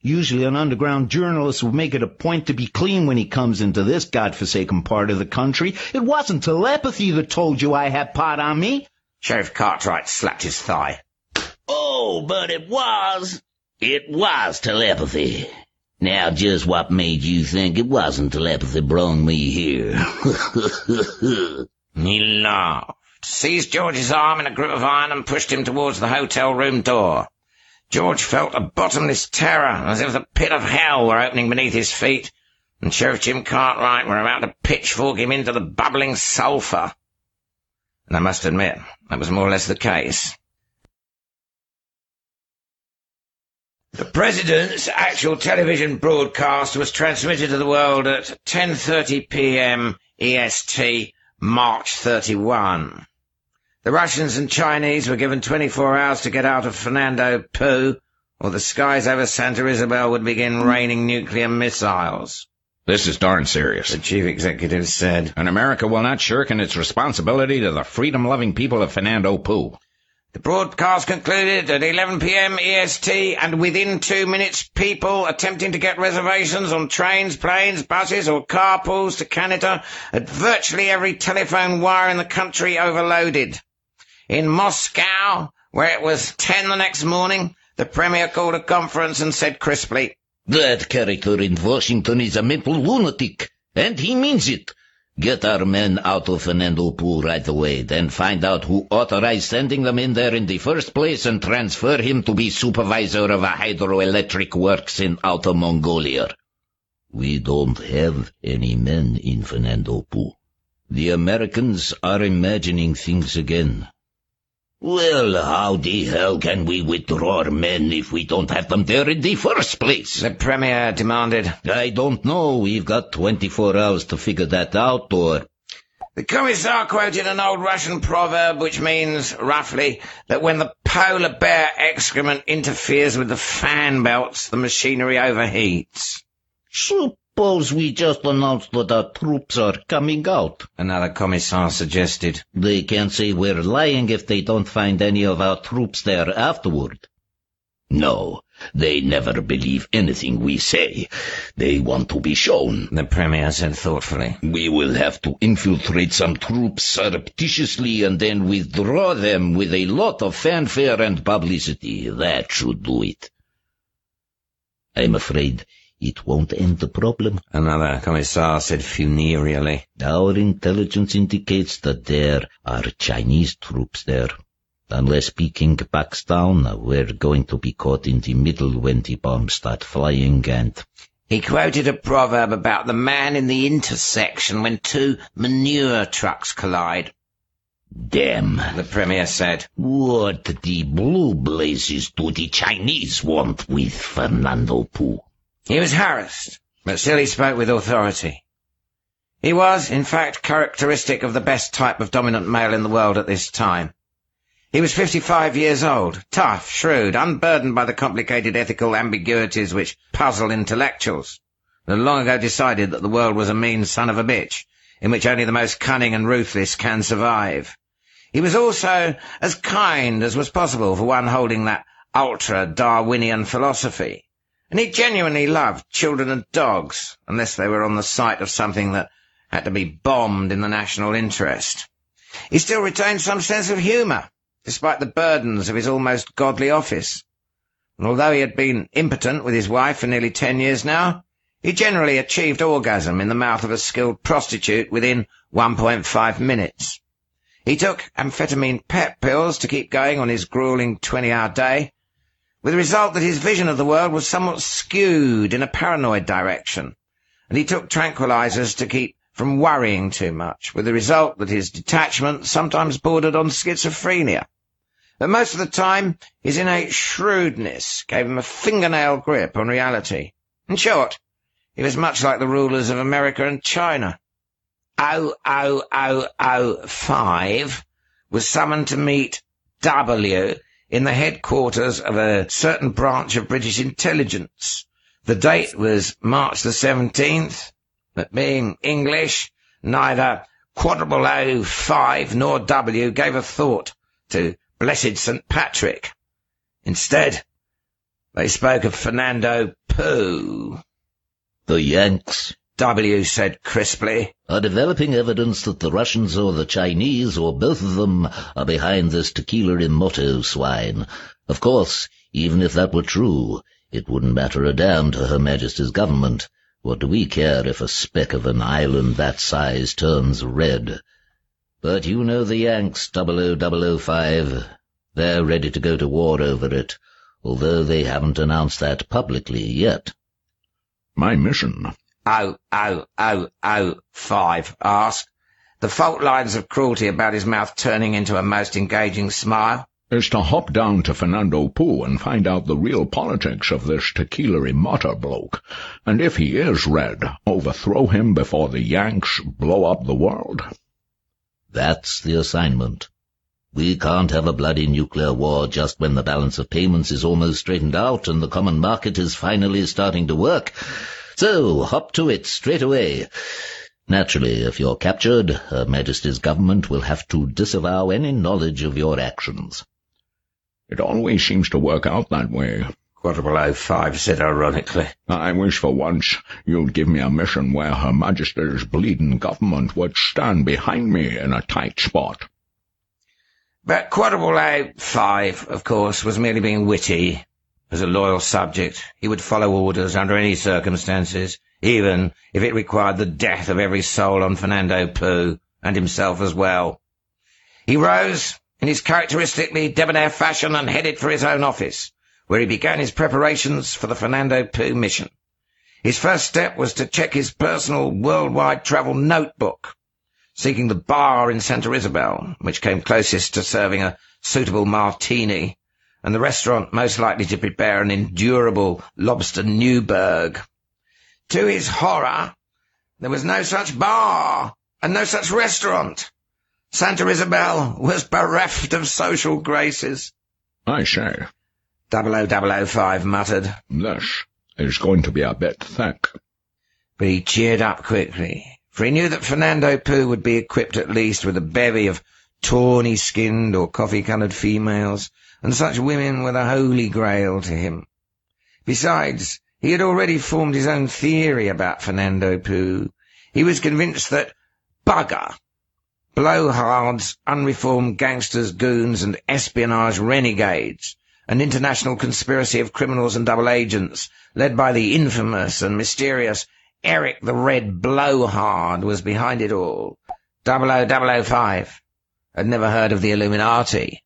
Usually an underground journalist would make it a point to be clean when he comes into this godforsaken part of the country. It wasn't telepathy that told you I had pot on me. Sheriff Cartwright slapped his thigh. Oh, but it was. It was telepathy. Now, just what made you think it wasn't telepathy brung me here? He laughed, seized George's arm in a grip of iron and pushed him towards the hotel room door. George felt a bottomless terror, as if the pit of hell were opening beneath his feet, and Sheriff Jim Cartwright were about to pitchfork him into the bubbling sulphur. And I must admit, that was more or less the case. The President's actual television broadcast was transmitted to the world at 10.30 p.m. EST, March 31. The Russians and Chinese were given 24 hours to get out of Fernando Poo, or the skies over Santa Isabel would begin raining nuclear missiles. This is darn serious. The chief executive said. And America will not shirk in its responsibility to the freedom-loving people of Fernando Poo. The broadcast concluded at 11 p.m. EST, and within two minutes, people attempting to get reservations on trains, planes, buses, or carpools to Canada had virtually every telephone wire in the country overloaded. In Moscow, where it was 10 the next morning, the Premier called a conference and said crisply, That character in Washington is a mental lunatic, and he means it. Get our men out of Fernando Poo right away, then find out who authorized sending them in there in the first place and transfer him to be supervisor of a hydroelectric works in Outer Mongolia. We don't have any men in Fernando Poo. The Americans are imagining things again. Well, how the hell can we withdraw our men if we don't have them there in the first place? The Premier demanded. I don't know. We've got 24 hours to figure that out, or... The Commissar quoted an old Russian proverb which means, roughly, that when the polar bear excrement interferes with the fan belts, the machinery overheats. Suppose we just announce that our troops are coming out. Another Commissar suggested. They can't say we're lying if they don't find any of our troops there afterward. No, they never believe anything we say. They want to be shown. The Premier said thoughtfully. We will have to infiltrate some troops surreptitiously and then withdraw them with a lot of fanfare and publicity. That should do it. I'm afraid it won't end the problem. Another Commissar said funereally. Our intelligence indicates that there are Chinese troops there. Unless Peking backs down, we're going to be caught in the middle when the bombs start flying and... He quoted a proverb about the man in the intersection when two manure trucks collide. Damn, the Premier said. What the blue blazes do the Chinese want with Fernando Poo? He was harassed, but still he spoke with authority. He was, in fact, characteristic of the best type of dominant male in the world at this time. He was 55 years old, tough, shrewd, unburdened by the complicated ethical ambiguities which puzzle intellectuals, had long ago decided that the world was a mean son of a bitch, in which only the most cunning and ruthless can survive. He was also as kind as was possible for one holding that ultra-Darwinian philosophy, and he genuinely loved children and dogs, unless they were on the site of something that had to be bombed in the national interest. He still retained some sense of humour, despite the burdens of his almost godly office. And although he had been impotent with his wife for nearly ten years now, he generally achieved orgasm in the mouth of a skilled prostitute within 1.5 minutes. He took amphetamine pep pills to keep going on his grueling 20-hour day, with the result that his vision of the world was somewhat skewed in a paranoid direction, and he took tranquilizers to keep from worrying too much, with the result that his detachment sometimes bordered on schizophrenia. But most of the time, his innate shrewdness gave him a fingernail grip on reality. In short, he was much like the rulers of America and China. 00005 was summoned to meet W in the headquarters of a certain branch of British intelligence. The date was March the 17th, but being English, neither quadruple O five nor W gave a thought to blessed St. Patrick. Instead, they spoke of Fernando Poo. The Yanks W said crisply. are developing evidence that the Russians or the Chinese or both of them are behind this Tequilla y Mota swine. Of course, even if that were true, it wouldn't matter a damn to Her Majesty's government. What do we care if a speck of an island that size turns red? But you know the Yanks, 00005. They're ready to go to war over it, although they haven't announced that publicly yet. My mission. Oh, oh, oh, oh, five asked, the fault lines of cruelty about his mouth turning into a most engaging smile. is to hop down to Fernando Poo and find out the real politics of this tequila Imata bloke, and if he is red, overthrow him before the Yanks blow up the world. That's the assignment. We can't have a bloody nuclear war just when the balance of payments is almost straightened out and the common market is finally starting to work. So, hop to it straight away. Naturally, if you're captured, Her Majesty's government will have to disavow any knowledge of your actions. It always seems to work out that way. Quadruple O five said ironically. I wish for once you'd give me a mission where Her Majesty's bleeding government would stand behind me in a tight spot. But Quadruple O five, of course, was merely being witty. As a loyal subject, he would follow orders under any circumstances, even if it required the death of every soul on Fernando Poo, and himself as well. He rose in his characteristically debonair fashion and headed for his own office, where he began his preparations for the Fernando Poo mission. His first step was to check his personal worldwide travel notebook, seeking the bar in Santa Isabel, which came closest to serving a suitable martini, and the restaurant most likely to prepare an endurable lobster Newburg. To his horror, there was no such bar and no such restaurant. Santa Isabel was bereft of social graces. I say, 00005 muttered, this is going to be a bit thick. but he cheered up quickly, for he knew that Fernando Poo would be equipped at least with a bevy of tawny-skinned or coffee-coloured females, and such women were the holy grail to him. Besides, he had already formed his own theory about Fernando Poo. He was convinced that bugger, blowhards, unreformed gangsters, goons, and espionage renegades, an international conspiracy of criminals and double agents, led by the infamous and mysterious Eric the Red Blowhard, was behind it all. 00005 had never heard of the Illuminati.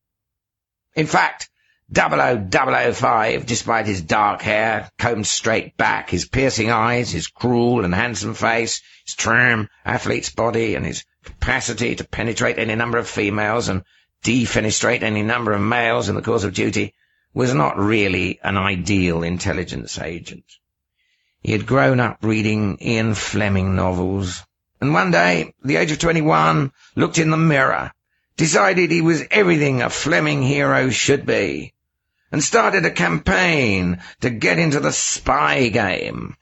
In fact, 00005, despite his dark hair, combed straight back, his piercing eyes, his cruel and handsome face, his trim athlete's body, and his capacity to penetrate any number of females and defenestrate any number of males in the course of duty, was not really an ideal intelligence agent. He had grown up reading Ian Fleming novels, and one day, at the age of twenty-one, looked in the mirror, decided he was everything a Fleming hero should be, and started a campaign to get into the spy game.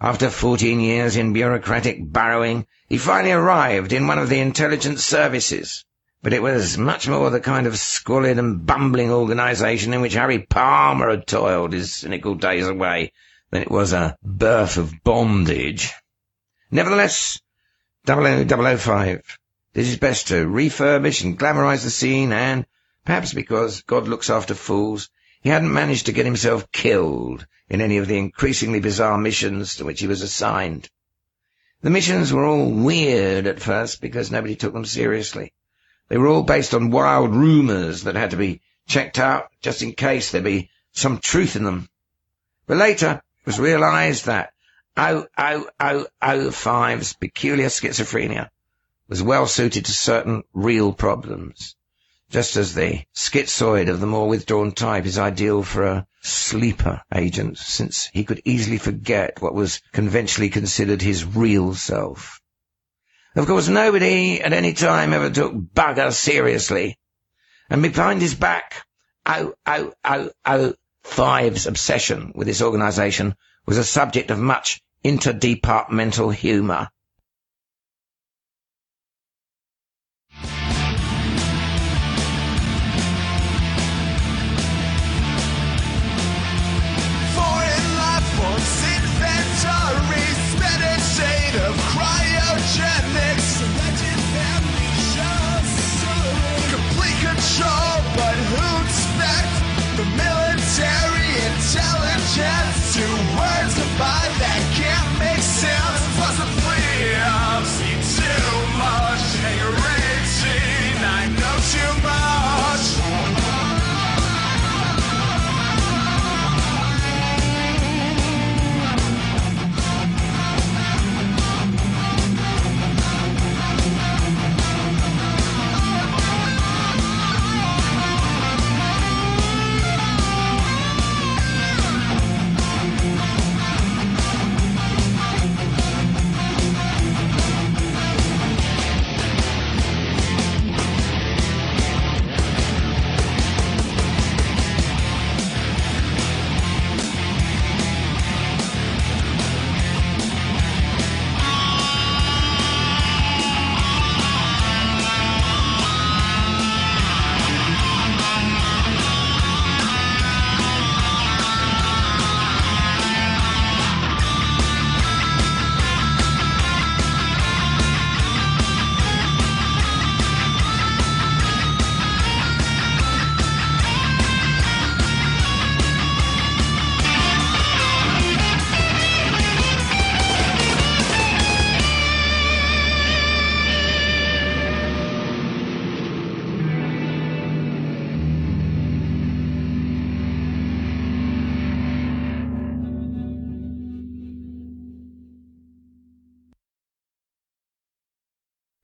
After 14 years in bureaucratic burrowing, he finally arrived in one of the intelligence services. But it was much more the kind of squalid and bumbling organisation in which Harry Palmer had toiled his cynical days away than it was a birth of bondage. Nevertheless, 00005 did his best to refurbish and glamorise the scene, and, perhaps because God looks after fools, he hadn't managed to get himself killed in any of the increasingly bizarre missions to which he was assigned. The missions were all weird at first because nobody took them seriously. They were all based on wild rumours that had to be checked out just in case there be some truth in them. But later it was realised that 00005's peculiar schizophrenia was well suited to certain real problems, just as the schizoid of the more withdrawn type is ideal for a sleeper agent, since he could easily forget what was conventionally considered his real self. Of course, nobody at any time ever took Bugger seriously, and behind his back, 00005's obsession with this organisation was a subject of much interdepartmental humour.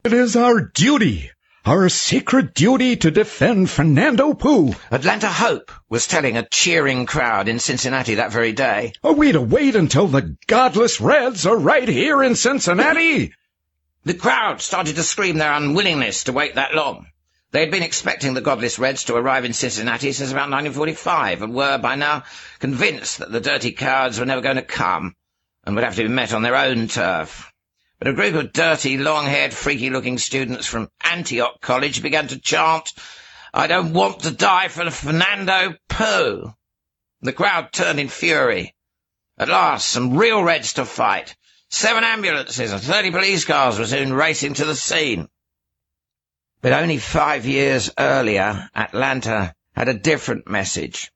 It is our duty, our sacred duty to defend Fernando Poo. Atlanta Hope was telling a cheering crowd in Cincinnati that very day. Are we to wait until the godless Reds are right here in Cincinnati? The crowd started to scream their unwillingness to wait that long. They had been expecting the godless Reds to arrive in Cincinnati since about 1945 and were by now convinced that the dirty cowards were never going to come and would have to be met on their own turf. But a group of dirty, long-haired, freaky-looking students from Antioch College began to chant, I don't want to die for Fernando Poo. The crowd turned in fury. At last, some real Reds to fight. Seven ambulances and thirty police cars were soon racing to the scene. But only five years earlier, Atlanta had a different message.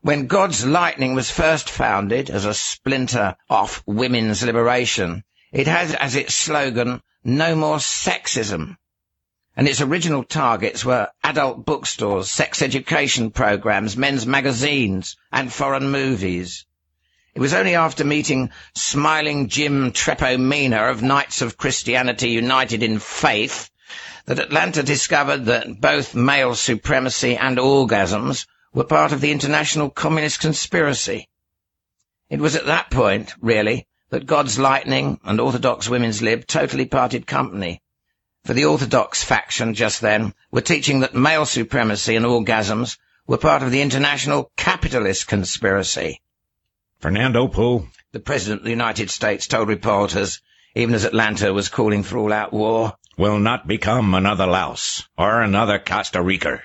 When God's Lightning was first founded as a splinter off women's liberation, it has as its slogan, No More Sexism. And its original targets were adult bookstores, sex education programs, men's magazines, and foreign movies. It was only after meeting smiling Jim Trepomena of Knights of Christianity United in Faith that Atlanta discovered that both male supremacy and orgasms were part of the international communist conspiracy. It was at that point, really, that God's Lightning and Orthodox Women's Lib totally parted company, for the orthodox faction just then were teaching that male supremacy and orgasms were part of the international capitalist conspiracy. Fernando Poo? The President of the United States told reporters, even as Atlanta was calling for all-out war. Will not become another Laos or another Costa Rica.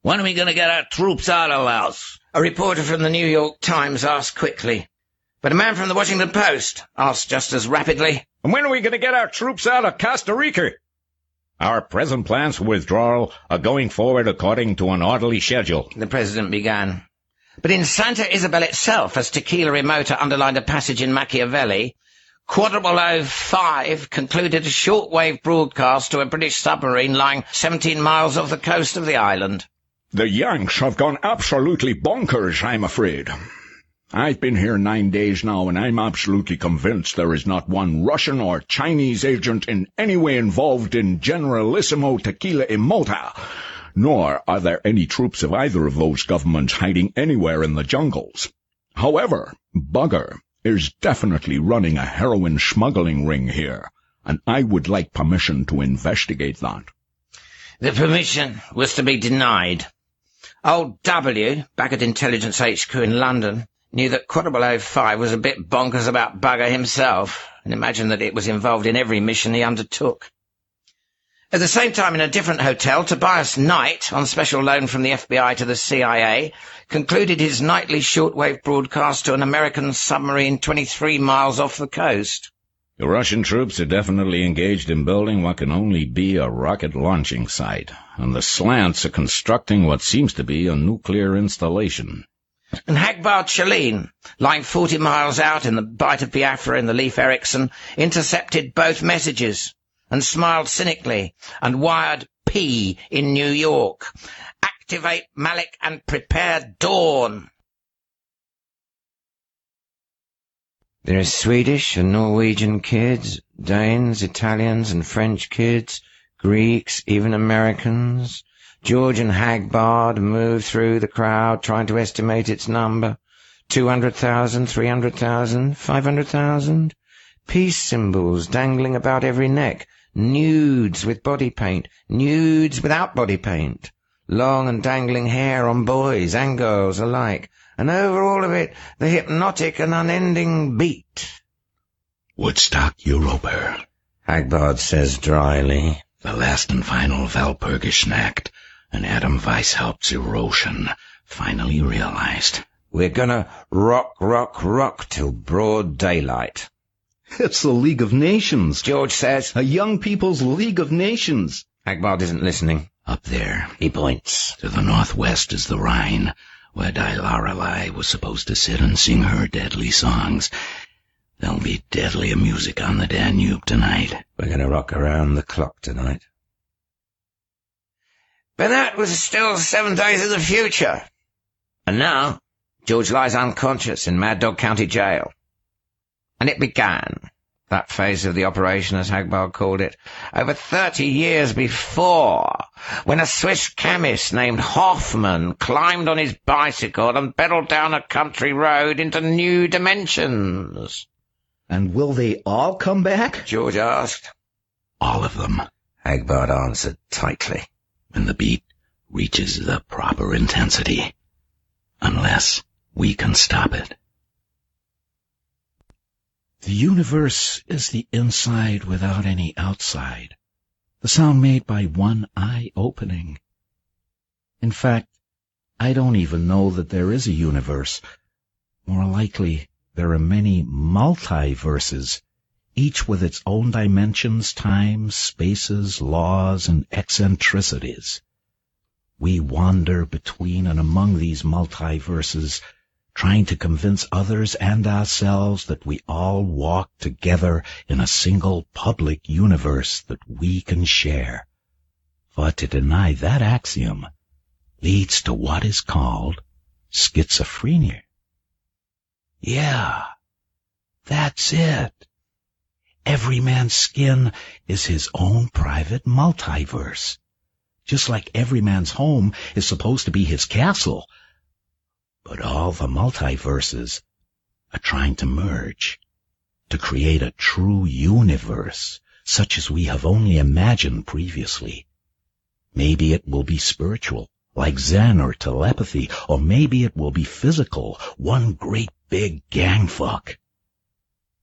When are we going to get our troops out of Laos? A reporter from the New York Times asked quickly. But a man from the Washington Post asked just as rapidly. And when are we going to get our troops out of Costa Rica? Our present plans for withdrawal are going forward according to an orderly schedule. The President began. But in Santa Isabel itself, as Tequilla y Mota underlined a passage in Machiavelli, Quadruple O Five concluded a shortwave broadcast to a British submarine lying 17 miles off the coast of the island. The Yanks have gone absolutely bonkers, I'm afraid. I've been here nine days now, and I'm absolutely convinced there is not one Russian or Chinese agent in any way involved in Generalissimo Tequilla y Mota, nor are there any troops of either of those governments hiding anywhere in the jungles. However, Bugger is definitely running a heroin smuggling ring here, and I would like permission to investigate that. The permission was to be denied. Old W, back at Intelligence HQ in London, knew that Quadruple O Five was a bit bonkers about Bugger himself, and imagined that it was involved in every mission he undertook. At the same time, in a different hotel, Tobias Knight, on special loan from the FBI to the CIA, concluded his nightly shortwave broadcast to an American submarine 23 miles off the coast. The Russian troops are definitely engaged in building what can only be a rocket launching site, and the slants are constructing what seems to be a nuclear installation. And Hagbard Celine, lying 40 miles out in the Bight of Biafra in the Leif Erikson, intercepted both messages and smiled cynically and wired P in New York. Activate Malik and prepare Dorn. There are Swedish and Norwegian kids, Danes, Italians and French kids, Greeks, even Americans. George and Hagbard moved through the crowd trying to estimate its number. Two hundred thousand, three hundred thousand, five hundred thousand. Peace symbols dangling about every neck. Nudes with body paint. Nudes without body paint. Long and dangling hair on boys and girls alike. And over all of it, the hypnotic and unending beat. Woodstock Europa. Hagbard says dryly. The last and final Walpurgisnacht, and Adam Weishaupt's erosion, finally realized. We're gonna rock, rock, rock till broad daylight. It's the League of Nations. George says. A young people's League of Nations. Hagbard isn't listening. Up there, He points. to the northwest is the Rhine, where the Lorelei was supposed to sit and sing her deadly songs. There'll be deadlier music on the Danube tonight. We're gonna rock around the clock tonight. But that was still seven days in the future. And now, George lies unconscious in Mad Dog County Jail. And it began, that phase of the operation, as Hagbard called it, over thirty years before, when a Swiss chemist named Hofmann climbed on his bicycle and pedaled down a country road into new dimensions. And will they all come back? George asked. All of them, Hagbard answered tightly. When the beat reaches the proper intensity. Unless we can stop it. The universe is the inside without any outside. The sound made by one eye opening. In fact, I don't even know that there is a universe. More likely, there are many multiverses, each with its own dimensions, times, spaces, laws, and eccentricities. We wander between and among these multiverses, trying to convince others and ourselves that we all walk together in a single public universe that we can share. For to deny that axiom leads to what is called schizophrenia. Yeah, that's it. Every man's skin is his own private multiverse. Just like every man's home is supposed to be his castle. But all the multiverses are trying to merge to create a true universe such as we have only imagined previously. Maybe it will be spiritual, like Zen or telepathy, or maybe it will be physical, one great big gang fuck.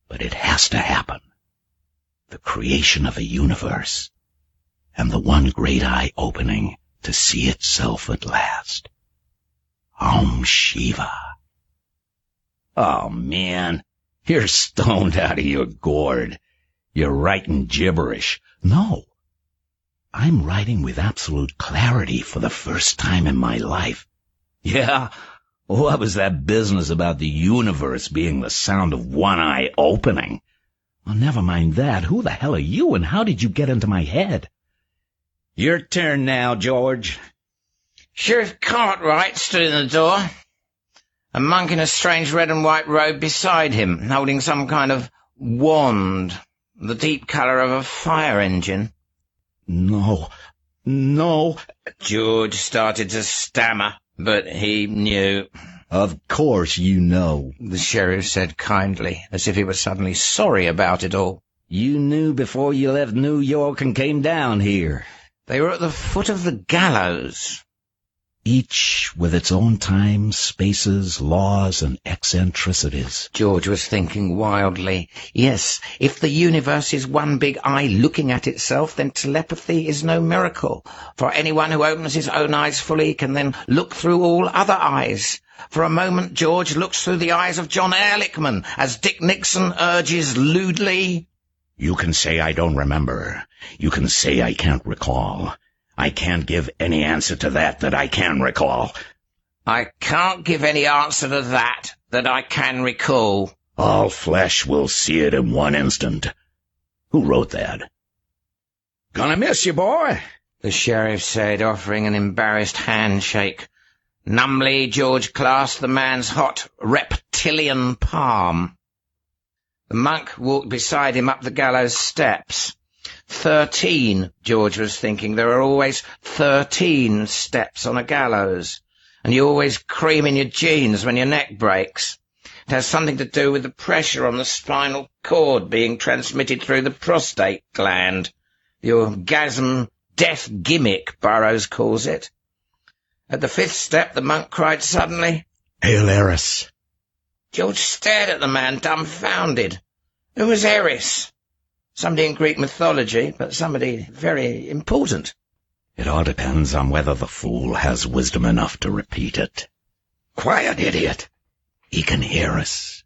But it has to happen. The creation of a universe, and the one great eye opening to see itself at last. Om Shiva. Oh man, you're stoned out of your gourd. You're writing gibberish. No. I'm writing with absolute clarity for the first time in my life. Yeah, what was that business about the universe being the sound of one eye opening? Well, never mind that. Who the hell are you and how did you get into my head? Your turn now, George. Sheriff Cartwright stood in the door. A monk in a strange red and white robe beside him, holding some kind of wand, the deep colour of a fire engine. No, no. George started to stammer, but he knew. Of course you know. The sheriff said kindly, as if he were suddenly sorry about it all. You knew before you left New York and came down here. They were at the foot of the gallows. Each with its own time, spaces, laws, and eccentricities. George was thinking wildly. Yes, if the universe is one big eye looking at itself, then telepathy is no miracle. For anyone who opens his own eyes fully can then look through all other eyes. For a moment, George looks through the eyes of John Ehrlichman as Dick Nixon urges lewdly. You can say I don't remember. You can say I can't recall. I can't give any answer to that that I can recall. I can't give any answer to that that I can recall. All flesh will see it in one instant. Who wrote that? Gonna miss you, boy, the sheriff said, offering an embarrassed handshake. Numbly, George clasped the man's hot, reptilian palm. The monk walked beside him up the gallows steps. Thirteen, George was thinking. There are always thirteen steps on a gallows. And you always cream in your jeans when your neck breaks. It has something to do with the pressure on the spinal cord being transmitted through the prostate gland. The orgasm death gimmick, Burroughs calls it. At the fifth step, the monk cried suddenly, Hail Eris. George stared at the man, dumbfounded. Who was Eris? Somebody in Greek mythology, but somebody very important. It all depends on whether the fool has wisdom enough to repeat it. Quiet, idiot. He can hear us.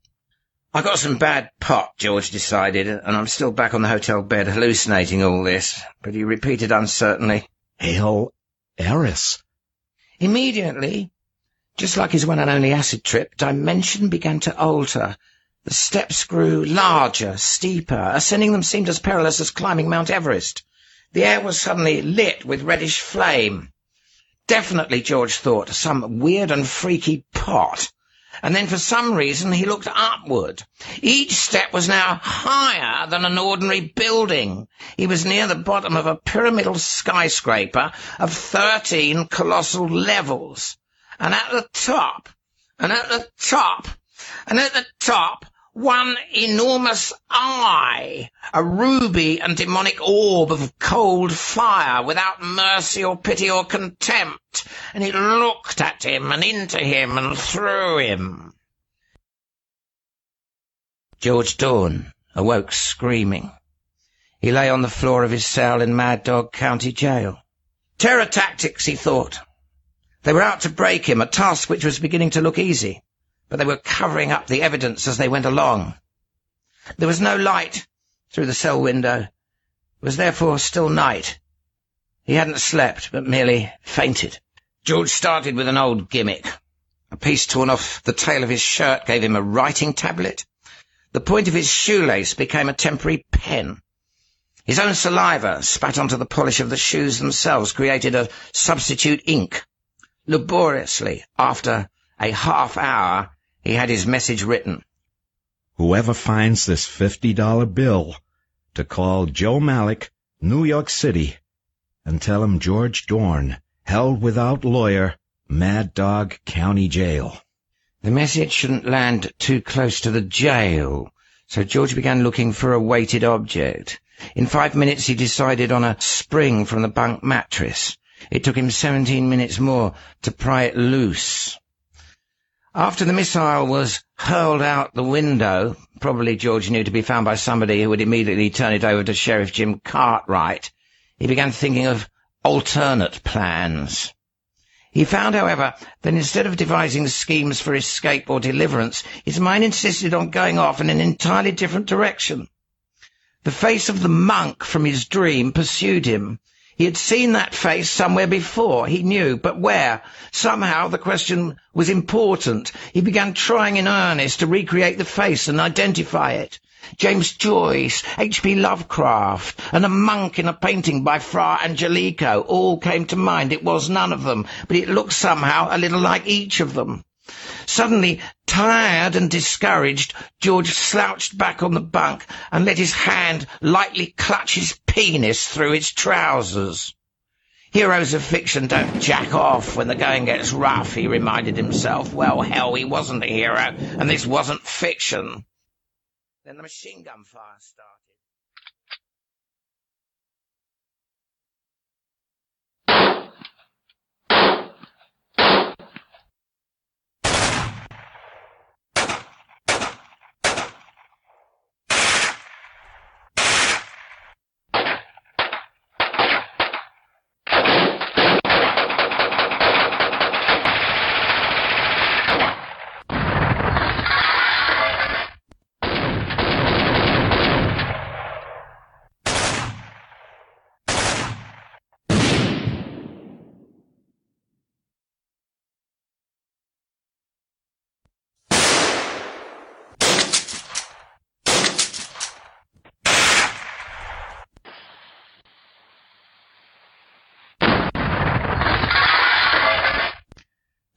I got some bad pot, George decided, and I'm still back on the hotel bed hallucinating all this. But he repeated uncertainly, Hail Eris. Immediately, just like his one and only acid trip, dimension began to alter. The steps grew larger, steeper. Ascending them seemed as perilous as climbing Mount Everest. The air was suddenly lit with reddish flame. Definitely, George thought, some weird and freaky pot. And then for some reason he looked upward. Each step was now higher than an ordinary building. He was near the bottom of a pyramidal skyscraper of thirteen colossal levels. And at the top, and at the top, and at the top, one enormous eye, a ruby and demonic orb of cold fire without mercy or pity or contempt, and it looked at him and into him and through him. George Dorn awoke screaming. He lay on the floor of his cell in Mad Dog County Jail. Terror tactics, he thought. They were out to break him, a task which was beginning to look easy but they were covering up the evidence as they went along. There was no light through the cell window. It was therefore still night. He hadn't slept, but merely fainted. George started with an old gimmick. A piece torn off the tail of his shirt gave him a writing tablet. The point of his shoelace became a temporary pen. His own saliva, spat onto the polish of the shoes themselves, created a substitute ink. Laboriously, after a half hour, he had his message written. Whoever finds this $50 bill to call Joe Malik, New York City, and tell him George Dorn, held without lawyer, Mad Dog County Jail. The message shouldn't land too close to the jail, so George began looking for a weighted object. In five minutes he decided on a spring from the bunk mattress. It took him 17 minutes more to pry it loose. After the missile was hurled out the window, probably George knew to be found by somebody who would immediately turn it over to Sheriff Jim Cartwright, he began thinking of alternate plans. He found, however, that instead of devising schemes for escape or deliverance, his mind insisted on going off in an entirely different direction. The face of the monk from his dream pursued him. He had seen that face somewhere before, he knew, but where? Somehow the question was important. He began trying in earnest to recreate the face and identify it. James Joyce, H.P. Lovecraft, and a monk in a painting by Fra Angelico all came to mind. It was none of them, but it looked somehow a little like each of them. Suddenly, tired and discouraged, George slouched back on the bunk and let his hand lightly clutch his penis through his trousers. Heroes of fiction don't jack off when the going gets rough, he reminded himself. Well, hell, he wasn't a hero, and this wasn't fiction. Then the machine gun fire started.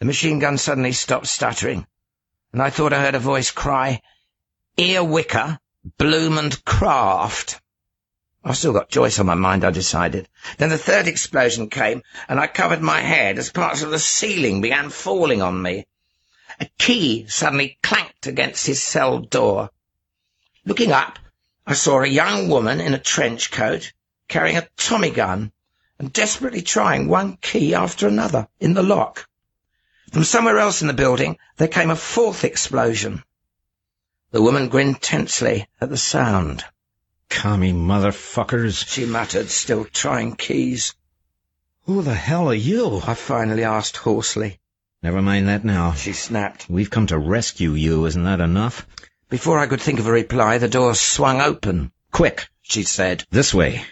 The machine gun suddenly stopped stuttering, and I thought I heard a voice cry, Earwicker, Bloom and Craft. I've still got Joyce on my mind, I decided. Then the third explosion came, and I covered my head as parts of the ceiling began falling on me. A key suddenly clanked against his cell door. Looking up, I saw a young woman in a trench coat, carrying a Tommy gun, and desperately trying one key after another in the lock. From somewhere else in the building, there came a fourth explosion. The woman grinned tensely at the sound. Commie motherfuckers. She muttered, still trying keys. Who the hell are you? I finally asked hoarsely. Never mind that now. She snapped. We've come to rescue you, isn't that enough? Before I could think of a reply, the door swung open. Quick, she said. This way.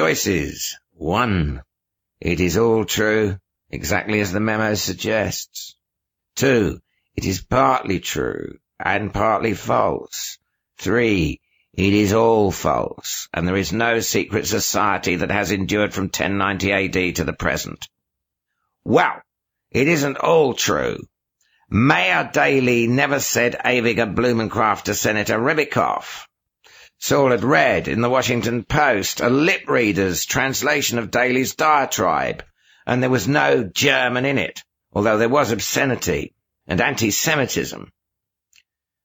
Choices. One. It is all true, exactly as the memo suggests. Two. It is partly true and partly false. Three. It is all false, and there is no secret society that has endured from 1090 AD to the present. Well, it isn't all true. Mayor Daley never said Ewige Blumenkraft to Senator Ribicoff. Saul had read in the Washington Post a lip reader's translation of Daley's diatribe, and there was no German in it, although there was obscenity and anti-Semitism.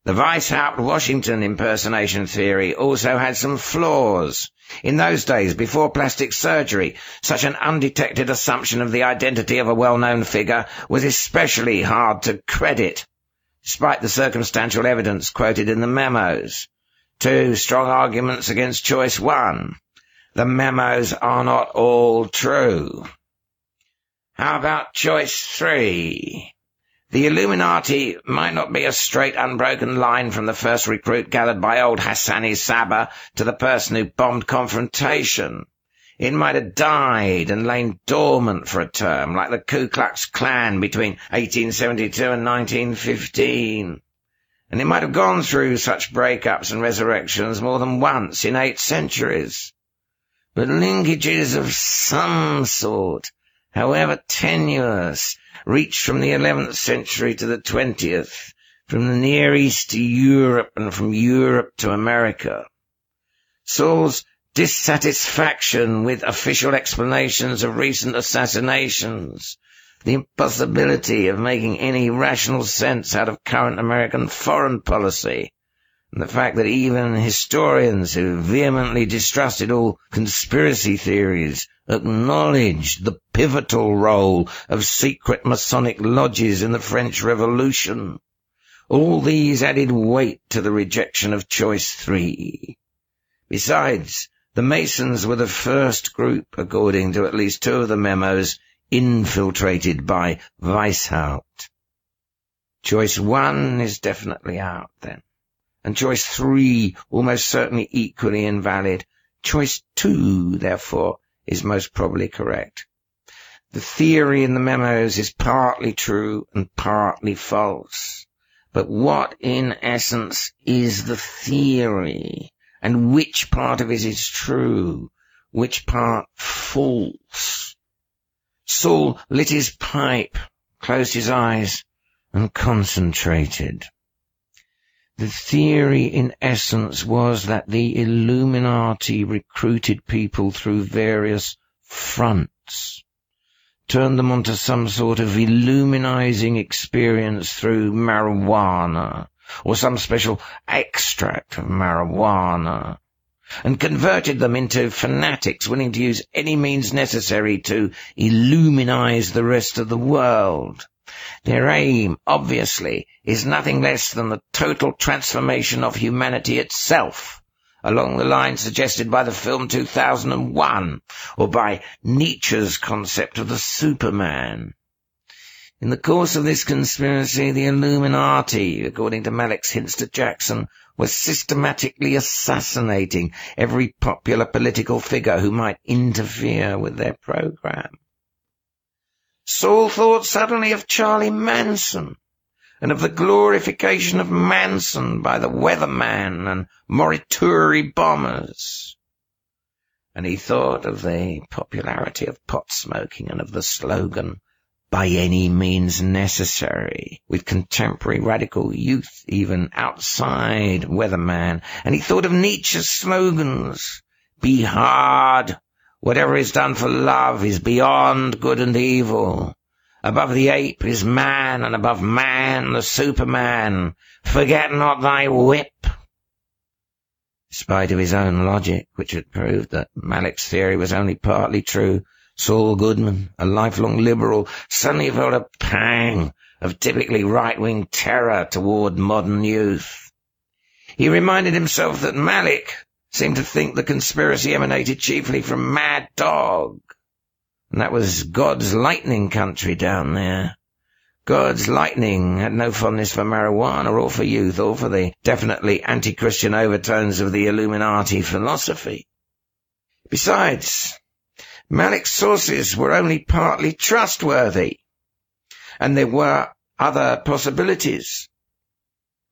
The Weishaupt Washington impersonation theory also had some flaws. In those days, before plastic surgery, such an undetected assumption of the identity of a well-known figure was especially hard to credit, despite the circumstantial evidence quoted in the memos. Two strong arguments against choice one. The memos are not all true. How about choice three? The Illuminati might not be a straight, unbroken line from the first recruit gathered by old Hassan i Sabbah to the person who bombed confrontation. It might have died and lain dormant for a term, like the Ku Klux Klan between 1872 and 1915. And it might have gone through such breakups and resurrections more than once in eight centuries. But linkages of some sort, however tenuous, reached from the 11th century to the 20th, from the Near East to Europe and from Europe to America. Saul's dissatisfaction with official explanations of recent assassinations, the impossibility of making any rational sense out of current American foreign policy, and the fact that even historians who vehemently distrusted all conspiracy theories acknowledged the pivotal role of secret Masonic lodges in the French Revolution. All these added weight to the rejection of choice three. Besides, the Masons were the first group, according to at least two of the memos, infiltrated by Weishaupt. Choice one is definitely out then, and choice three almost certainly equally invalid. Choice two, therefore, is most probably correct. The theory in the memos is partly true and partly false. But what, in essence, is the theory? And which part of it is true? Which part false? Saul lit his pipe, closed his eyes, and concentrated. The theory, in essence, was that the Illuminati recruited people through various fronts, turned them onto some sort of illuminizing experience through marijuana, or some special extract of marijuana, and converted them into fanatics willing to use any means necessary to illuminize the rest of the world. Their aim, obviously, is nothing less than the total transformation of humanity itself, along the lines suggested by the film 2001, or by Nietzsche's concept of the Superman. In the course of this conspiracy, the Illuminati, according to Malik's hints to Jackson, was systematically assassinating every popular political figure who might interfere with their program. Saul thought suddenly of Charlie Manson, and of the glorification of Manson by the Weatherman and Morituri bombers. And he thought of the popularity of pot smoking and of the slogan, by any means necessary, with contemporary radical youth even outside Weatherman, and he thought of Nietzsche's slogans, be hard, whatever is done for love is beyond good and evil. Above the ape is man, and above man the Superman. Forget not thy whip. In spite of his own logic, which had proved that Malik's theory was only partly true, Saul Goodman, a lifelong liberal, suddenly felt a pang of typically right-wing terror toward modern youth. He reminded himself that Malik seemed to think the conspiracy emanated chiefly from Mad Dog. And that was God's lightning country down there. God's lightning had no fondness for marijuana or for youth or for the definitely anti-Christian overtones of the Illuminati philosophy. Besides, Malik's sources were only partly trustworthy, and there were other possibilities.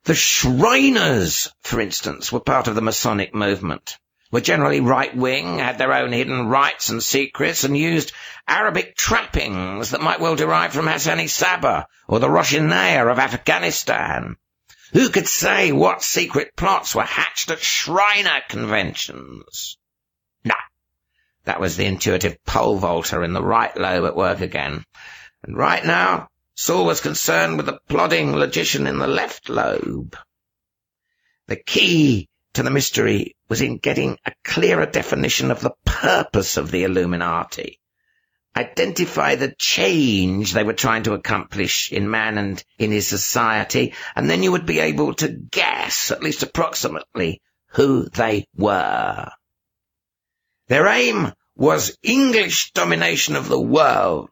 The Shriners, for instance, were part of the Masonic movement, were generally right-wing, had their own hidden rites and secrets, and used Arabic trappings that might well derive from Hassan i Sabbah or the Roshanea of Afghanistan. Who could say what secret plots were hatched at Shriner conventions? That was the intuitive pole vaulter in the right lobe at work again. And right now, Saul was concerned with the plodding logician in the left lobe. The key to the mystery was in getting a clearer definition of the purpose of the Illuminati. Identify the change they were trying to accomplish in man and in his society, and then you would be able to guess, at least approximately, who they were. Their aim was English domination of the world,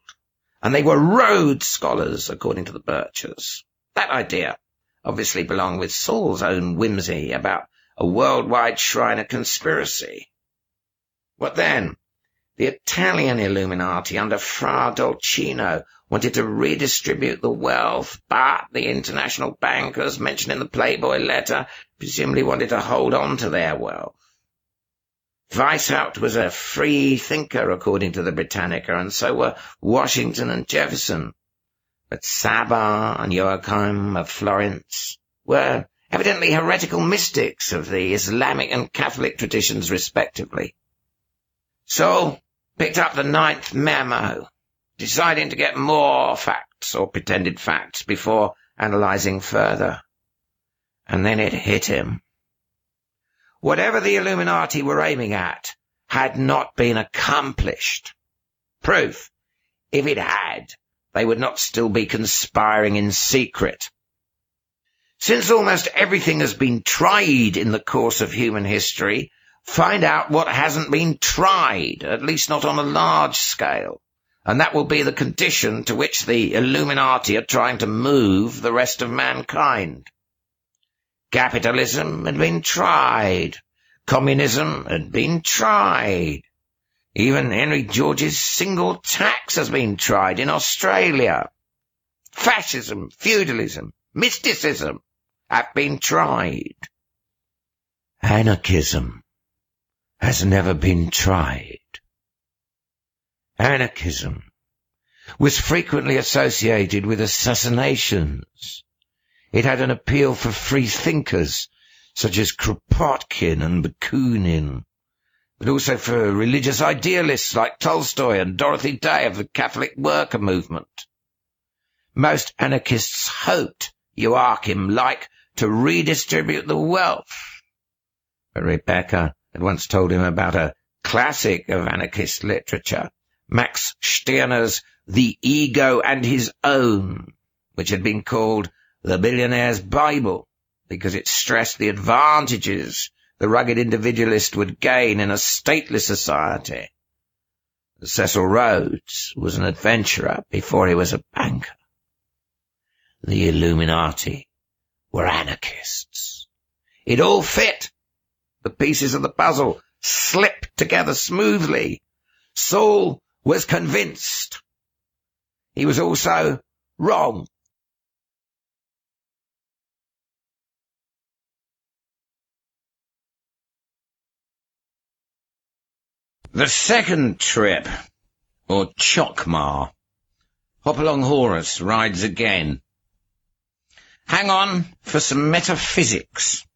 and they were Rhodes scholars, according to the Birchers. That idea obviously belonged with Saul's own whimsy about a worldwide Shriner conspiracy. What then? The Italian Illuminati under Fra Dolcino wanted to redistribute the wealth, but the international bankers mentioned in the Playboy letter presumably wanted to hold on to their wealth. Weishaupt was a free thinker, according to the Britannica, and so were Washington and Jefferson. But Sabbah and Joachim of Florence were evidently heretical mystics of the Islamic and Catholic traditions, respectively. So, picked up the ninth memo, deciding to get more facts or pretended facts before analyzing further. And then it hit him. Whatever the Illuminati were aiming at had not been accomplished. Proof, if it had, they would not still be conspiring in secret. Since almost everything has been tried in the course of human history, find out what hasn't been tried, at least not on a large scale. And that will be the condition to which the Illuminati are trying to move the rest of mankind. Capitalism had been tried. Communism had been tried. Even Henry George's single tax has been tried in Australia. Fascism, feudalism, mysticism have been tried. Anarchism has never been tried. Anarchism was frequently associated with assassinations. It had an appeal for free thinkers, such as Kropotkin and Bakunin, but also for religious idealists like Tolstoy and Dorothy Day of the Catholic worker movement. Most anarchists hoped Joachim-like to redistribute the wealth. But Rebecca had once told him about a classic of anarchist literature, Max Stirner's The Ego and His Own, which had been called the billionaire's Bible because it stressed the advantages the rugged individualist would gain in a stateless society. Cecil Rhodes was an adventurer before he was a banker. The Illuminati were anarchists. It all fit. The pieces of the puzzle slipped together smoothly. Saul was convinced. He was also wrong. The second trip, or Chokmah. Hopalong Horus rides again. Hang on for some metaphysics.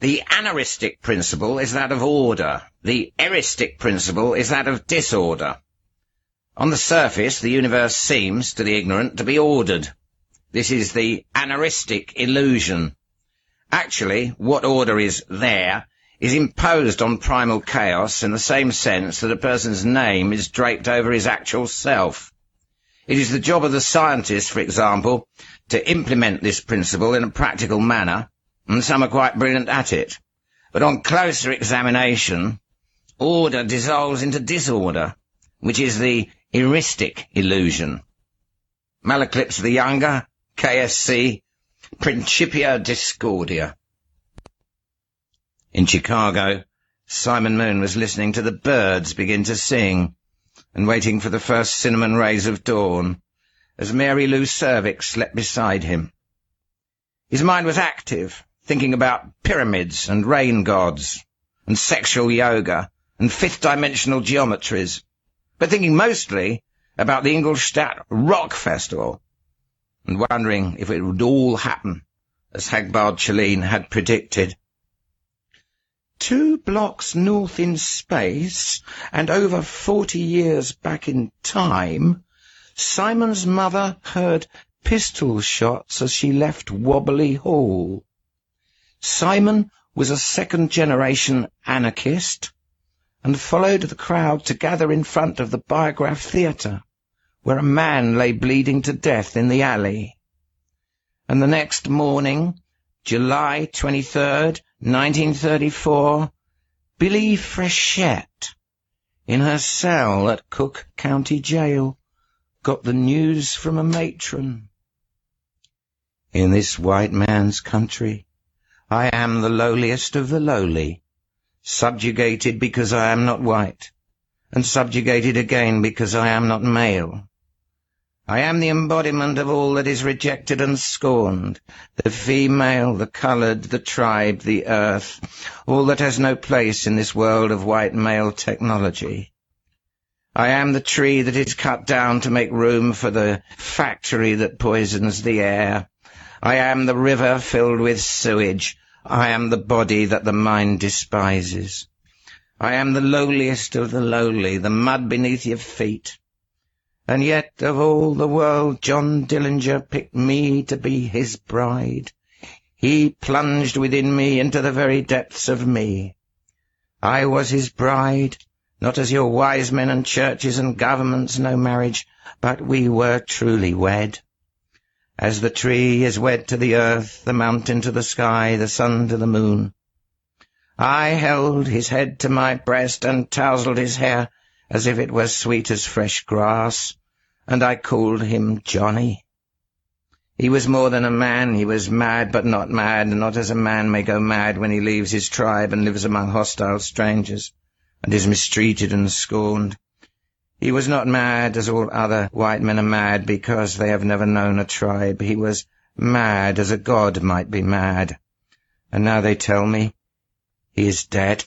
The aneristic principle is that of order. The eristic principle is that of disorder. On the surface, the universe seems, to the ignorant, to be ordered. This is the aneristic illusion. Actually, what order is there is imposed on primal chaos in the same sense that a person's name is draped over his actual self. It is the job of the scientist, for example, to implement this principle in a practical manner, and some are quite brilliant at it. But on closer examination, order dissolves into disorder, which is the eristic illusion. Malaclypse the Younger, KSC, Principia Discordia. In Chicago, Simon Moon was listening to the birds begin to sing and waiting for the first cinnamon rays of dawn as Mary Lou Servix slept beside him. His mind was active, thinking about pyramids and rain gods and sexual yoga and fifth-dimensional geometries, but thinking mostly about the Ingolstadt Rock Festival and wondering if it would all happen as Hagbard Celine had predicted. Two blocks north in space and over forty years back in time, Simon's mother heard pistol shots as she left Wobbly Hall. Simon was a second-generation anarchist and followed the crowd to gather in front of the Biograph Theatre, where a man lay bleeding to death in the alley. And the next morning, July 23rd, 1934, Billie Frechette, in her cell at Cook County Jail, got the news from a matron. In this white man's country, I am the lowliest of the lowly, subjugated because I am not white, and subjugated again because I am not male. I am the embodiment of all that is rejected and scorned, the female, the coloured, the tribe, the earth, all that has no place in this world of white male technology. I am the tree that is cut down to make room for the factory that poisons the air. I am the river filled with sewage. I am the body that the mind despises. I am the lowliest of the lowly, the mud beneath your feet. And yet of all the world John Dillinger picked me to be his bride. He plunged within me into the very depths of me. I was his bride, not as your wise men and churches and governments know marriage, but we were truly wed. As the tree is wed to the earth, the mountain to the sky, the sun to the moon. I held his head to my breast and tousled his hair as if it were sweet as fresh grass, and I called him Johnny. He was more than a man, he was mad but not mad, not as a man may go mad when he leaves his tribe and lives among hostile strangers, and is mistreated and scorned. He was not mad as all other white men are mad because they have never known a tribe. He was mad as a god might be mad. And now they tell me he is dead.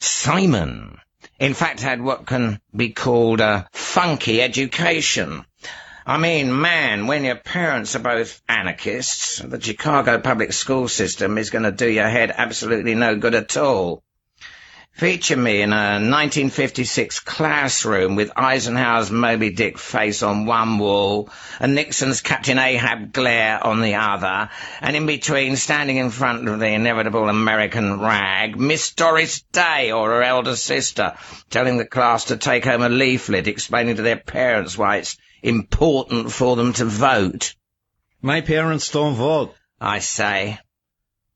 Simon, in fact, had what can be called a funky education. I mean, man, when your parents are both anarchists, the Chicago public school system is going to do your head absolutely no good at all. Feature me in a 1956 classroom with Eisenhower's Moby Dick face on one wall and Nixon's Captain Ahab glare on the other, and in between, standing in front of the inevitable American rag, Miss Doris Day or her elder sister, telling the class to take home a leaflet explaining to their parents why it's important for them to vote. My parents don't vote. I say.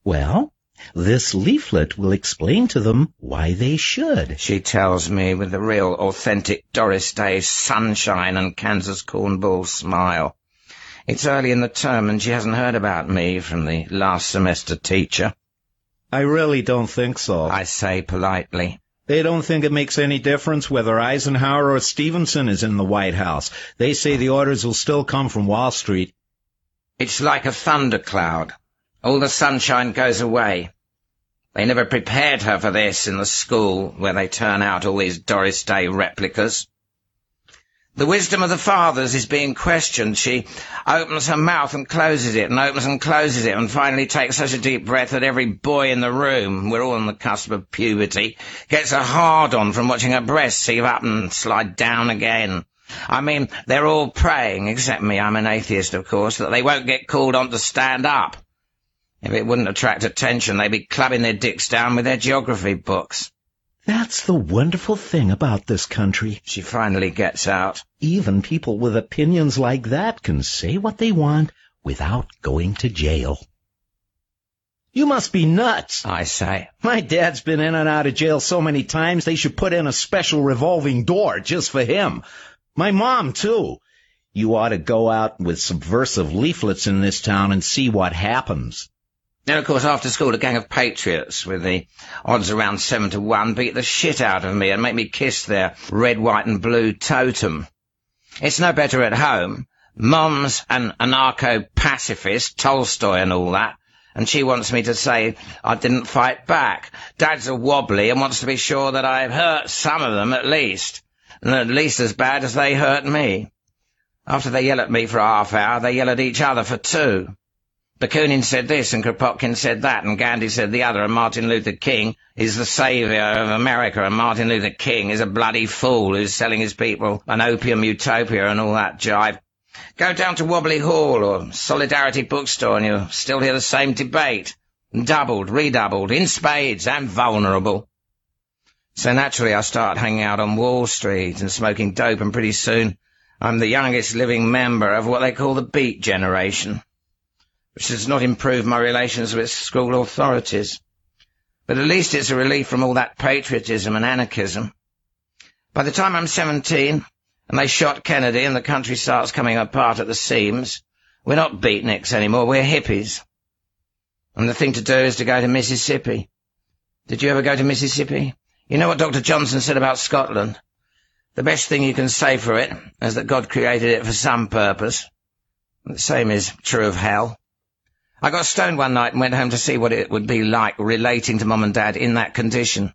Well, this leaflet will explain to them why they should. She tells me with the real authentic Doris Day sunshine and Kansas cornball smile. It's early in the term and she hasn't heard about me from the last semester teacher. I really don't think so. I say politely. They don't think it makes any difference whether Eisenhower or Stevenson is in the White House. They say the orders will still come from Wall Street. It's like a thundercloud. All the sunshine goes away. They never prepared her for this in the school where they turn out all these Doris Day replicas. The wisdom of the fathers is being questioned. She opens her mouth and closes it, and opens and closes it, and finally takes such a deep breath that every boy in the room, we're all on the cusp of puberty, gets a hard-on from watching her breasts heave up and slide down again. I mean, they're all praying, except me, I'm an atheist, of course, that they won't get called on to stand up. If it wouldn't attract attention, they'd be clubbing their dicks down with their geography books. That's the wonderful thing about this country. She finally gets out. Even people with opinions like that can say what they want without going to jail. You must be nuts. I say. My dad's been in and out of jail so many times they should put in a special revolving door just for him. My mom, too. You ought to go out with subversive leaflets in this town and see what happens. Then, of course, after school, a gang of patriots with the odds around seven to one beat the shit out of me and make me kiss their red, white and blue totem. It's no better at home. Mom's an anarcho-pacifist, Tolstoy and all that, and she wants me to say I didn't fight back. Dad's a wobbly and wants to be sure that I've hurt some of them at least, and at least as bad as they hurt me. After they yell at me for a half hour, they yell at each other for two. Bakunin said this, and Kropotkin said that, and Gandhi said the other, and Martin Luther King is the saviour of America, and Martin Luther King is a bloody fool who's selling his people an opium utopia and all that jive. Go down to Wobbly Hall or Solidarity Bookstore and you'll still hear the same debate. Doubled, redoubled, in spades, and vulnerable. So naturally I start hanging out on Wall Street and smoking dope, and pretty soon I'm the youngest living member of what they call the Beat Generation which does not improve my relations with school authorities. But at least it's a relief from all that patriotism and anarchism. By the time I'm 17, and they shot Kennedy and the country starts coming apart at the seams, we're not beatniks anymore, we're hippies. And the thing to do is to go to Mississippi. Did you ever go to Mississippi? You know what Dr. Johnson said about Scotland? The best thing you can say for it is that God created it for some purpose. The same is true of hell. I got stoned one night and went home to see what it would be like relating to Mum and Dad in that condition.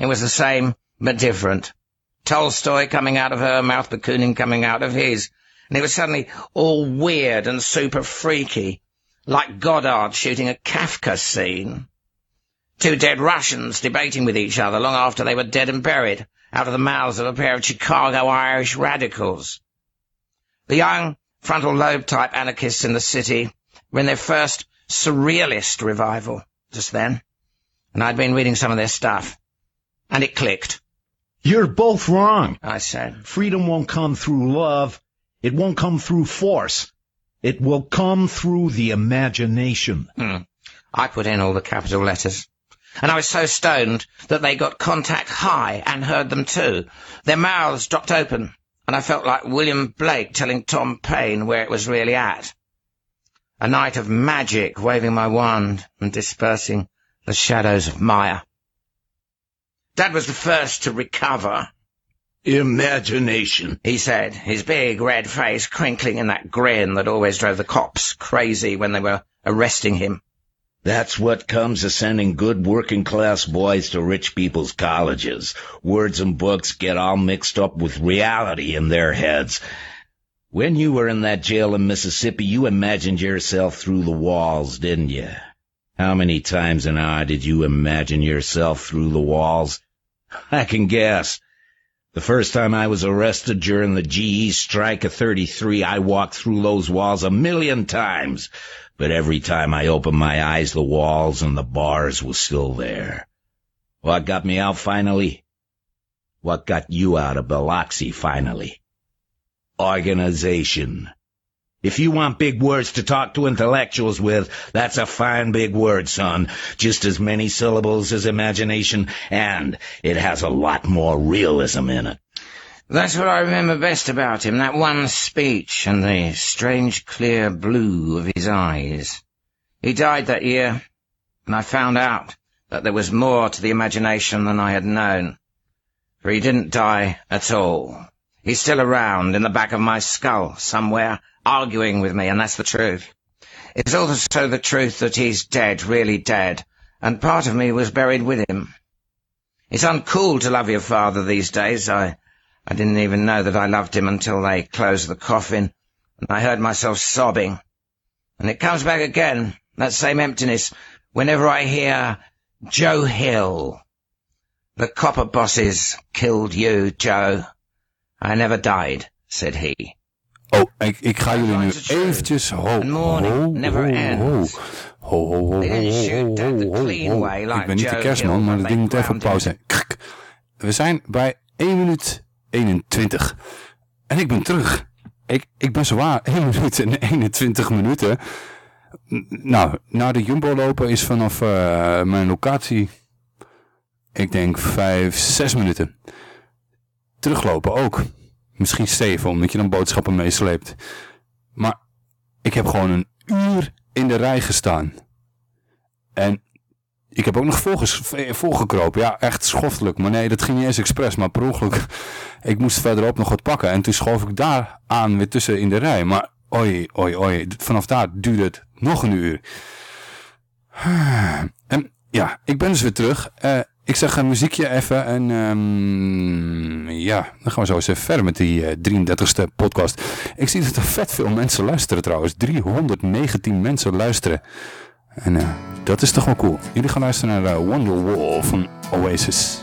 It was the same, but different. Tolstoy coming out of her mouth, Bakunin coming out of his. And it was suddenly all weird and super freaky, like Godard shooting a Kafka scene. Two dead Russians debating with each other long after they were dead and buried, out of the mouths of a pair of Chicago Irish radicals. The young, frontal lobe type anarchists in the city were in their first surrealist revival just then, and I'd been reading some of their stuff, and it clicked. You're both wrong, I said. Freedom won't come through love. It won't come through force. It will come through the imagination. Hmm. I put in all the capital letters. And I was so stoned that they got contact high and heard them too. Their mouths dropped open, and I felt like William Blake telling Tom Paine where it was really at. A night of magic, waving my wand and dispersing the shadows of Maya. Dad was the first to recover. Imagination, he said, his big red face crinkling in that grin that always drove the cops crazy when they were arresting him. That's what comes of sending good working class boys to rich people's colleges. Words and books get all mixed up with reality in their heads. When you were in that jail in Mississippi, you imagined yourself through the walls, didn't you? How many times an hour did you imagine yourself through the walls? I can guess. The first time I was arrested during the GE strike of 33, I walked through those walls a million times. But every time I opened my eyes, the walls and the bars were still there. What got me out finally? What got you out of Biloxi finally? Organization. If you want big words to talk to intellectuals with, that's a fine big word, son. Just as many syllables as imagination, and it has a lot more realism in it. That's what I remember best about him, that one speech and the strange clear blue of his eyes. He died that year, and I found out that there was more to the imagination than I had known. For he didn't die at all. He's still around in the back of my skull somewhere, arguing with me, and that's the truth. It's also the truth that he's dead, really dead, and part of me was buried with him. It's uncool to love your father these days. I I didn't even know that I loved him until they closed the coffin, and I heard myself sobbing. And it comes back again, that same emptiness, whenever I hear Joe Hill. The copper bosses killed you, Joe. I never died, said he. Oh, ik, ik ga jullie nu eventjes... Ho, ho, ho, never ho, ho, ho. Ik ben niet de kerstman, maar dat ding moet even op pauze. We zijn bij 1 minuut 21. En ik ben terug. Ik, ik ben zwaar 1 minuut en 21 minuten. Nou, naar de Jumbo lopen is vanaf eh, mijn locatie, ik denk 5, 6 minuten. Teruglopen ook. Misschien 7, omdat je dan boodschappen meesleept. Maar ik heb gewoon een uur in de rij gestaan. En ik heb ook nog volges, volgekropen. Ja, echt schoftelijk. Maar nee, dat ging niet eens expres. Maar per ongeluk, ik moest verderop nog wat pakken. En toen schoof ik daar aan weer tussen in de rij. Maar oi, oi, oi. Vanaf daar duurde het nog een uur. En ja, ik ben dus weer terug. Eh, ik zeg een muziekje even en ehm, ja, dan gaan we zo eens even verder met die eh, 33ste podcast. Ik zie dat er vet veel mensen luisteren trouwens. 319 mensen luisteren. En eh, dat is toch wel cool. Jullie gaan luisteren naar eh, Wonderwall van Oasis.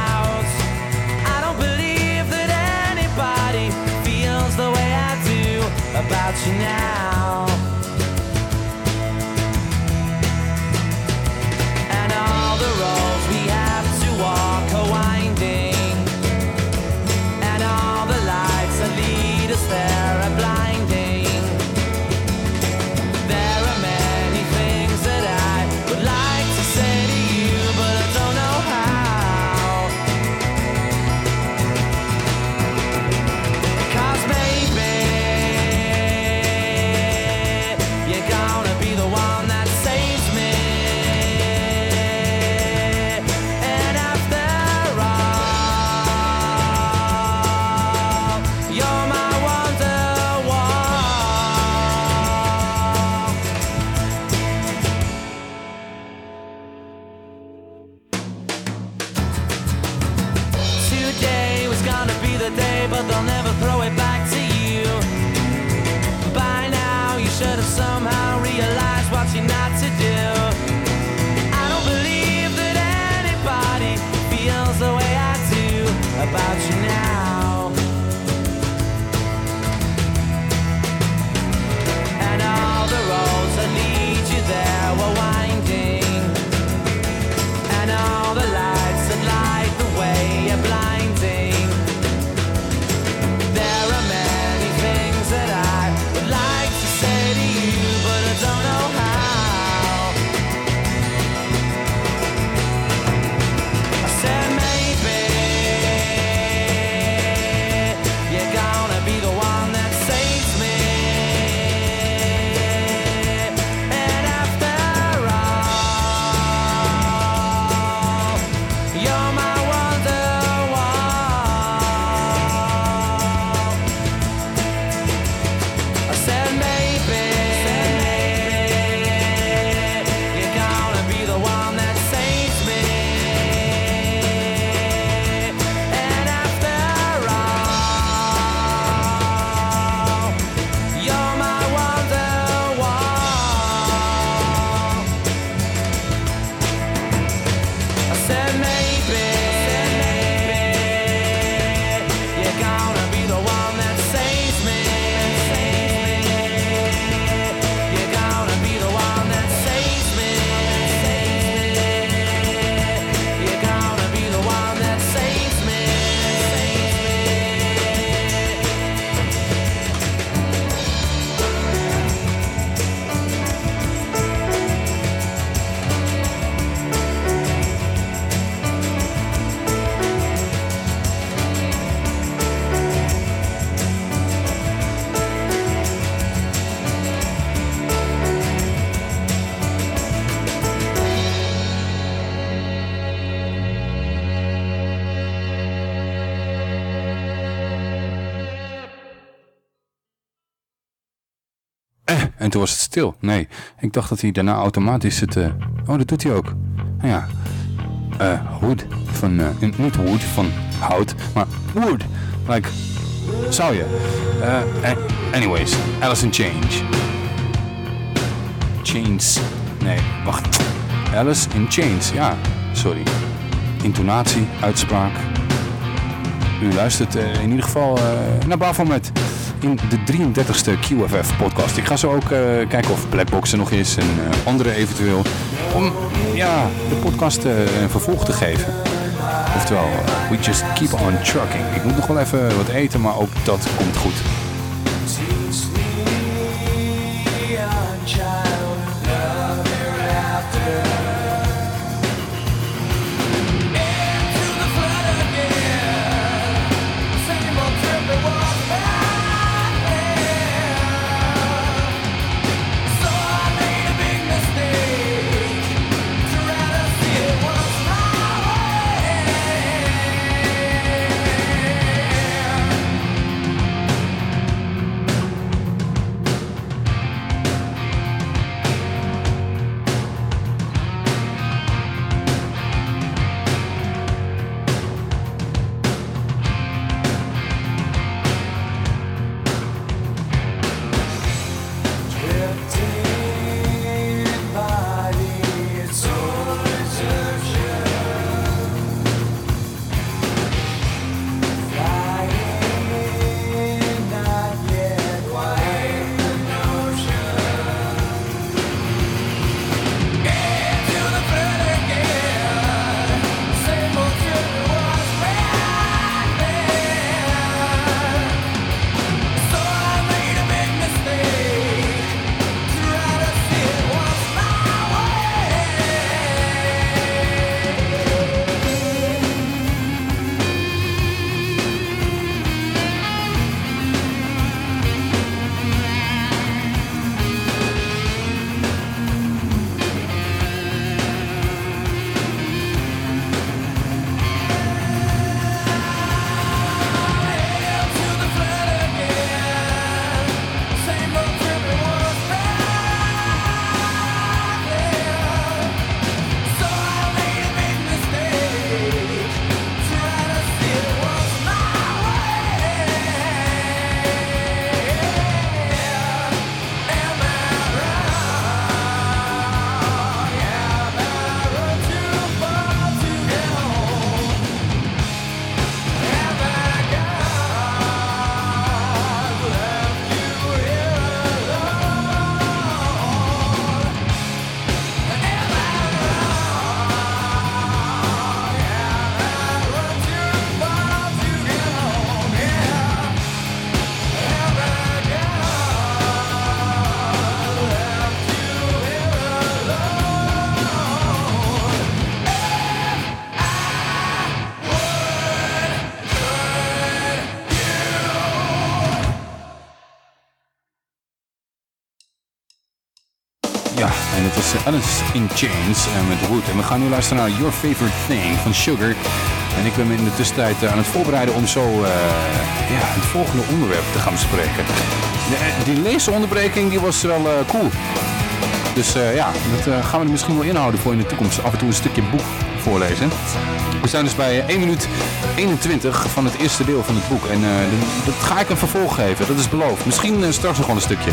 About you now. Stil. Nee, ik dacht dat hij daarna automatisch het... eh, Oh, dat doet hij ook. Nou ja. eh wood van... eh, niet wood van hout, maar wood. Like Zou je? Anyways, Alice in Change. Chains. Nee, wacht. Alice in Chains. Ja, sorry. Intonatie, uitspraak. U luistert in ieder geval naar Bafomet in de 33ste QFF podcast. Ik ga zo ook eh, kijken of Blackbox er nog is en eh, andere eventueel. Om ja, de podcast eh, een vervolg te geven. Oftewel, we just keep on trucking. Ik moet nog wel even wat eten, maar ook dat komt goed. In Chains eh, met Wood. En we gaan nu luisteren naar Your Favorite Thing van Sugar. En ik ben me in de tussentijd eh, aan het voorbereiden om zo eh, ja, het volgende onderwerp te gaan bespreken. De, die leesonderbreking die was wel cool. Dus ja, dat gaan we misschien wel inhouden voor in de toekomst. Af en toe een stukje boek voorlezen. We zijn dus bij eh, 1 minuut 21 van het eerste deel van het boek. En dat- ga ik een vervolg geven, dat is beloofd. Misschien straks nog een stukje.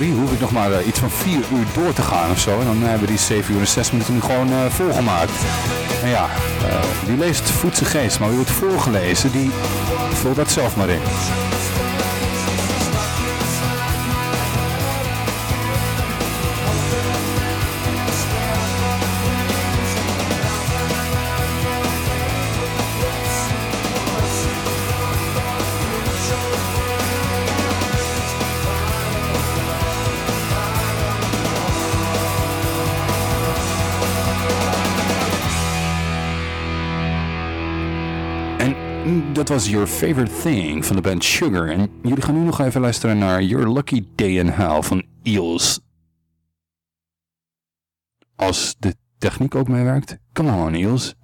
Hoef ik nog maar eh, iets van 4 uur door te gaan of zo. En dan hebben we die 7 uur en 6 minuten nu gewoon eh, volgemaakt. En ja, eh, wie leest zijn geest, maar wie wordt voorgelezen, die vult dat zelf maar in. Was Your Favorite Thing van de band Sugar. En jullie gaan nu nog even luisteren naar Your Lucky Day in Hell van Eels. Als de techniek ook meewerkt. Come on Eels.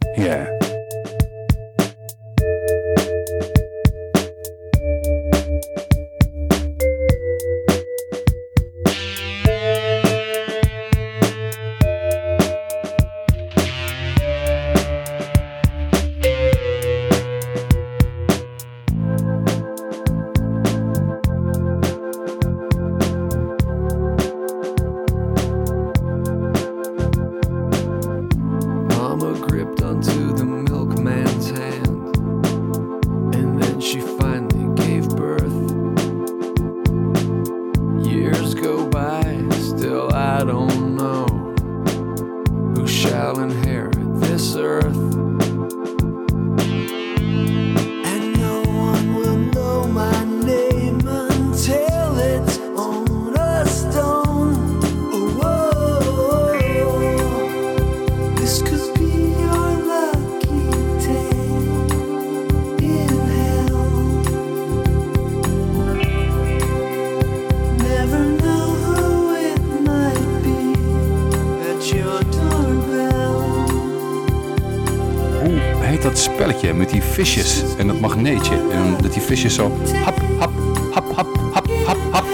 Visjes en dat magneetje? En dat die visjes zo hap, hap, hap, hap, hap, hap, hap,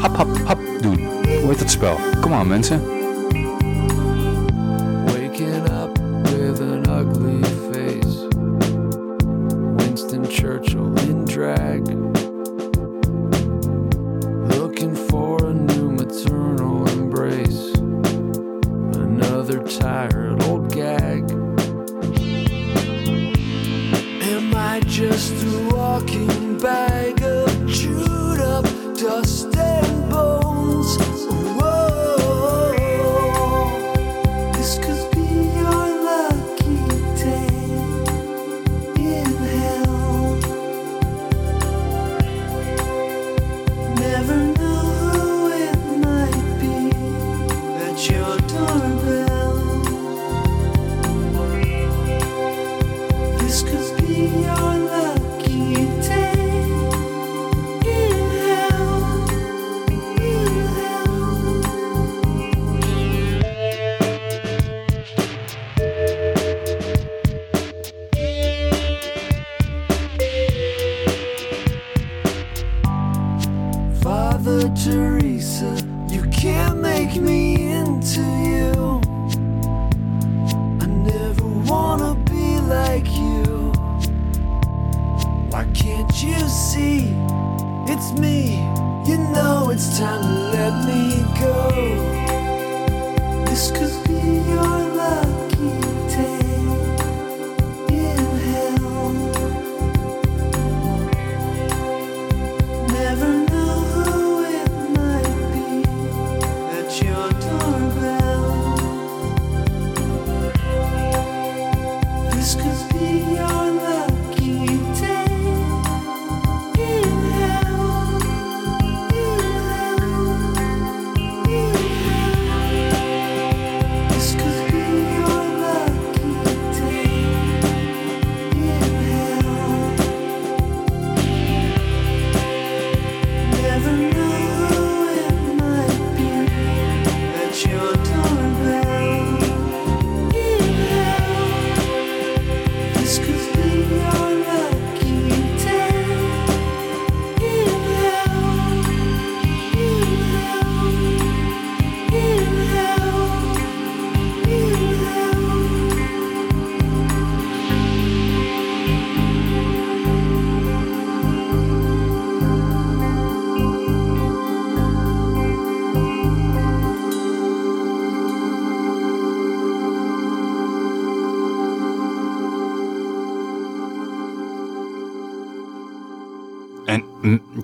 hap, hap, hap doen. Hoe heet dat spel? Kom aan mensen.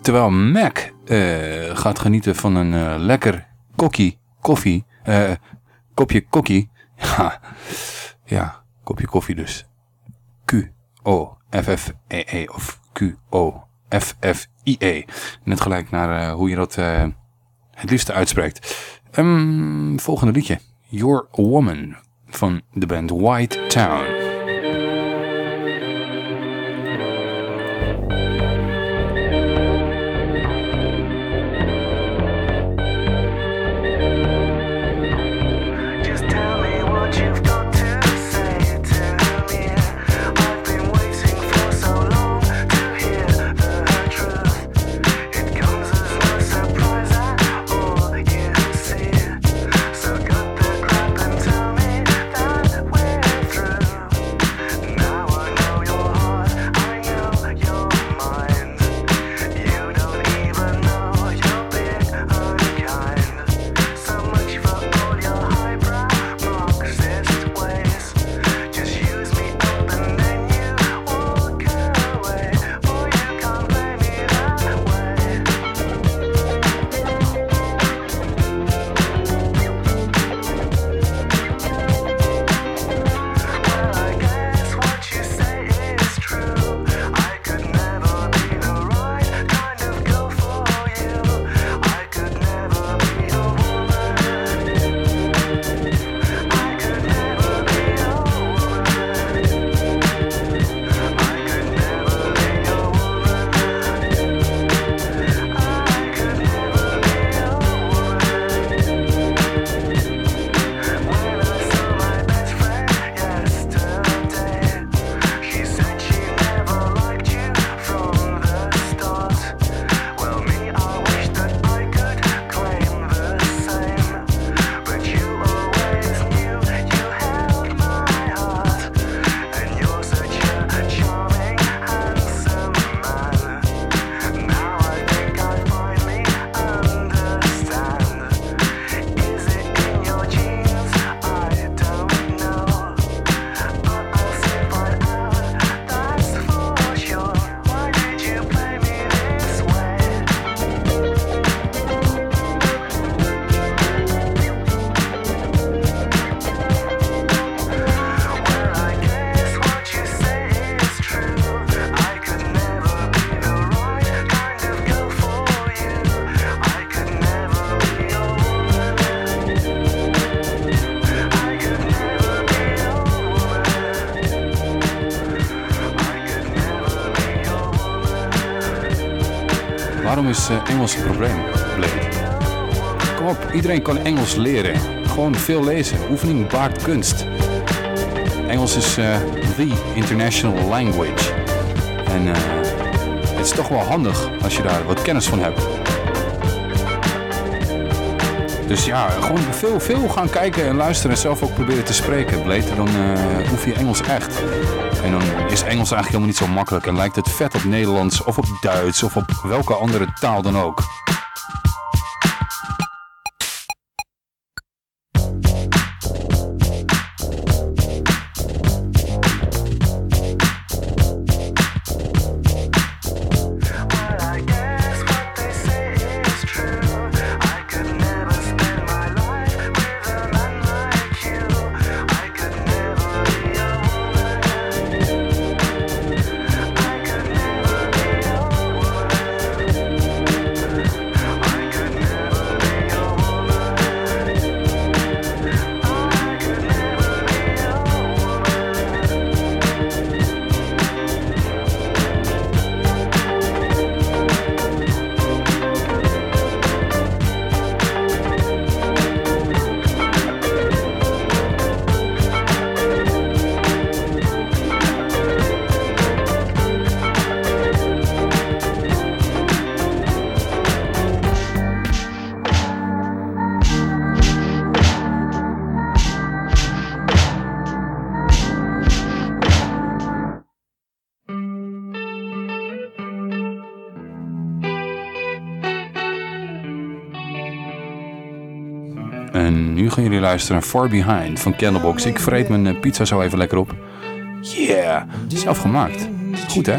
Terwijl Mac eh, gaat genieten van een eh, lekker kokkie koffie, eh, kopje kokkie, ja, kopje koffie dus. Q-O-F-F-E-E of Q-O-F-F-I-E. Net gelijk naar hoe je dat het liefste uitspreekt. Ehm, volgende liedje. Your Woman van de band White Town. Is Engels een probleem, Blade? Kom op, iedereen kan Engels leren. Gewoon veel lezen. Oefening baart kunst. Engels is eh, the international language. En eh, het is toch wel handig als je daar wat kennis van hebt. Dus ja, gewoon veel, veel gaan kijken en luisteren en zelf ook proberen te spreken, Blade. Dan eh oefen je Engels echt. Is Engels eigenlijk helemaal niet zo makkelijk. En lijkt het vet op Nederlands of op Duits of op welke andere taal dan ook. Luisteren naar Far Behind van Candlebox. Ik vreet mijn eh, pizza zo even lekker op. Yeah, zelf gemaakt. Goed hè?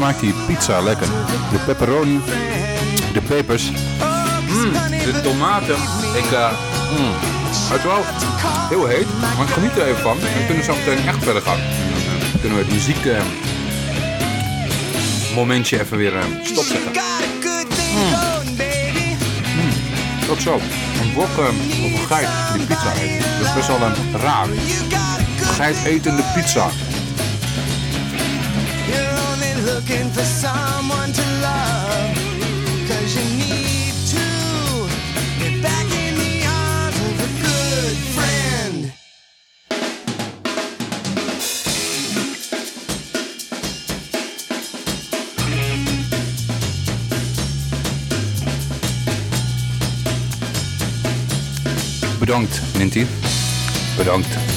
Smaakt die pizza lekker. De pepperoni, de pepers. Mm, de tomaten. Ik, mm, het is wel heel heet, maar ik geniet er even van. We kunnen zo meteen echt verder gaan. Dan eh, kunnen we het muziek eh, even weer eh, stopzetten. Mm, tot zo. Een eh, of een geit die pizza eet. Dat is best wel een raar. Geit etende pizza. Bedankt, Ninty. Bedankt